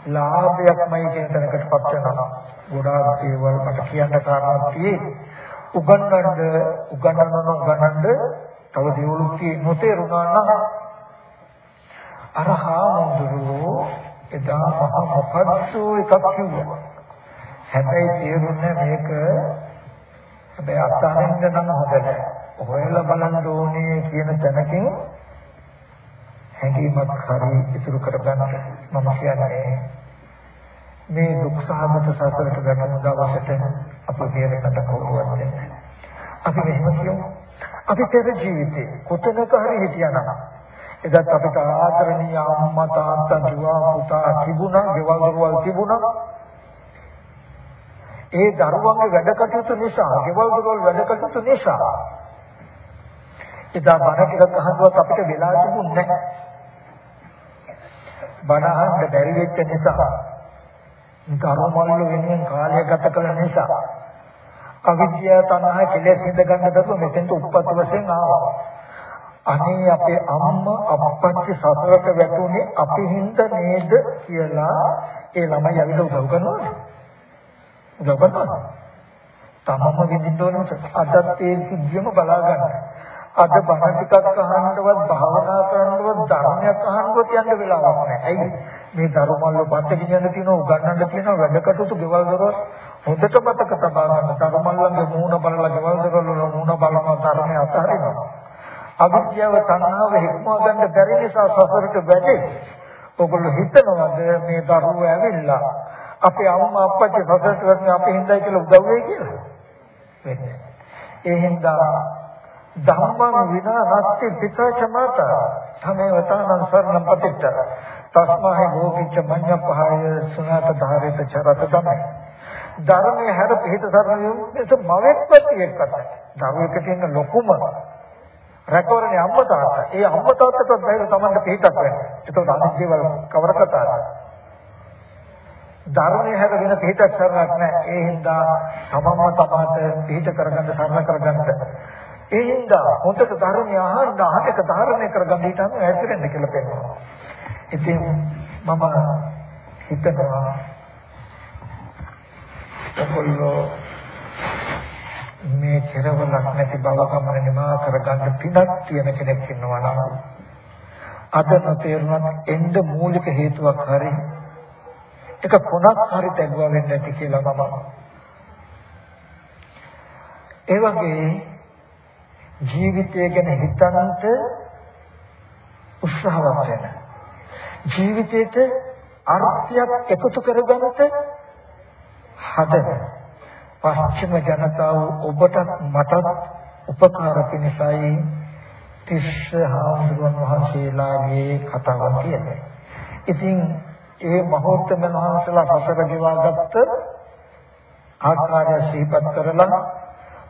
Speaker 1: ලාභයක්මයි කියන තැනකටපත් වෙනවා. ගොඩාක් දේවල් මට කියන්න කාරණා තියෙයි. උගන්වන්න උගන්වන්න උගන්වන්න තව දේවලුත් නොතේරුණා නම් අරහා මුදුරෝ එදා මහ මොකද්ද එකක් කිව්වා. හැබැයි තේරුන්නේ මේක හැබැයි අත්හරින්න නම් හොඳ නැහැ. හොයලා බලන්න ඕනේ කියන තැනකින් හැඟීමක් හරි ඉතුරු කරගන්න මම කියන්නේ මේ දුක් සහගත සසරට ගැටෙන දවසට අප දෙයකට කවුරුවත් නැහැ. අපි මෙහෙම කියමු. අපි පෙර ජීවිතේ කොතනක හරි හිටියනම් එදත් අපිට ආදරණීය අම්මා තාත්තා දුව පුතා තිබුණා, ගෙවල් දොරවල් තිබුණා. ඒ දරුවන්ගේ වැඩ කටයුතු නිසා, ගෙවල් දොරවල් වැඩ කටයුතු නිසා එදා බණ ටිකක් අහන්නවත් අපිට වෙලා තිබුණේ නැහැ. බණ අහන්න බැරි වෙච්ච නිසා, කර්මවල වෙනුවෙන් කාලය ගත කළ නිසා අවිද්‍යාව තණ්හා කෙලෙස් හිඳ ගන්න දරුව මෙතෙන්ට උප්පත්ති වශයෙන් ආවා. අනේ අපේ අම්මා අප්පච්චි සතරට වැටුනේ අපි හින්ද නේද කියලා ඒ ළමයි අවිල උදව් කරනවා. උදව් කරනවා. තමම විඳින්න ඕනේ අදත් ඒ සිද්ධියම බලා ගන්න. අද බණ ටිකක් අහන්නවත් භාවනා කරන්නවත් ධර්මයක් අහන්නවත් යන්න වෙලාවක් නැහැ. ඇයි? මේ ධර්මවල පත්ත කියන්න තියෙනවා උගන්නන්න තියෙනවා වැඩ කටයුතු ගෙවල් දරවල් හොඳට මතක තබා ගන්න. ධර්මවලගේ මූණ බලලා ගෙවල් දරවල මූණ බලනවා ධර්මය අතහරිනවා. අවිද්‍යාව තණ්හාව හික්මව ගන්න බැරි නිසා සසරට වැටේ. ඔගොල්ලෝ හිතනවාද මේ දරුවෝ ඇවිල්ලා අපේ අම්මා අප්පච්චි සසරට වැටෙන අපි හින්දායි කියලා උදව් වෙයි කියලා. වෙන්නේ. ඒ හින්දා ධම්මං විනා නැති පිටච මත. තමේ වතානං සරණම් පතිච්ච තස්මහි භෝගිච්ච මඤ්ඤපහය සුණත ධාරිත චරත තමයි ධර්මයේ හැර පිට සරණ යොමුස මවෙක්පත් එක්කට ධර්මයක තියෙන ලොකුම රැකවරණේ අම්ම තාත්තා. ඒ අම්ම තාත්තට බැහැ තමන්ට පිටක් වෙනවා ඒකට අනිත් දේවල් කවර කතාවද ධර්මයේ හැර වෙන පිටක් සරණක් නැහැ ඒ හින්දා තමන්ම තමාට පිට කරගන්න සරණ කරගන්න ඒ හින්දා හොඳට ධර්මය අහන්න අහක ධාරණය කරගන්න හිටම ඇතිරෙන්න කියලා පෙන්නනවා. ඉතින් මම හිතනවා ඔකොල්ලෝ මේ කෙරවලක් නැති බව ගමන නිමා කරගන්න පිනක් තියෙන කෙනෙක් ඉන්නවා නම් අද නොතේරුණත් එන්න මූලික හේතුවක් හරි එක කොනක් හරි තැගුවා වෙන්නේ නැති කියලා මම ඒ වගේ ජීවිතය ගැන හිතනන්ට උත්සාහවත් වෙන ජීවිතේට අර්ථයක් එකතු කරගන්නට හදන පස්චිම ජනතාව ඔබට මටත් උපකාර පිණිසයි තිස්ස හාමුදුරුවන් වහන්සේලාගේ කතාවක් කියන්නේ. ඉතින් ඒ මහෝත්තම වහන්සේලා සසර ගෙවාගත්ත ආකාරය සිහිපත් කරලා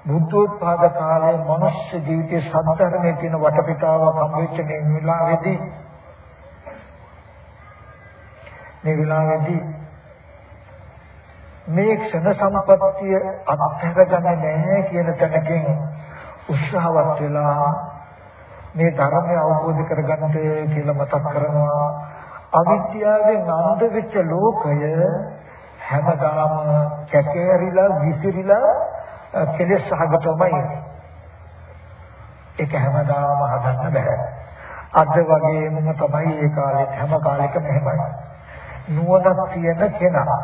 Speaker 1: බුද්ධෝත්පාද කාලයේ මනුෂ්‍ය ජීවිතයේ සම්තරණයේ තියෙන වටපිටාවක් හම්බෙච්ච මේ වෙලාවේදී මේ වෙලාවේදී මේ ක්ෂණ සම්පත්තිය අත්හැරගන්නේ නැහැ කියන තැනකින් උත්සාහවත් වෙලා මේ ධර්මය අවබෝධ කරගන්න කියලා මතක් කරනවා. අවිද්‍යාවෙන් අන්ධ වෙච්ච ලෝකය හැමදාම කැකේරිලා විසිරිලා කෙලෙස් සහගතවමයි. ඒක හැමදාම හදන්න බෑ. අද වගේම තමයි ඒ කාලෙත් හැම කාලෙකම එහෙමයි. නුවණක් තියෙන කෙනා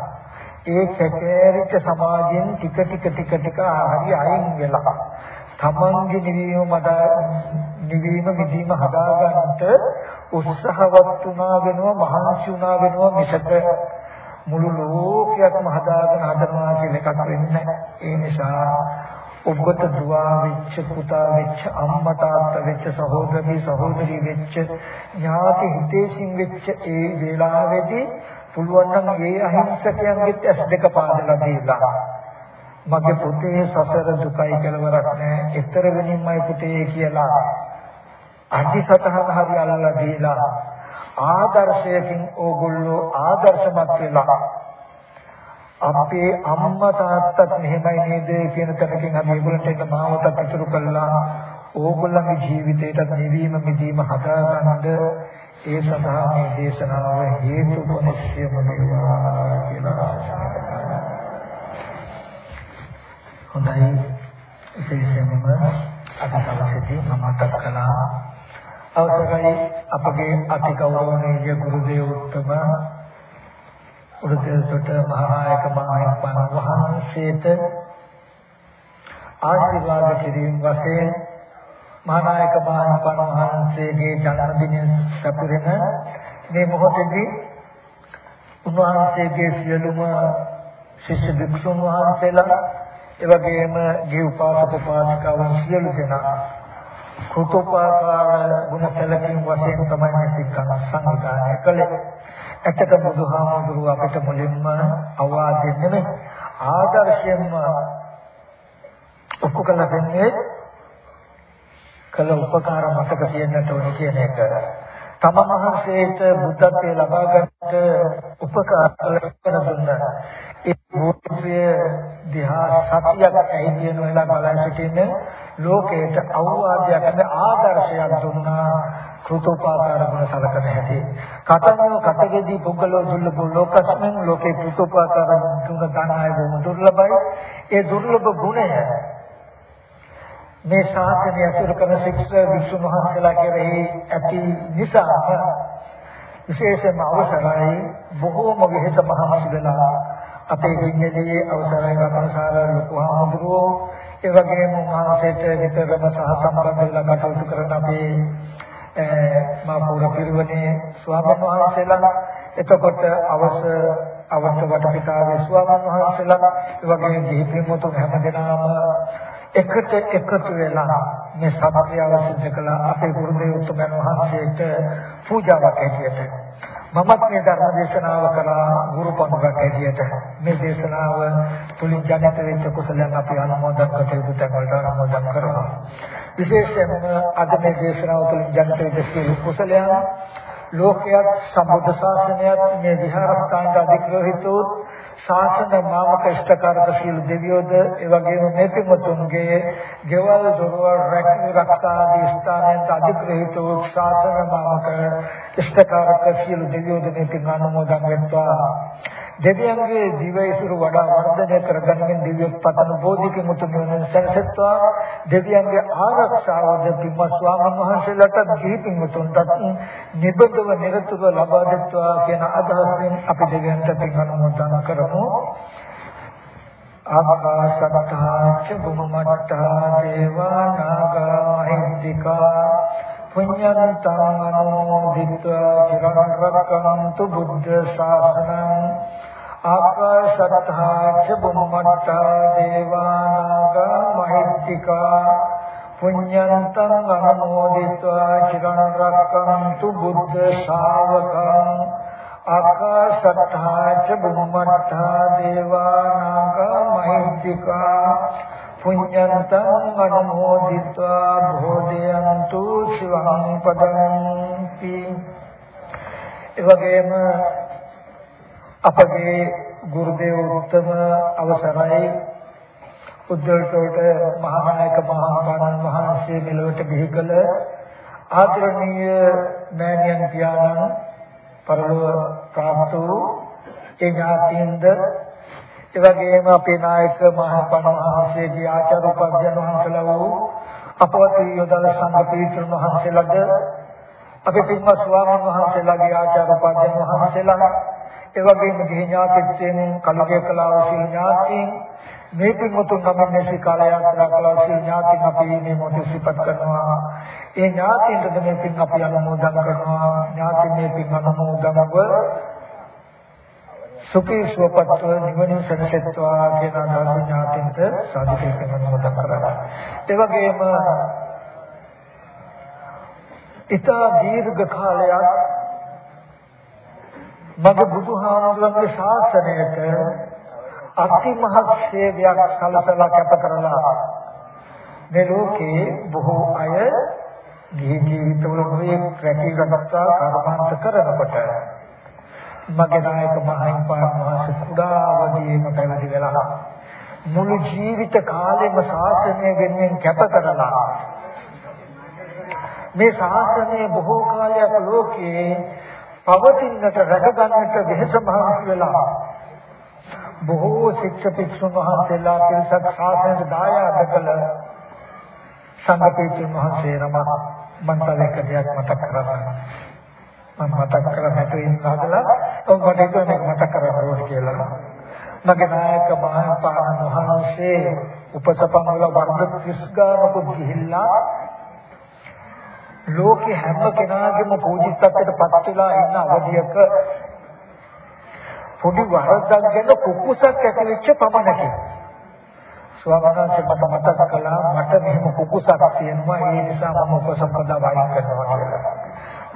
Speaker 1: ඒ කැකෑරිච්ච සමාජයෙන් ටික ටික ටික ටික හරි අයින් වෙලා තමන්ගේ නිවීම මත නිවීම විදීම හදාගන්නට උත්සාහවත් වුණා වෙනවා මහන්සි වුණා වෙනවා මිසක මුළු ලෝකයක්ම හදාගෙන හදනවා කියන එකක් වෙන්නේ ඒ නිසා ඔබට දුවා වෙච්ච පුතා වෙච්ච අම්මා තාත්තා වෙච්ච සහෝදරී සහෝදරී වෙච්ච ඥාති හිතේසින් වෙච්ච ඒ වේලාවේදී පුළුවන් නම් ඒ අහිංසකයන්ගෙත් ඇස් දෙක පාදලා දීලා මගේ පුතේ සසර දුකයි කෙලවරක් නැහැ. ඊතර වෙනින්මයි පුතේ කියලා අඩි සතහන හරි අල්ලලා දීලා ආදර්ශයකින් ඕගොල්ලෝ ආදර්ශමත් වෙලා අපේ අම්මා තාත්තත් මෙහෙමයි නේද කියන තැනකින් අපි ඒගොල්ලන්ට එක මාවතක් ඉතුරු කළා ඕගොල්ලන්ගේ ජීවිතේට නිවීම මිදීම හදාගන්න ඒ සඳහා මේ දේශනාව හේතු කොනසියම වේවා කියලා හොඳයි. විශේෂයෙන්ම අද දවසේදී මම මතක් කළා. අවසරයි අපගේ අති ගෞරවනීය ගුරු දේවෝත්තම උරුදේසට මහානායක මහින්පන් වහන්සේට ආශිර්වාද කිරීම වශයෙන් මහානායක මහින්පන් වහන්සේගේ ජන්මදිනය සපුරන මේ මොහොතේදී උන්වහන්සේගේ සියලුම ශිෂ්‍ය භික්ෂුන් වහන්සේලා එවැගේම ගේ උපාසක උපාසිකාවන් සියලු දෙනා කෘතෝපකාර ගුණ සැලකීම් වශයෙන් තමයි මේ සික්කන සංවිධානය කළේ. ඇත්තට බුදුහාමුදුරුව අපිට මුලින්ම අවවාද දෙන්නේ ආදර්ශයෙන්ම ඔක්කො කළ දෙන්නේ කළ උපකාර මතක තියෙන්නට ඕනේ කියන එක. තම මහන්සේට බුද්ධත්වයේ ලබා ගන්නට උපකාර කළ දුන්නා. රූපය දිහා සතියක් ඇයි කියන වෙලාව බලන් සිටින්න ලෝකයට අවවාදයක් නැ ආදර්ශයක් දුන්නා කෘතෝපාකාර ගුණ සලකන හැටි. කතමෝ කතගෙදී පුද්ගලෝ දුර්ලභ ලෝකස්මෙන් ලෝකේ කෘතෝපාකාර ගුණ ගණනාය බොහොම දුර්ලභයි. ඒ දුර්ලභ ගුණය මේ ශාසනය අසුර කරන ශික්ෂ විසු මහන්සලා කෙරෙහි ඇති නිසා විශේෂයෙන්ම අවසරයි බොහෝම විහෙත මහන්සි වෙලා අපේ දෙන්නේ අවසරයි ගමනසාර ලොකු හාමුදුරුවෝ. ඒ වගේම උන්වහන්සේට විතරම සහ සම්බන්ධ වෙලා කටයුතු කරන අපේ මා පුර පිරිවනේ ස්වාමීන් වහන්සේලා. එතකොට අවස අවස්ථ වටපිටාවේ ස්වාමීන් වහන්සේලා. ඒ වගේම දීපිමුතු හැමදෙනාම එකට එකතු වෙලා මේ සත්‍යව සිද්ධ කළා අපේ ගුරුදේව උතුමන් වහන්සේට පූජාවක් ඇටියට මමත් මේ ධර්ම දේශනාව කළා ගුරු පඬුරක් ඇටියට මේ දේශනාව තුලින් ජනිත වෙච්ච කුසලයන් අපි අනුමෝදන් කටයුතු තැන්වලට අනුමෝදන් කරනවා විශේෂයෙන්ම අද මේ දේශනාව තුලින් ජනිත වෙච්ච සියලු කුසලයන් ලෝකයක් සම්බුද්ධ ශාසනයත් මේ විහාරස්ථානට අධිග්‍රහිතොත් ශාසන මාමක ඉෂ්ඨකාරක සීල දෙවියෝද ඒ වගේම මේ පින්වතුන්ගේ ගෙවල් දොරවල් රැකී ආදී ස්ථානයන්ට අධිග්‍රහිත වූ ශාසන මාමක ඉෂ්ඨකාරක සීල දෙවියෝද මේ පින් අනුමෝදන් වෙත්වා. දෙවියන්ගේ දිවයිසුරු වඩා වර්ධනය කරගන්නමින් දිව්‍ය පතන බෝධික මුතු නිවන සැලසෙත්වා දෙවියන්ගේ ආරක්ෂාවද පින්ම ස්වාමීන් වහන්සේලාට දීපින් මුතුන්ට නිබඳව නිරතුරුව ලබා දෙත්වා කියන අදහසින් අපි දෙවියන්ට පින් අනුමෝදන් කරමු. ආකාශත්තා ච බුම්මත්තා දේවා නාග මහිද්దికා පුඤ්ඤන්තං අනුමෝදිත්වා චිරරක්කන්තු බුද්ධ ශාසනං ආකාශත්තා ච බුම්මත්තා දේවානාගා මහිත්‍තිකා පුඤ්ඤන්තං අනුමෝදිත්වා චිරරක්කන්තු බුද්ධ ශාවකං ආකාශත්තා ච බුම්මත්තා දේවානාගා මහිත්‍තිකා පුඤ්ඤන්තං අනුමෝදිत्वा භෝදයන්තු සිවං පදන්ති. එවැගේම අපගේ ගුරුදේව උත්තම අවසරයි. උද්දල්තෝට මහානායක මහාපාණන් වහන්සේ මෙලොවට බිහි කළ ආදරණීය මෑණියන් පියාණන් පරලොව ප්‍රාප්ත වූ ඒ ඥාතීන්ද ඒ වගේම අපේ නායක මහාපාණන් වහන්සේගේ ආචාර්ය උපඥාන වහන්සේලා වූ අපවත් යොදල සංඝ පීඨ වහන්සේලාද අපේ පින්වත් ස්වාමීන් වහන්සේලාගේ ආචාර්ය උපඥාන වහන්සේලා ඒ වගේම ගිහි ඥාතිත්වයෙන් කලකේ කලාව සිල් ඥාතීන් මේ පින්වතුන් නම් මේ ශිකාල යාත්‍රා කළා සිල් ඥාතීන් අපි මේ මොහොතේ සිපත් කරනවා. ඒ ඥාතීන්ට මේ පින් අපි අනුමෝදන් කරනවා. ඥාති මේ පින් අනුමෝදන්ව සුඛී සුවපත්ව නිවනින් සැනසෙත්වා කියන අදහස ඥාතින්ට සාධිකයෙන් අනුමෝදන් කරනවා. ඒ වගේම ඊතා දීර්ඝ කාලයක් මගේ බුදුහාමුදුරන්ගේ ශාසනයට අතිමහත් සේවයක් සලසලා කැප කරලා මේ ලෝකේ බොහෝ අය ගිහි ජීවිතවල මේ රැකී රක්ෂා කර්මාන්ත කරනකොට මගේ නායක මහින්පාන මහස කුඩා අවදීම පැවිදි වෙලා මුළු ජීවිත කාලෙම ශාසනය වෙනුවෙන් කැප කරලා මේ ශාසනය බොහෝ කාලයක් ලෝකේ පවතින්නට රැකගන්නට වෙහස මහන්සි වෙලා බොහෝ ශික්ෂක භික්ෂුන් වහන්සේලා පිරිසක් ශාසනයට දායාද කළ සංඝපීඨ මහන්සිය නම මම තව එක දෙයක් මතක් කරගන්න මම මතක් කරගන්න ඉන්න හදලා ඔව් මට ඒක මතක් කරගන්න ඕනේ කියලා මගේ නායක මහපාණ වහන්සේ උපසපන් වල වර්ධ 30 ගානකුත් ගිහිල්ලා ලෝකේ හැම කෙනාගේම පූජිතත්වයට පත් වෙලා ඉන්න අවධියක පොඩි වරදක් ගැන කුකුසක් ඇතිවෙච්ච පමණකින්. ස්වාමීන් මට මතක් කළා මට මෙහෙම කුකුසක් තියෙනවා ඒ නිසා මම උපසම්පදා වයින් කරනවා කියලා.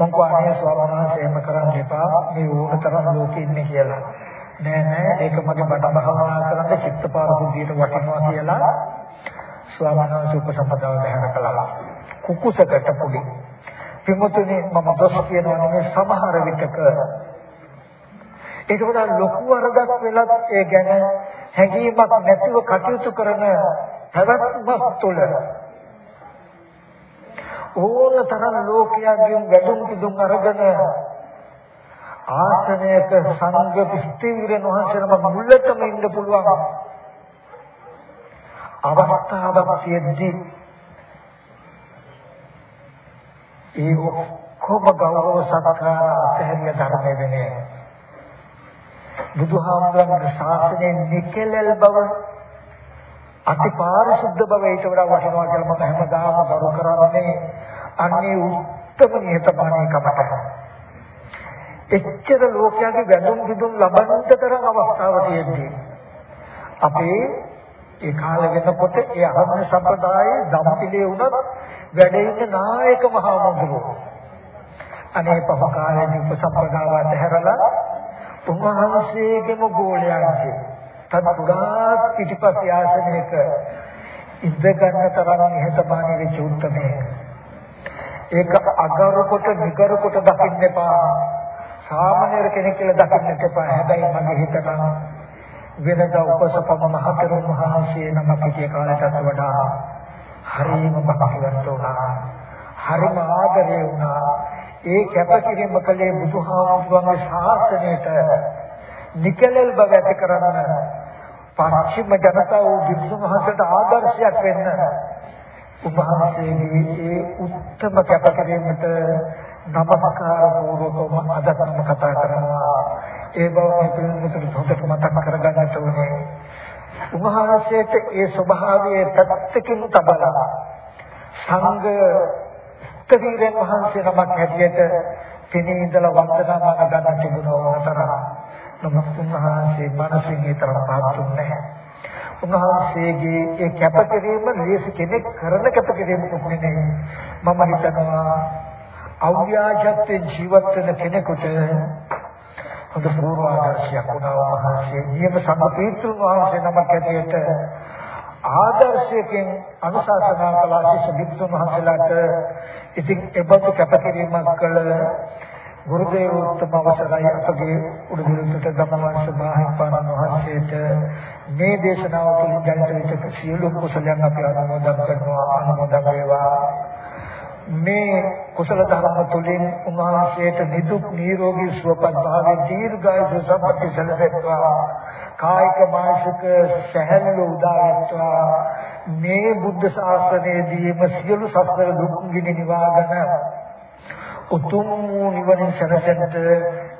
Speaker 1: මං කෝණේ ස්වාමීන් වහන්සේ එහෙම කරන්න එපා. මේ ඕනතරම් ලෝකෙ ඉන්නේ කියලා. නෑ නෑ. ඒක මගේ බඩ භාවනා කරන්න චිත්තපාර බුද්ධියට වටිනවා කියලා ස්වාමීන් වහන්සේ උපසම්පදාව දැහැර කළා. කුකුසකට පොඩි. පින්වතුනි මම දොස් කියනවා නෙමෙයි සමහර විටක. ඒක වඩා ලොකු වරදක් වෙලත් ඒ ගැන හැඟීමක් නැතිව කටයුතු කරන පැවැත්මක් තුළ ඕන තරම් ලෝකයෙන් වැඩුම් පිදුම් අරගෙන ආසනයක සංඝ ස්ථීරන වහන්සේනම මුලටම ඉන්න පුළුවන්. අවස්ථාවක් තියෙද්දී ඒ ඔක්කොම ගෞරව සත්කාර අතහැරිය ධර්මයේ වෙන්නේ. බුදුහාමුදුරන්ගේ ශාසනයේ නිකලල් බව අතිපාරිශුද්ධ බව ඊට වඩා වටිනවා කියලා මම හැමදාම කරු කරන්නේ. අන්නේ උත්තම නිහතමානීකමට එච්චර ලෝකයාගේ වැඳුම් පිදුම් ලබන්නට තරම් අවස්ථාවක් තියෙද්දී අපේ ඒ කාලෙ වෙනකොට ඒ අහන්න සම්ප්‍රදායේ ධම්පිලේ වුණත් වැඩ ඉන්න නායක මහා මුදුරෝ. අනේ පහ කාලේ උපසම්පදාවට හැරලා උන්වහන්සේගේම ගෝලයන්ගේ තත් පුරා පිටිපස්ස ආසනයක ඉඳ ගන්න තරම් නිහතමානී වෙච්ච උත්තරේ ඒක අගරු කොට නිගරු කොට දකින්න එපා. සාමාන්‍ය කෙනෙක් කියලා දකින්න එපා. හැබැයි මගේ හිතන වෙනදා උපසපම මහතෙරුන් වහන්සේ නම පිටිය කාලයටත් වඩා හරිම බකවත් වුණා. හරිම ආදරේ වුණා. ඒ කැපකිරීම කලේ බුදුහාමුදුරන්ගේ ශාසනයට නිකලල් බව ඇති කරන්න පශ්චිම ජනතාව විසුණු මහසට ආදර්ශයක් වෙන්න උපහාසයේ ඒ උත්තම කැපකිරීමට නමස්කාර පූර්වකව අදත්ම කතා කරනවා. ඒ බව මේ පිළිමුතුට හොඳට මතක් කරගන්නට ඕනේ. උන්වහන්සේට ඒ ස්වභාවයේ පැත්තකින් තබලා සංඝ ස්ත්‍රීන් වහන්සේ නමක් හැටියට පිණි ඉඳලා වන්දනාමාන ගන්න තිබුණා තරම් නමුත් උන්වහන්සේ මනසින් ඒ තරම් පාත්තුන්නේ නැහැ. උන්වහන්සේගේ ඒ කැපකිරීම ලේසි කෙනෙක් කරන කැපකිරීමක් නෙමෙයි මම හිතනවා අව්‍යාජත්වයෙන් ජීවත් වෙන කෙනෙකුට හොඳ පූර්වාදර්ශයක් වුණා වහන්සේ නියම සම්පීත්‍රුන් වහන්සේ නමක් ඇටියට ආදර්ශයෙන් අනුශාසනා කළ ශිෂ්‍ය භික්ෂුන් වහන්සේලාට ඉතින් එබඳු කැපකිරීමක් කළ ගුරුදේව උත්තම අවසරයි අපගේ උඩුදුලට ගමවංශ මහින්පාණන් වහන්සේට. මේ දේශනාව තුළින් ජනිත වෙච්ච සියලු කුසලයන් අපි අනුමෝදන් කරනවා අනුමෝදන් වේවා. මේ කුසල ධර්ම තුළින් උන්වහන්සේට නිදුක් නිරෝගී සුවපත් භාවයේ දීර්ඝායු සම්පatti සැලසෙත්වා. කායික මානසික සැහැල්ලු උදාවත්වා මේ බුද්ධ ශාසනයේදීම සියලු සසර දුක් ගිනි නිවාගෙන උතුම් වූ නිවන සැනසෙන්නට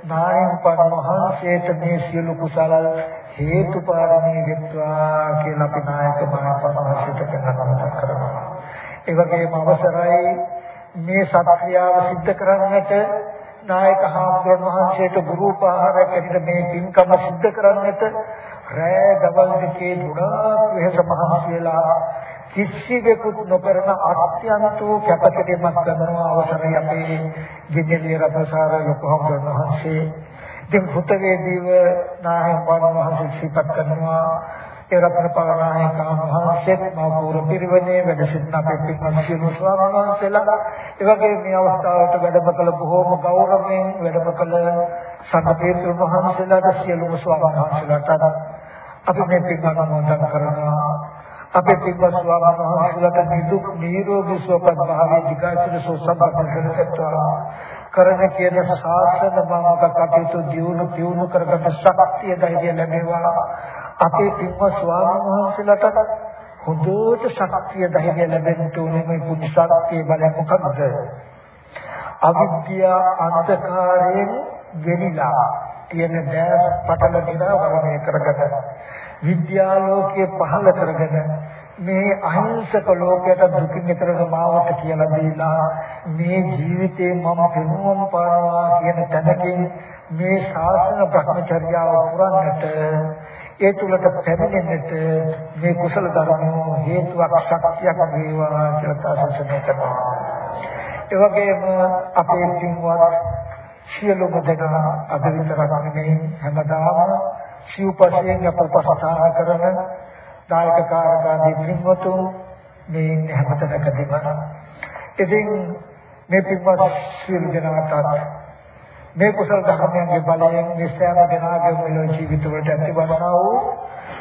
Speaker 1: නායම් පන් මහන්සියට මේ සියලු කුසල හේතු පාරමී වෙත්වා කියලා අපි නායක මහපන් මහන්සියට කරනවා කරනවා ඒ වගේම අවසරයි මේ සත්‍යාව સિદ્ધ කරන්නට නායක හාමුදුරන් වහන්සේට ගුරු උපහාරයක් ඇටියට මේ පින්කම સિદ્ધ කරන්නට රෑ දවල් දෙකේ දුරාක් වෙහස මහන්සි වෙලා කිසිවෙකුත් නොකරන අත්‍යන්ත කැපකිරීමක් කරනවා අවසරයි අපේ ගෙජලිය රතසාර ලොකු හාමුදුරන් වහන්සේ. ඉතින් පුතවේදීව නායක වහන්සේ සිපත් කරනවා. ඒ රත්න පරණායකයන් වහන්සේත් මා පූර්ව පිරිවනේ වැඩ සිටින අපේ පින්වත් සියලු ස්වාමීන් වහන්සේලා. ඒ වගේ මේ අවස්ථාවට වැඩම කළ බොහෝම ගෞරවයෙන් වැඩම කළ සංඝපේත්‍ර වහන්සේලාට සියලුම ස්වාමීන් වහන්සේලාට අපි මේ පින්වත් මොදන් කරනවා. අපේ පින්වත් ස්වාමීන් වහන්සේලාට නිදුක් නිරෝගී සුවපත් භාවයේ දිගාසිර සෝසබ්බ කරසත්වා කරන කියන ශාසන මාර්ග කටයුතු දියුණු දියුණු කරගන්න ශක්තිය ධෛර්ය ලැබේවා අපේ පින්වත් ස්වාමීන් වහන්සේලාට හොඳට ශක්තිය ධෛර්යය ලැබෙන්න ඕනේ මේ පුණ්‍ය ශක්තිය බලය මොකක්ද? අවිද්‍යා අන්ධකාරයෙන් ගෙනිලා තියෙන දැස් පටල නිරවරණය කරගෙන විද්‍යාලෝකයේ පහළ කරගෙන මේ අහිංසක ලෝකයට දුකින් ඈතර මාවට කියලා දීලා මේ ජීවිතේ මම පෙනුම් පානවා කියන තැනකින් මේ ශාසන භ්‍රමචර්යාව පුරන්නට ඒ තුලට පැමිණෙන්නට මේ කුසල ධර්මෝ හේතුවක් ශක්තියක් වේවා කියලා සාසනය කරනවා. ඒ වගේම අපේ පින්වත් සියලුම දෙනා අද විතරක් නෙමෙයි හැමදාම සිව්පසයෙන් අපපසහා කරන දායක කාරකාදී පින්වතුන් මේ හැමතැනකදීම ඉතින් මේ පින්වත් සියලු දෙනාට මේ කුසල ධර්මයන්ගේ බලයෙන් මේ සෑම දෙනාගේම මෙලොව ජීවිතවලට ඇතිවන්නා වූ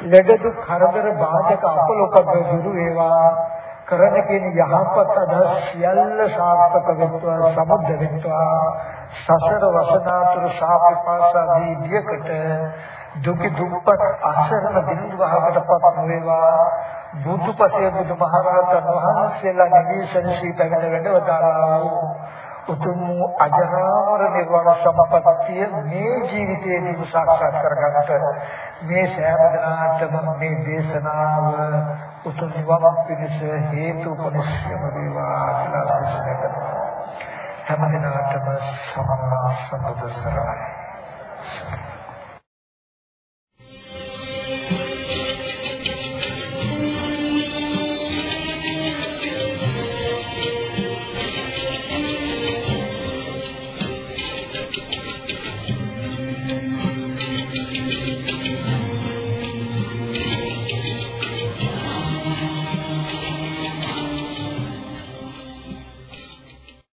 Speaker 1: ලෙඩ දුක් කරදර බාධක අපලෝක දුරු වේවා. කරන කියන යහපත් අදහස් සියල්ල සාර්ථක වෙත්වා සමුද්ද වෙත්වා. සසර වසනාතුරු සාපපාසාදී දියකට දුක දුක්පත් අසරණ බිඳුවහකටපත් නොවේවා. බුදුපසේ බුදුමහරහතන් වහන්සේලා නිවිසනසී පැවිද වැඩවදාලා උතුම් අජරාමර නිර්වාණ සම්පත්තිය මේ ජීවිතයේදී සාක්ෂාත් කරගන්නට මේ සෑම දිනාටම මේ දේශනාව උතුම් නිවන් පිණිස හේතු උපනිශ්‍රම වේවා කියලා ප්‍රශ්න කරනවා හැම දිනාටම සම්මා සම්බුද්ධ සරණයි.